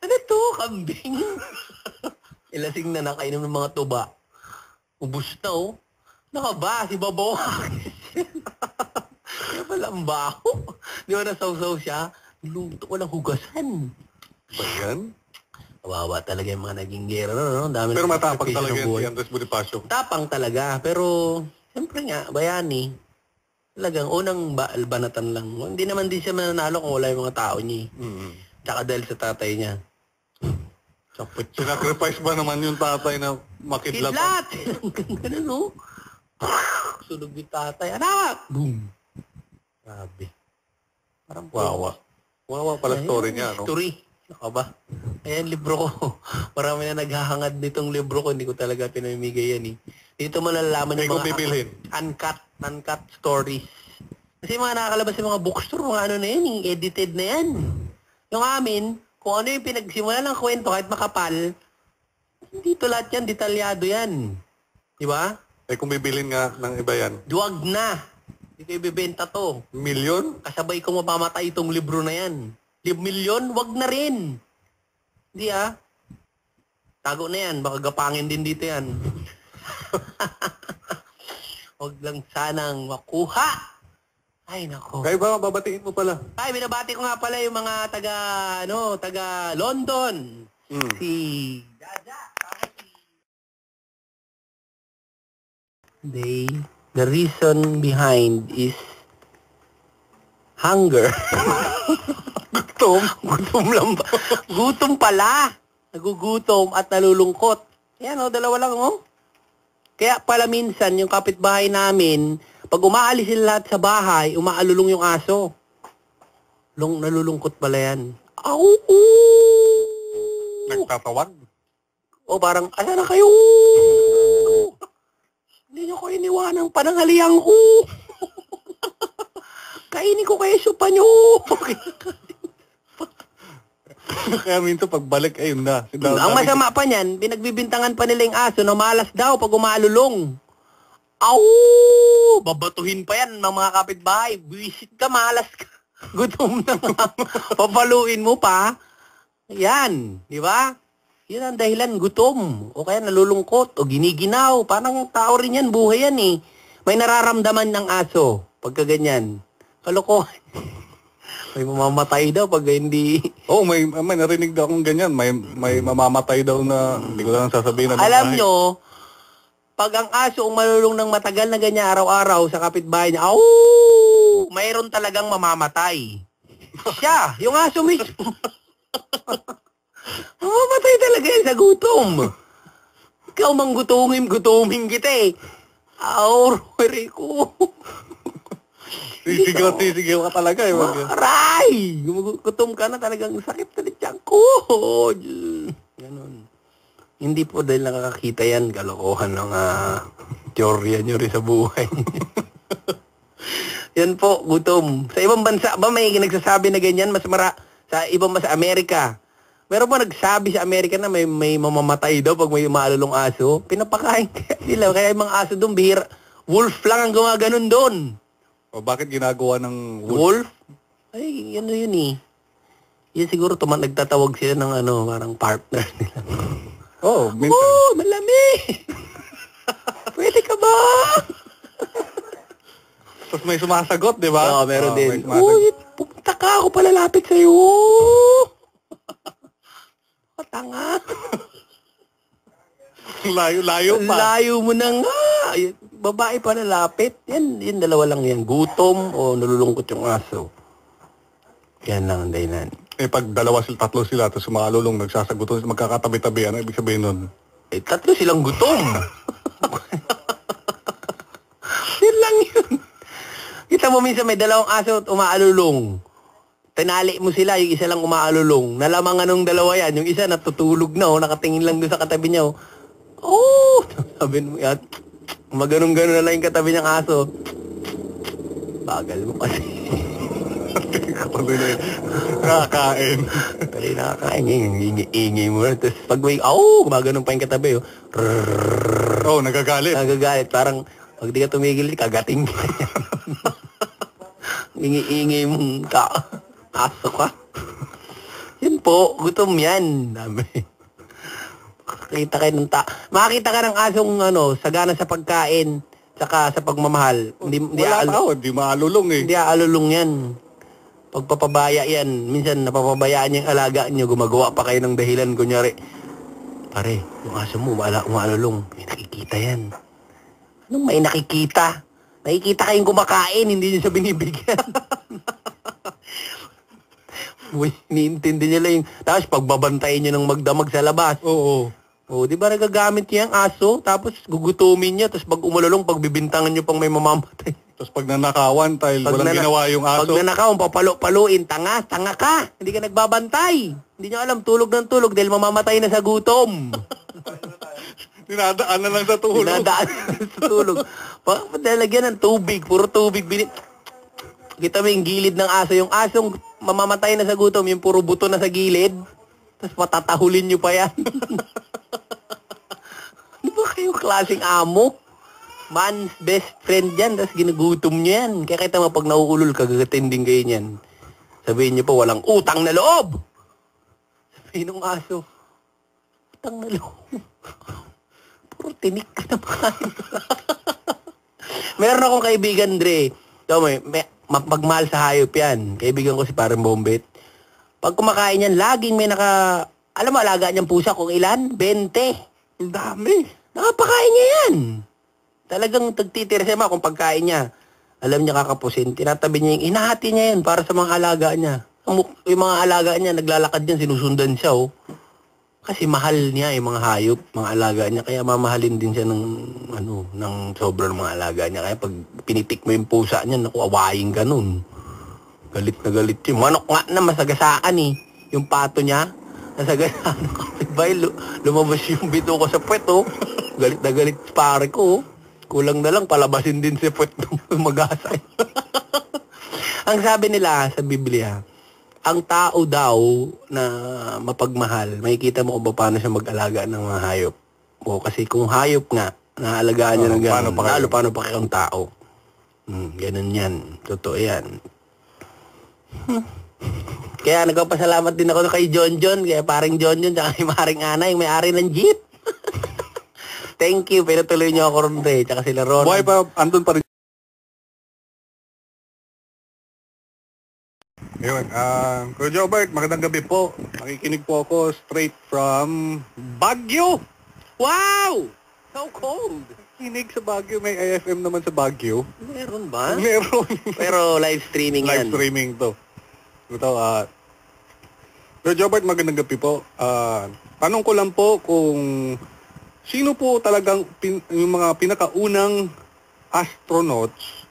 Ano to, kambing? Ilasing na nakainom ng mga tuba. Ubus na oh. Naka ba, si Babaw. Kaya pala ang baho. Di ba nasawsaw siya? Luto ko lang hugasan. Ba yan? Kawawa talaga yung mga naging gera, no? no? Dami Pero ng matapang talaga yan si. Andres Bonifacio. Tapang talaga, pero siyempre nga, bayani. Talagang unang ba banatan lang. Hindi naman din siya mananalo kung wala yung mga tao niya. eh. Mm. Tsaka dahil sa tatay niya. Sapot Sinacrifice ba naman yung tatay na makidlat? Kidlat! Ganun, no? Sunog yung tatay. Anak! Boom! Grabe. Parang Wawa. Wawa pala Ayun, story niya, no? Story. Ano ba? Ayan, libro ko. Marami na naghahangad nitong libro ko. Hindi ko talaga pinamimigay yan eh. Dito malalaman yung mga bibilhin. uncut, uncut stories. Kasi mga nakakalabas sa mga bookstore, mga ano na yan, yung edited na yan. Yung amin, kung ano yung pinagsimula ng kwento, kahit makapal, dito lahat yan, detalyado yan. Di ba? Eh kung bibilin nga ng iba yan. Duwag na. Hindi ko ibibenta to. Milyon? Kasabay ko mapamatay itong libro na yan. Lib milyon, wag na rin. Hindi ah. Tago na yan, baka gapangin din dito yan. wag lang sanang makuha. Ay, nako. Kaya ba babatiin mo pala? Ay, binabati ko nga pala yung mga taga, ano, taga London. Mm. Si Jaja. saka si- They, the reason behind is hunger. gutom? gutom lang ba? gutom pala. Nagugutom at nalulungkot. Yan o, dalawa lang o. Kaya pala minsan, yung kapitbahay namin, pag umaalis sila lahat sa bahay, umaalulong yung aso. Long, nalulungkot pala yan. Au! Nagtatawag? O parang, asa na kayo? Hindi niyo ko iniwanang pananghaliang ko. Kainin ko kayo supa niyo. Kaya minto pagbalik, ayun na. Si Daw- Ang masama pa niyan, pinagbibintangan pa nila yung aso na malas daw pag umalulong. Au! Babatuhin pa yan ng mga kapitbahay. Visit ka, malas ka. Gutom na nga. Papaluin mo pa. Yan, di ba? Yun ang dahilan, gutom. O kaya nalulungkot o giniginaw. Parang tao rin yan, buhay yan eh. May nararamdaman ng aso pagka ganyan. Kalokohan. May mamamatay daw pag hindi... Oo, oh, may, may narinig daw akong ganyan. May, may mamamatay daw na, hindi ko lang sasabihin na Alam nyo, pag ang aso ang malulong ng matagal na ganyan araw-araw sa kapitbahay niya, au! Mayroon talagang mamamatay. Siya, yung aso mismo. mamamatay talaga yan sa gutom. Ikaw mang gutumim, gutuming kita eh. Aur, ko. Sisigaw, sisigaw ka talaga. Eh, wag- Aray! Gutom ka na talagang sakit na tiyan ko. Ganon. Hindi po dahil nakakakita yan, kalokohan ng uh, teorya nyo rin sa buhay. yan po, gutom. Sa ibang bansa ba may nagsasabi na ganyan? Mas mara sa ibang mas Amerika. Meron ba nagsabi sa Amerika na may may mamamatay daw pag may umalulong aso? Pinapakain kaya sila. Kaya yung mga aso doon, bihira. Wolf lang ang gumaganon doon. O bakit ginagawa ng Wolf? Ay, ano yun eh. Yan siguro tuma nagtatawag sila ng ano, parang partner nila. Oo, oh, minsan. Oh, malami! Pwede ka ba? Tapos may sumasagot, di ba? Oo, meron Oo, din. Uy, pumunta ka ako palalapit sa'yo. Tanga. layo, layo pa. Layo mo na nga. Babae pa lalapit. Yan, yan dalawa lang yan. Gutom o nalulungkot yung aso. Yan lang ang dahilan. Eh, pag dalawa sila, tatlo sila, tapos sumakalulong, nagsasagutan, magkakatabi-tabi, ano ibig sabihin nun? Eh, tatlo silang gutom. yun lang yun. Kita mo minsan may dalawang aso at umaalulong. Tinali mo sila, yung isa lang umaalulong. Nalamangan nung dalawa yan. Yung isa natutulog na, oh, nakatingin lang doon sa katabi niya. Oh, oh! sabi mo yan. Maganong-ganon na lang yung katabi niyang aso. Bagal mo kasi. Nakakain. Pero nakakain, ingi mo na. Tapos pag may, oh, gumaganon pa yung katabi. Oh, oh nagagalit. Nagagalit. Parang, pag di ka tumigil, kagating mo. Ingi-ingi mong ka. Aso ka. Yun po, gutom yan. Dami. Makakita kayo ng ta... Makakita ka ng asong ano, sagana sa pagkain, saka sa pagmamahal. Hindi, hindi Wala aal- tao, hindi maalulong eh. Hindi aalulong yan. Pagpapabaya yan. Minsan napapabayaan niya yung alaga niyo, gumagawa pa kayo ng dahilan. Kunyari, pare, yung aso mo, maala, umaalulong. May nakikita yan. Anong may nakikita? Nakikita kayong kumakain, hindi niyo siya binibigyan. Uy, iniintindi niya lang yung... Tapos pagbabantayin niyo ng magdamag sa labas. Oo. Oo, di ba nagagamit niya ang aso, tapos gugutumin niya, tapos pag umalulong, pagbibintangan niyo pang may mamamatay. Tapos pag nanakawan, dahil walang nana- ginawa yung aso. Pag nanakaw, papalo-paluin, tanga, tanga ka. Hindi ka nagbabantay. Hindi niya alam, tulog ng tulog dahil mamamatay na sa gutom. Dinadaan na lang sa tulog. Dinadaan sa tulog. Pa, lagyan ng tubig, puro tubig. Bini Kita mo yung gilid ng aso. Yung asong mamamatay na sa gutom, yung puro buto na sa gilid. Tapos patatahulin nyo pa yan. Ano ba kayong klaseng amo? Man's best friend yan, tapos ginugutom nyo yan. Kaya kita mo pag nauulol ka, gagatinding kayo niyan. Sabihin nyo pa, walang utang na loob! Sabihin ng aso, utang na loob. Puro tinik ka naman. Meron akong kaibigan, Dre. Ito may, magmahal sa hayop yan. Kaibigan ko si Parang Bombet. Pag kumakain yan, laging may naka... Alam mo, alaga niyang pusa kung ilan? 20. Ang dami. Nakapakain niya yan. Talagang tagtitira siya ma kung pagkain niya. Alam niya kakapusin. Tinatabi niya yung inahati niya yan para sa mga alaga niya. Yung mga alaga niya, naglalakad yan, sinusundan siya oh. Kasi mahal niya yung mga hayop, mga alaga niya. Kaya mamahalin din siya ng, ano, ng sobrang mga alaga niya. Kaya pag pinitik mo yung pusa niya, naku, awayin. Galit na galit yun. Manok nga na, masagasaan eh. Yung pato niya, nasagasaan kapitbahay. Lu- lumabas yung bito ko sa puwet, oh. Galit na galit pare ko, oh. Kulang na lang, palabasin din si puwet ng magasay. Ang sabi nila sa Biblia, ang tao daw na mapagmahal, makikita mo kung paano siya mag-alaga ng mga hayop. O kasi kung hayop nga, naalagaan niya Oo, ng paano gano'n, pa kayo? lalo paano pa kayong tao. Hmm, ganun yan. Totoo yan. Kaya nagpapasalamat din ako kay John John, kaya paring John John, tsaka kay Maring Ana, yung may-ari ng jeep. Thank you, pinatuloy niyo ako ron, Ray, tsaka sila Ron. Buhay pa, andun pa rin. Yun, ah, Kuya Jobert, magandang gabi po. Nakikinig po ako straight from Baguio. Wow! So cold. Kinig sa Baguio, may AFM naman sa Baguio. Meron ba? Meron. Pero live streaming Live yan. streaming to. Ito, ah, Kuya Jobert, magandang gabi po. Ah, tanong ko lang po kung sino po talagang pin, yung mga pinakaunang astronauts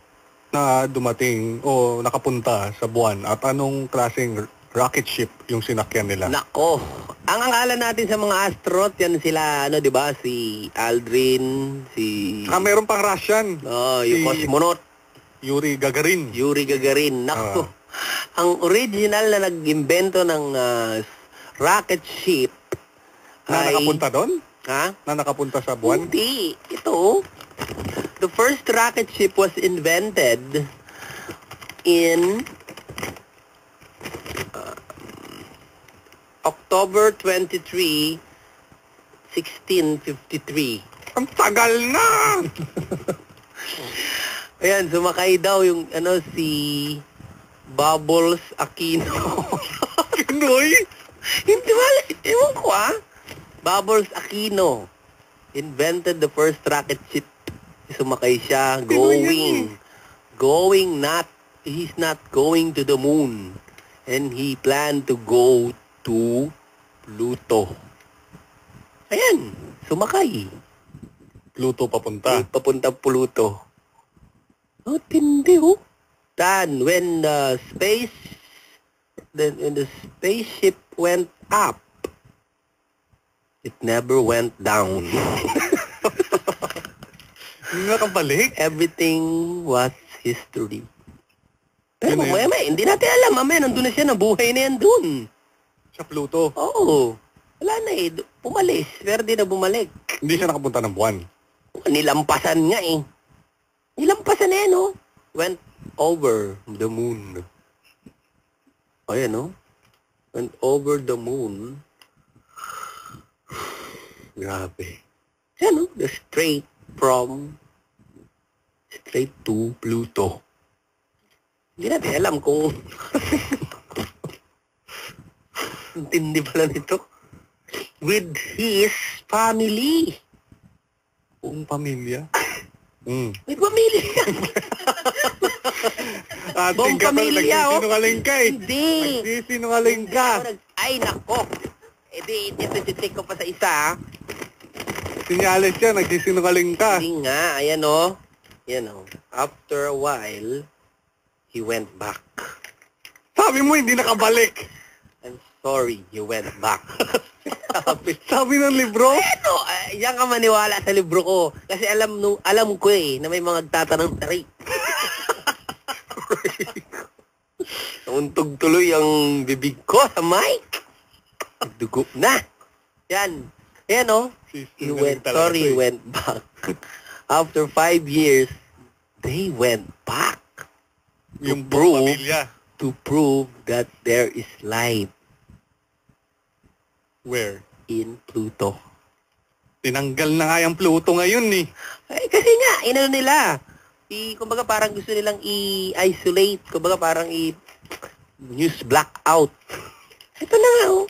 na dumating o nakapunta sa buwan at anong klaseng rocket ship yung sinakyan nila? Nako. Ang akala natin sa mga astronaut, yan sila, ano, di ba? Si Aldrin, si... Ah, meron pang Russian. Oh, yung Si- cosmonaut. Yuri Gagarin. Yuri Gagarin. Nako. Ang original na nag-imbento ng ah, rocket ship Na ay- nakapunta doon? Ha? Na nakapunta sa buwan? Hindi. Ito, the first rocket ship was invented in uh, October 23, 1653. Ang tagal na! Ayan, sumakay daw yung ano si Bubbles Aquino. Pinoy? Hindi wala. Ewan ko ah. Bubbles Aquino invented the first rocket ship Sumakay siya, going, going not, he's not going to the moon. And he planned to go to Pluto. Ayan, sumakay. Pluto papunta. Papunta Pluto. Oh, tindi oh. Then, when the space, then when the spaceship went up, it never went down. Hindi nakabalik. Everything was history. Pero Yun na yun. mamaya, mamaya, hindi natin alam. Mamaya, nandun na siya, nabuhay na yan dun. Sa Pluto. Oo. Wala na eh. Du- Pumalis. Pero di na bumalik. Hindi siya nakapunta ng buwan. Nilampasan nga eh. Nilampasan na yan, oh. Went over the moon. Ayan, oh. Went over the moon. Grabe. Yan, oh. The straight from straight to Pluto. Hindi natin alam kung ang tindi pala nito. With his family. Buong pamilya. Mm. May pamilya. Ate, Buong pamilya, oh. Nagsisinungaling ka eh. Hindi. Nagsisinungaling ka. Ay, nako. Eh di, dito titik ko pa sa isa, ah. Sinyales siya, nagsisinungaling ka. Hindi nga, ayan o. Ayan o. After a while, he went back. Sabi mo, hindi nakabalik. I'm sorry, you went back. Sabi, Sabi ng libro? ano, uh, yan ka maniwala sa libro ko. Kasi alam nung alam ko eh, na may mga tatanong tarik. Nauntog tuloy ang bibig ko sa mic. Dugo na. Yan. Yan oh. He went, sorry, to he eh. went back. After five years, they went back. To Yung prove, pamilya. to prove that there is life Where? in Pluto. Tinanggal na nga yung Pluto ngayon eh. Eh, kasi nga, inano nila. I, kumbaga parang gusto nilang i-isolate. Kumbaga parang i- news blackout. Ito na nga, oh.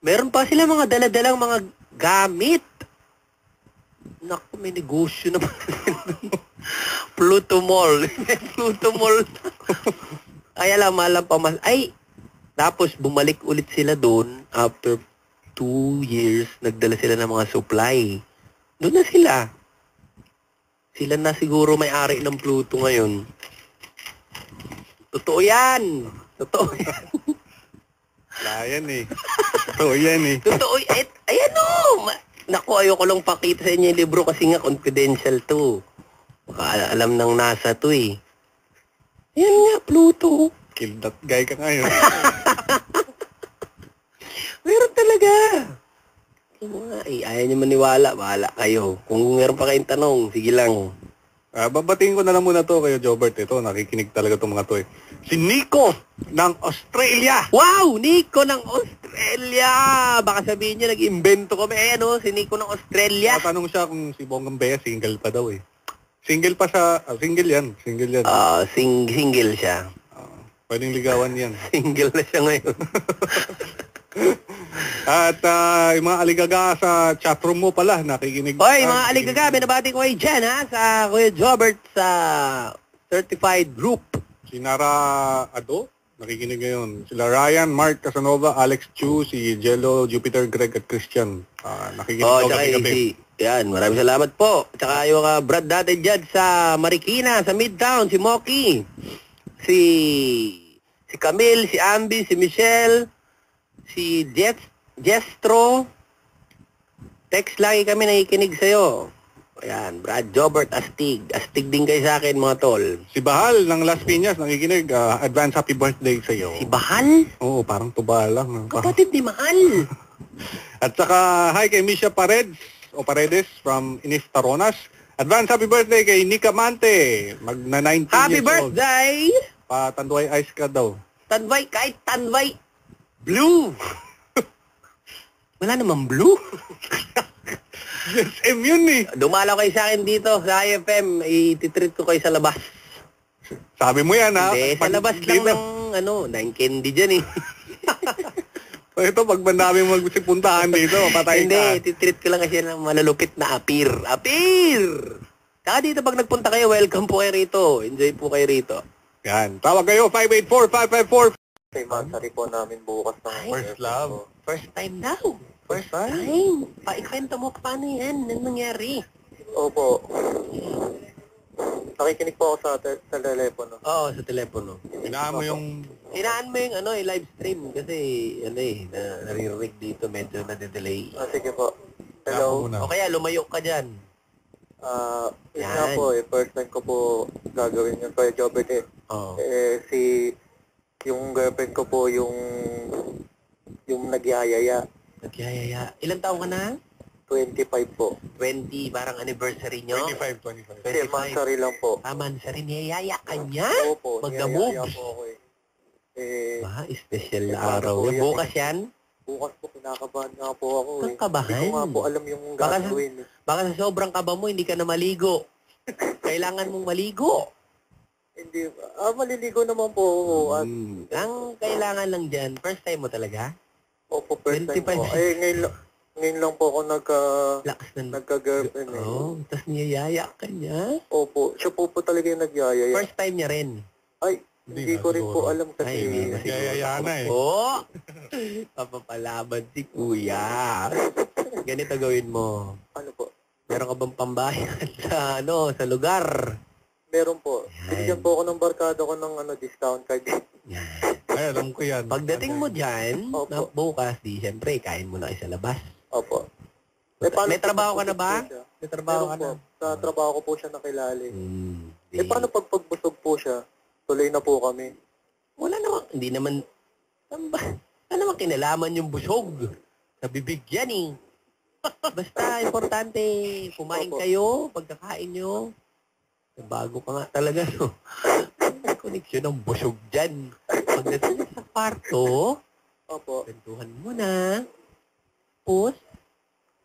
Meron pa sila mga daladalang mga gamit. Naku, may negosyo naman. Pluto Mall. Pluto Mall. Ay, alam, alam pa mas. Ay, tapos bumalik ulit sila doon after two years, nagdala sila ng mga supply. Doon na sila. Sila na siguro may-ari ng Pluto ngayon. Totoo yan. Totoo yan. Wala yan eh. Totoo yan eh. Totoo. Et, ayan o. Ma- Naku, ayoko lang pakita sa inyo yung libro kasi nga confidential to. Baka al- alam ng NASA to eh. Ayan nga, Pluto. Kill that guy ka ngayon. Meron talaga. Yung mga, eh, ayaw nyo maniwala, bahala kayo. Kung meron pa kayong tanong, sige lang. Ah, babatiin ko na lang muna to kayo, Jobert. Ito, nakikinig talaga itong mga to eh. Si Nico ng Australia. Wow! Nico ng Australia! Baka sabihin nyo, nag-invento kami. Ayan o, si Nico ng Australia. Tatanong siya kung si Bonggang Bea single pa daw eh. Single pa siya, ah, single yan, single yan. Ah, sing single siya. Pwedeng ligawan yan. Single na siya ngayon. At ah, yung mga aligaga sa chatroom mo pala, nakikinig. Hoy, ah, mga aligaga, binabati ko kayo dyan ha, sa Kuya Jobert sa certified group. Si Nara Ado, nakikinig ngayon. Sila Ryan, Mark Casanova, Alex Chu, si Jello, Jupiter, Greg at Christian. Ah, nakikinig Oh, daw tsaka gabi-gabi. si, yan, maraming salamat po. Tsaka yung mga Brad dati dyan sa Marikina, sa Midtown, si Moki, si si Camille, si Ambi, si Michelle, si Jet, Jestro. Text lagi kami nakikinig sa'yo. Ayan, Brad Jobert, Astig. Astig din kayo sa akin, mga tol. Si Bahal ng Las Piñas, nakikinig. ah, advance happy birthday sa iyo. Si Bahal? Oo, parang tuba lang. Kapatid ni Mahal. At saka, hi kay Misha Paredes, o Paredes from Inis Taronas. Advance happy birthday kay Nika Mante. Magna 19 Happy years old. birthday! Patanduay ice ka daw. Tanbay, kahit tanbay, blue. Wala namang blue. yes, M yun eh. Dumalaw kayo sa akin dito sa IFM, ititreat ko kayo sa labas. Sabi mo yan ha. Hindi, sa labas lang ng ano, ng candy dyan eh. So ito, pag bandami magsipuntahan dito, patay Hindi, ka. titreat ko lang kasi ng malalupit na apir. Apir! Saka dito pag nagpunta kayo, welcome po kayo rito. Enjoy po kayo rito. Yan. Tawag kayo, 584-554. Kay Masari po namin bukas ng First love. First time daw. First time. Paikwento mo paano yan. Anong nangyari? Opo. Nakikinig po ako sa, te- sa telepono. Oo, sa telepono. Hinaan mo yung... Hinaan mo yung ano, yung live stream kasi ano eh, na, naririnig dito medyo nade-delay. Ah, sige po. Hello. O kaya lumayo ka dyan. Ah, yun Yan. nga po eh. First time ko po gagawin yun kay Jobert eh. Oo. Eh, si... Yung girlfriend ko po yung... Yung nagyayaya. Nagyayaya. Ilan taong ka na? 25 po. 20, parang anniversary nyo? 25, 25. Hindi, Masari lang po. Ah, mansari, niyayaya ka niya? Opo. Magdamog. niyayaya po ako eh. Eh, Ba, special na Eh, araw. po yan bukas yan? bukas po kinakabahan nga po ako eh. Kakabahan? Hindi ko nga po alam yung Baka, gagawin eh. baka sa sobrang kaba mo, hindi ka na maligo. Kailangan mong maligo. Hindi, ah, maliligo naman po. At, Hmm. Ang kailangan lang dyan, first time mo talaga? Opo, first time 25. po. Eh, ngayon, lang- ngayon lang po ako nagka, Lakas na. nagka-girlfriend eh. Oh, tapos niyayaya ka niya? Opo, siya po po talaga yung nagyayaya. First time niya rin. Ay, hindi, na ko rin siguro. po alam kasi. Ay, hindi na siguro. Nagyayaya na eh. Oo! Papapalaban si kuya. Ganito gawin mo. Ano po? Meron ka bang pambayad sa, ano, sa lugar? Meron po. Yan. Binigyan po ako ng barkada ko ng ano, discount card. Ay, alam ko yan. Pagdating mo dyan, Opo. na bukas, di, siyempre, kain mo na kayo sa labas. Opo. Eh, paano May po trabaho ka na ba? busog po siya? May trabaho ka Meron na? po. Sa trabaho ko po siya nakilala eh. Hmm. Eh, paano pag pagbusog po siya? Tuloy na po kami. Wala naman, hindi naman, ano ba? Wala naman kinalaman yung busog. Sa bibig yan eh. Basta, importante, kumain Opo. kayo, pagkakain nyo. Bago ka nga talaga, no? May koneksyon ng busog dyan. Pagdating sa kwarto, Opo. kwentuhan mo na. Tapos,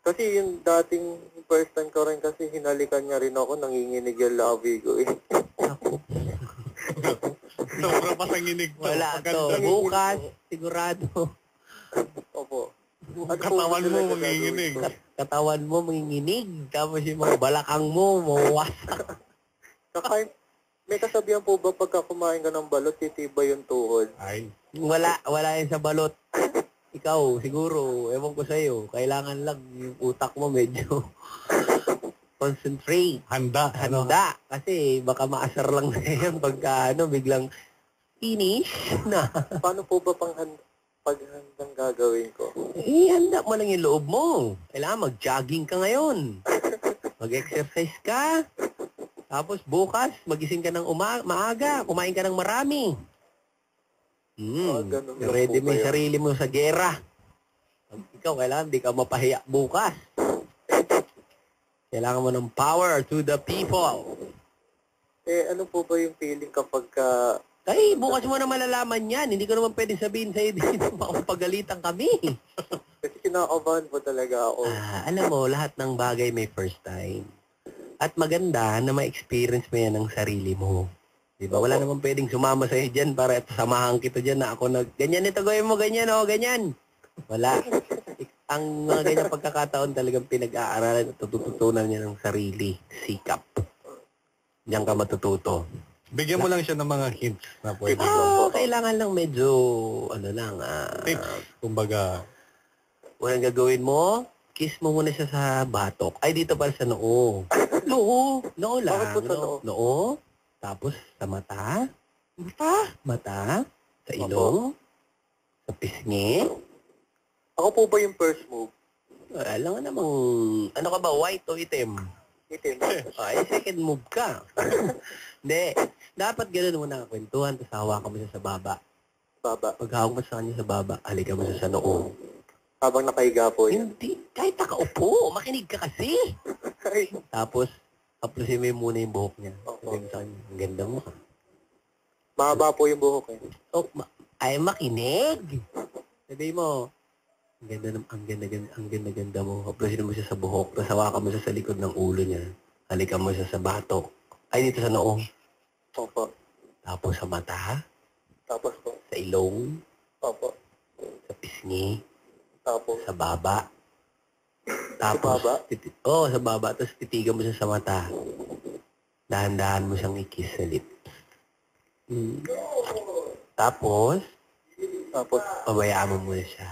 Kasi yung dating first time ko rin kasi hinalikan niya rin ako, nanginginig yung labi ko eh. ako, Sobra pa sa nginig to. wala to. Bukas, sigurado. Opo. Ano po Katawan mo talaga manginginig. ko? Katawan mo manginginig. Tapos yung mga balakang mo, mawawasak. Kakain, may kasabihan po ba pagka kumain ka ng balot, titibay yung tuhod? Ay, Wala, wala yan sa balot. Ikaw, siguro, ewan ko sa'yo, kailangan lang yung utak mo medyo concentrate. handa. Ano? Handa. Kasi baka maasar lang na yan pagka ano, biglang finish na. Paano po ba pang hand, paghandang gagawin ko? Eh, handa mo lang yung loob mo. Kailangan mag-jogging ka ngayon. Mag-exercise ka. Tapos bukas, magising ka ng uma- maaga. Kumain ka ng marami. Ah, Hmm. ganun lang ready po mo yung sarili mo sa gera. Pag ikaw, kailangan di ka mapahiya bukas. Kailangan mo ng power to the people. Eh, ano po ba yung feeling kapag ka... Ay, bukas mo na malalaman yan. Hindi ko naman pwede sabihin sa'yo dito makapagalitan kami. Kasi kinakabahan po talaga ako. Ah, alam mo, lahat ng bagay may first time. At maganda na ma-experience mo yan ng sarili mo. Di ba? Wala naman pwedeng sumama sa'yo dyan para samahan kita dyan na ako nag... Ganyan ito, gawin mo, ganyan, oh, ganyan. Wala. Ang mga ganyan pagkakataon talagang pinag-aaralan at tututunan niya ng sarili. Sikap. Diyan ka matututo. Bigyan mo lang siya ng mga hints na pwede. Ah, kailangan lang medyo, ano lang, ah, Tips. Kumbaga, Unang gagawin mo, kiss mo muna siya sa batok. Ay, dito pala sa noo. Noo. Noo lang. Bakit po sa noo? Noo. Tapos sa mata. Mata. Mata. Sa ilong. Sa pisngi. Ako po ba yung first move? Alam nga namang, ano ka ba, white o itim? Itim. Ay, second move ka. Hindi. Dapat ganun muna kwentuhan, tapos hawakan mo siya sa baba. Baba. Pag hawak mo sa kanya sa baba, halika mo siya sa noo. Habang nakahiga po yun. Hindi. Kahit nakaupo, makinig ka kasi. Ay, Tapos, haplusin mo yung muna yung buhok niya. Opo. Sabi mo sa kanya, ang ganda mo. mahaba po yung buhok eh. Oh, ma- ay, makinig! Sabi mo, ang ganda, ng- ang ganda, ganda, ang ganda, ganda mo. Haplusin mo siya sa buhok, tapos hawakan mo siya sa likod ng ulo niya. Halikan mo siya sa batok. Ay, dito sa noo. Opo. Tapos sa mata, Tapos po. sa ilong, Opo. sa pisngi, Tapos. sa baba. Tapos, baba? titi- oh, sa baba. Tapos titigan mo siya sa mata. Dahan-dahan mo siyang ikis sa lips. Mm. Tapos, Tapos, pabayaan mo muna siya.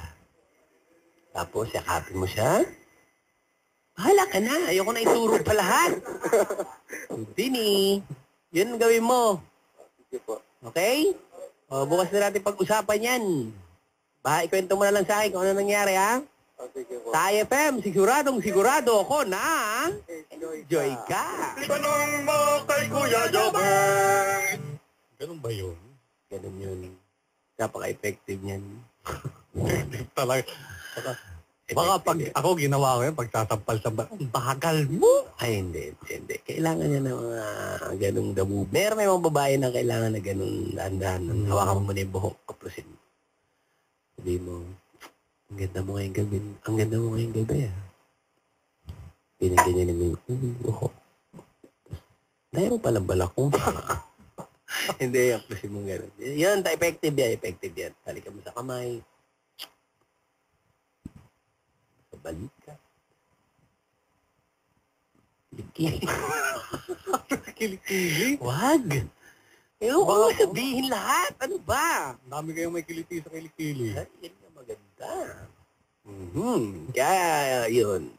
Tapos, yakapin mo siya. Bahala ka na. Ayoko na ituro pa lahat. Bini, yun ang gawin mo. sige po. Okay? O, bukas na natin pag-usapan yan. Ba, ikwento mo na lang sa akin kung ano nangyari, ha? Ah, sige po. Sa IFM, siguradong sigurado ako na enjoy ka. Itanong mo kay Kuya Jobert. Ganun ba yun? Ganun yun. Napaka-effective niyan. Talaga. Baka, baka pag ako ginawa ko yan, pagsasampal sa ba, ang bagal mo. Ay, hindi, hindi, hindi. Kailangan niya ng mga ganung damu. Meron may mga babae na kailangan na ganung dahan-dahan. Hawakan mo muna yung buhok, kapusin mo. Sabi mo, ang ganda mo ngayong gabi. Ang ganda mo ngayong gabi, ah. Pinagganyan mo yung buhok. Dahil mo palang balak mo. Hindi, kapusin mo ganun. Yan, ta- effective yan, effective yan. Halika mo sa kamay. Sa balikat. Kilikili. Kilikili? Wag! Eh, huwag mo sabihin lahat. Ano ba? Ang dami kayong may kiliti sa kilikili. Ay, yan nga maganda. Mhm. Kaya, yun.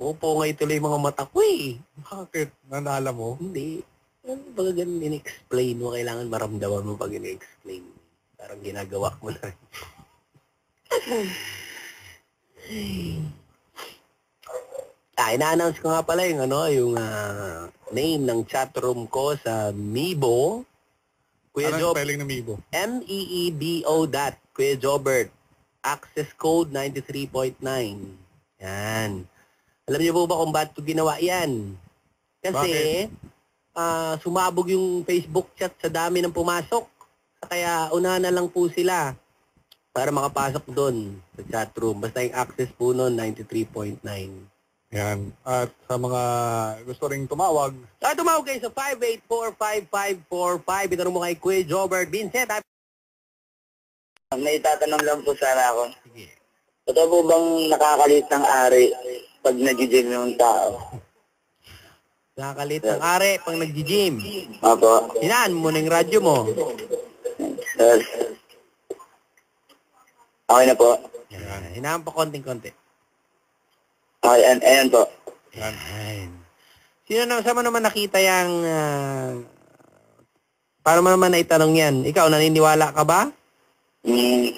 Pupungay tuloy yung mga mata ko eh. Bakit? Nanala mo? Hindi. Ano ba ganun in-explain mo? Kailangan maramdaman mo pag in-explain. Parang ginagawa mo na rin. ah, ina-announce ko nga pala yung ano, yung ah, name ng chatroom ko sa Mibo. Kuya Anong Job, spelling ng Mibo? M-E-E-B-O dot, Kuya Jobert. Access code 93.9. Yan. Alam niyo po ba kung ba't ko ginawa yan? Kasi, ah, sumabog yung Facebook chat sa dami ng pumasok. Kaya, una na lang po sila para makapasok doon sa chat room. Basta yung access po noon, 93.9. Yan. At sa mga gusto ring tumawag, Ah, tumawag kayo sa 5845545. Itanong mo kay Kuya Jobert Vincent. ah, May tatanong lang po sana ako. Totoo po bang nakakalit ng ari pag nag-gym yung tao? Nakakalit ng are pag nag-gym. Opo. Inaan mo na yung radyo mo. Yes. Okay na po. Yan. Hinaan pa konting-konti. And, ayan po. Yan. Sino na, saan mo naman nakita yung... ah, paano mo naman naitanong yan? Ikaw, naniniwala ka ba? Mm,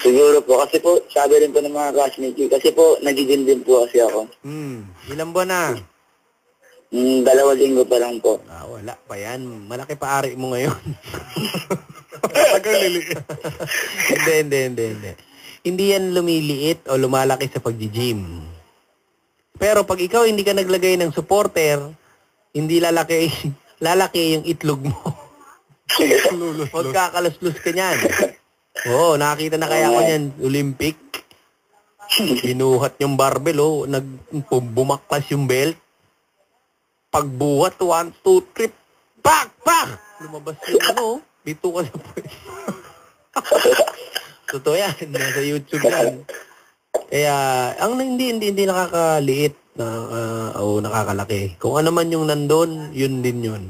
siguro po. Kasi po, sabi rin po ng mga classmates ko. Kasi po, nag-gym din po kasi ako. Hmm. Ilang buwan na? Mm, dalawa linggo pa lang po. Ah, wala pa yan. Malaki pa ari mo ngayon. tagal liliit. hindi, hindi, hindi, hindi. Hindi yan lumiliit o lumalaki sa pag-gym. Pero pag ikaw hindi ka naglagay ng supporter, hindi lalaki, lalaki yung itlog mo. Huwag kakaluslus ka niyan. Oo, nakakita na kaya ko niyan, Olympic. Binuhat yung barbell, oh, nag, bumaklas yung belt. Pagbuhat, one, two, three, pak, pak! Lumabas yung ano, bito ka sa pwede. Totoo yan, nasa YouTube yan. Kaya, ang hindi, hindi, hindi nakakaliit na, ah, o nakakalaki. Kung ano man yung nandun, yun din yun.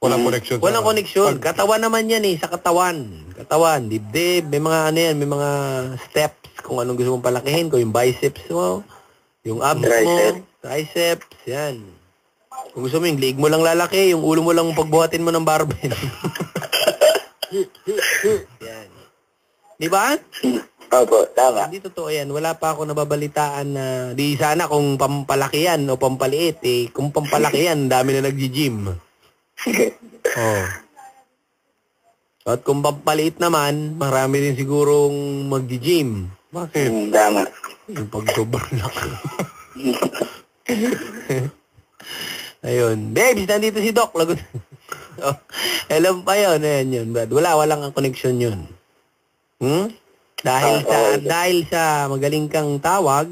Walang connection. Walang koneksyon. Katawan naman yan eh, sa katawan. Katawan, dibdib, may mga ano yan, may mga steps kung anong gusto mong palakihin, kung yung biceps mo, yung abs mo, triceps, yan. Kung gusto mo yung leg mo lang lalaki, yung ulo mo lang pagbuhatin mo ng barbell. yan. Di ba? Opo, tama. Hindi totoo yan. Wala pa ako nababalitaan na di sana kung pampalaki yan o pampaliit eh. Kung pampalaki yan, dami na nagji-gym. oh. At kung pampaliit naman, marami din sigurong magji-gym. Bakit? Mm, tama. Yung pag-sobrang laki. Ayun. Babes, nandito si Doc. Lagot. oh, alam pa yun. Ayan yun. Brad. Wala, walang ang connection yun. Hmm? Dahil sa, Ah, oo. dahil sa magaling kang tawag,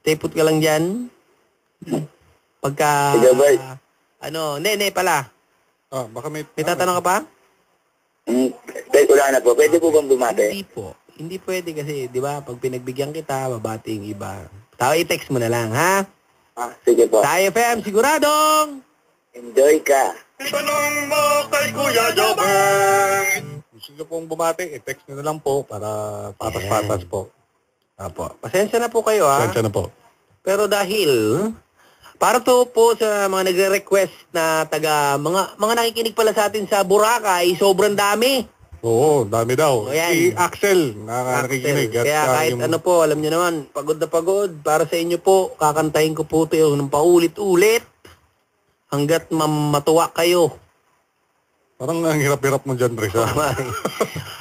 stay put ka lang dyan. Pagka, Sige, Bert. ano, ne, ne pala. Ah, baka may... May tatanong ka pa? Mm, wala na po. Pwede po bang bumate? Hindi po. Hindi pwede kasi, di ba, pag pinagbigyan kita, babati yung iba. Tao, i-text mo na lang, ha? Ah, sige po. Sa IFM, siguradong Enjoy ka. Itanong mo kay Kuya Jobert. Gusto nyo pong bumati, i-text nyo na lang po para patas-patas po. Apo. Pasensya na po kayo ha. Pasensya na po. Pero dahil para to po sa mga nagre-request na taga mga mga nakikinig pala sa atin sa Boracay, sobrang dami. Oo, dami daw. O, yan. Si Axel, na nakikinig. At, Kaya ah, kahit yung- ano po, alam nyo naman, pagod na pagod. Para sa inyo po, kakantahin ko po ito yung paulit-ulit. Hanggat matuwa kayo. Parang ang hirap-hirap mo dyan, Risa.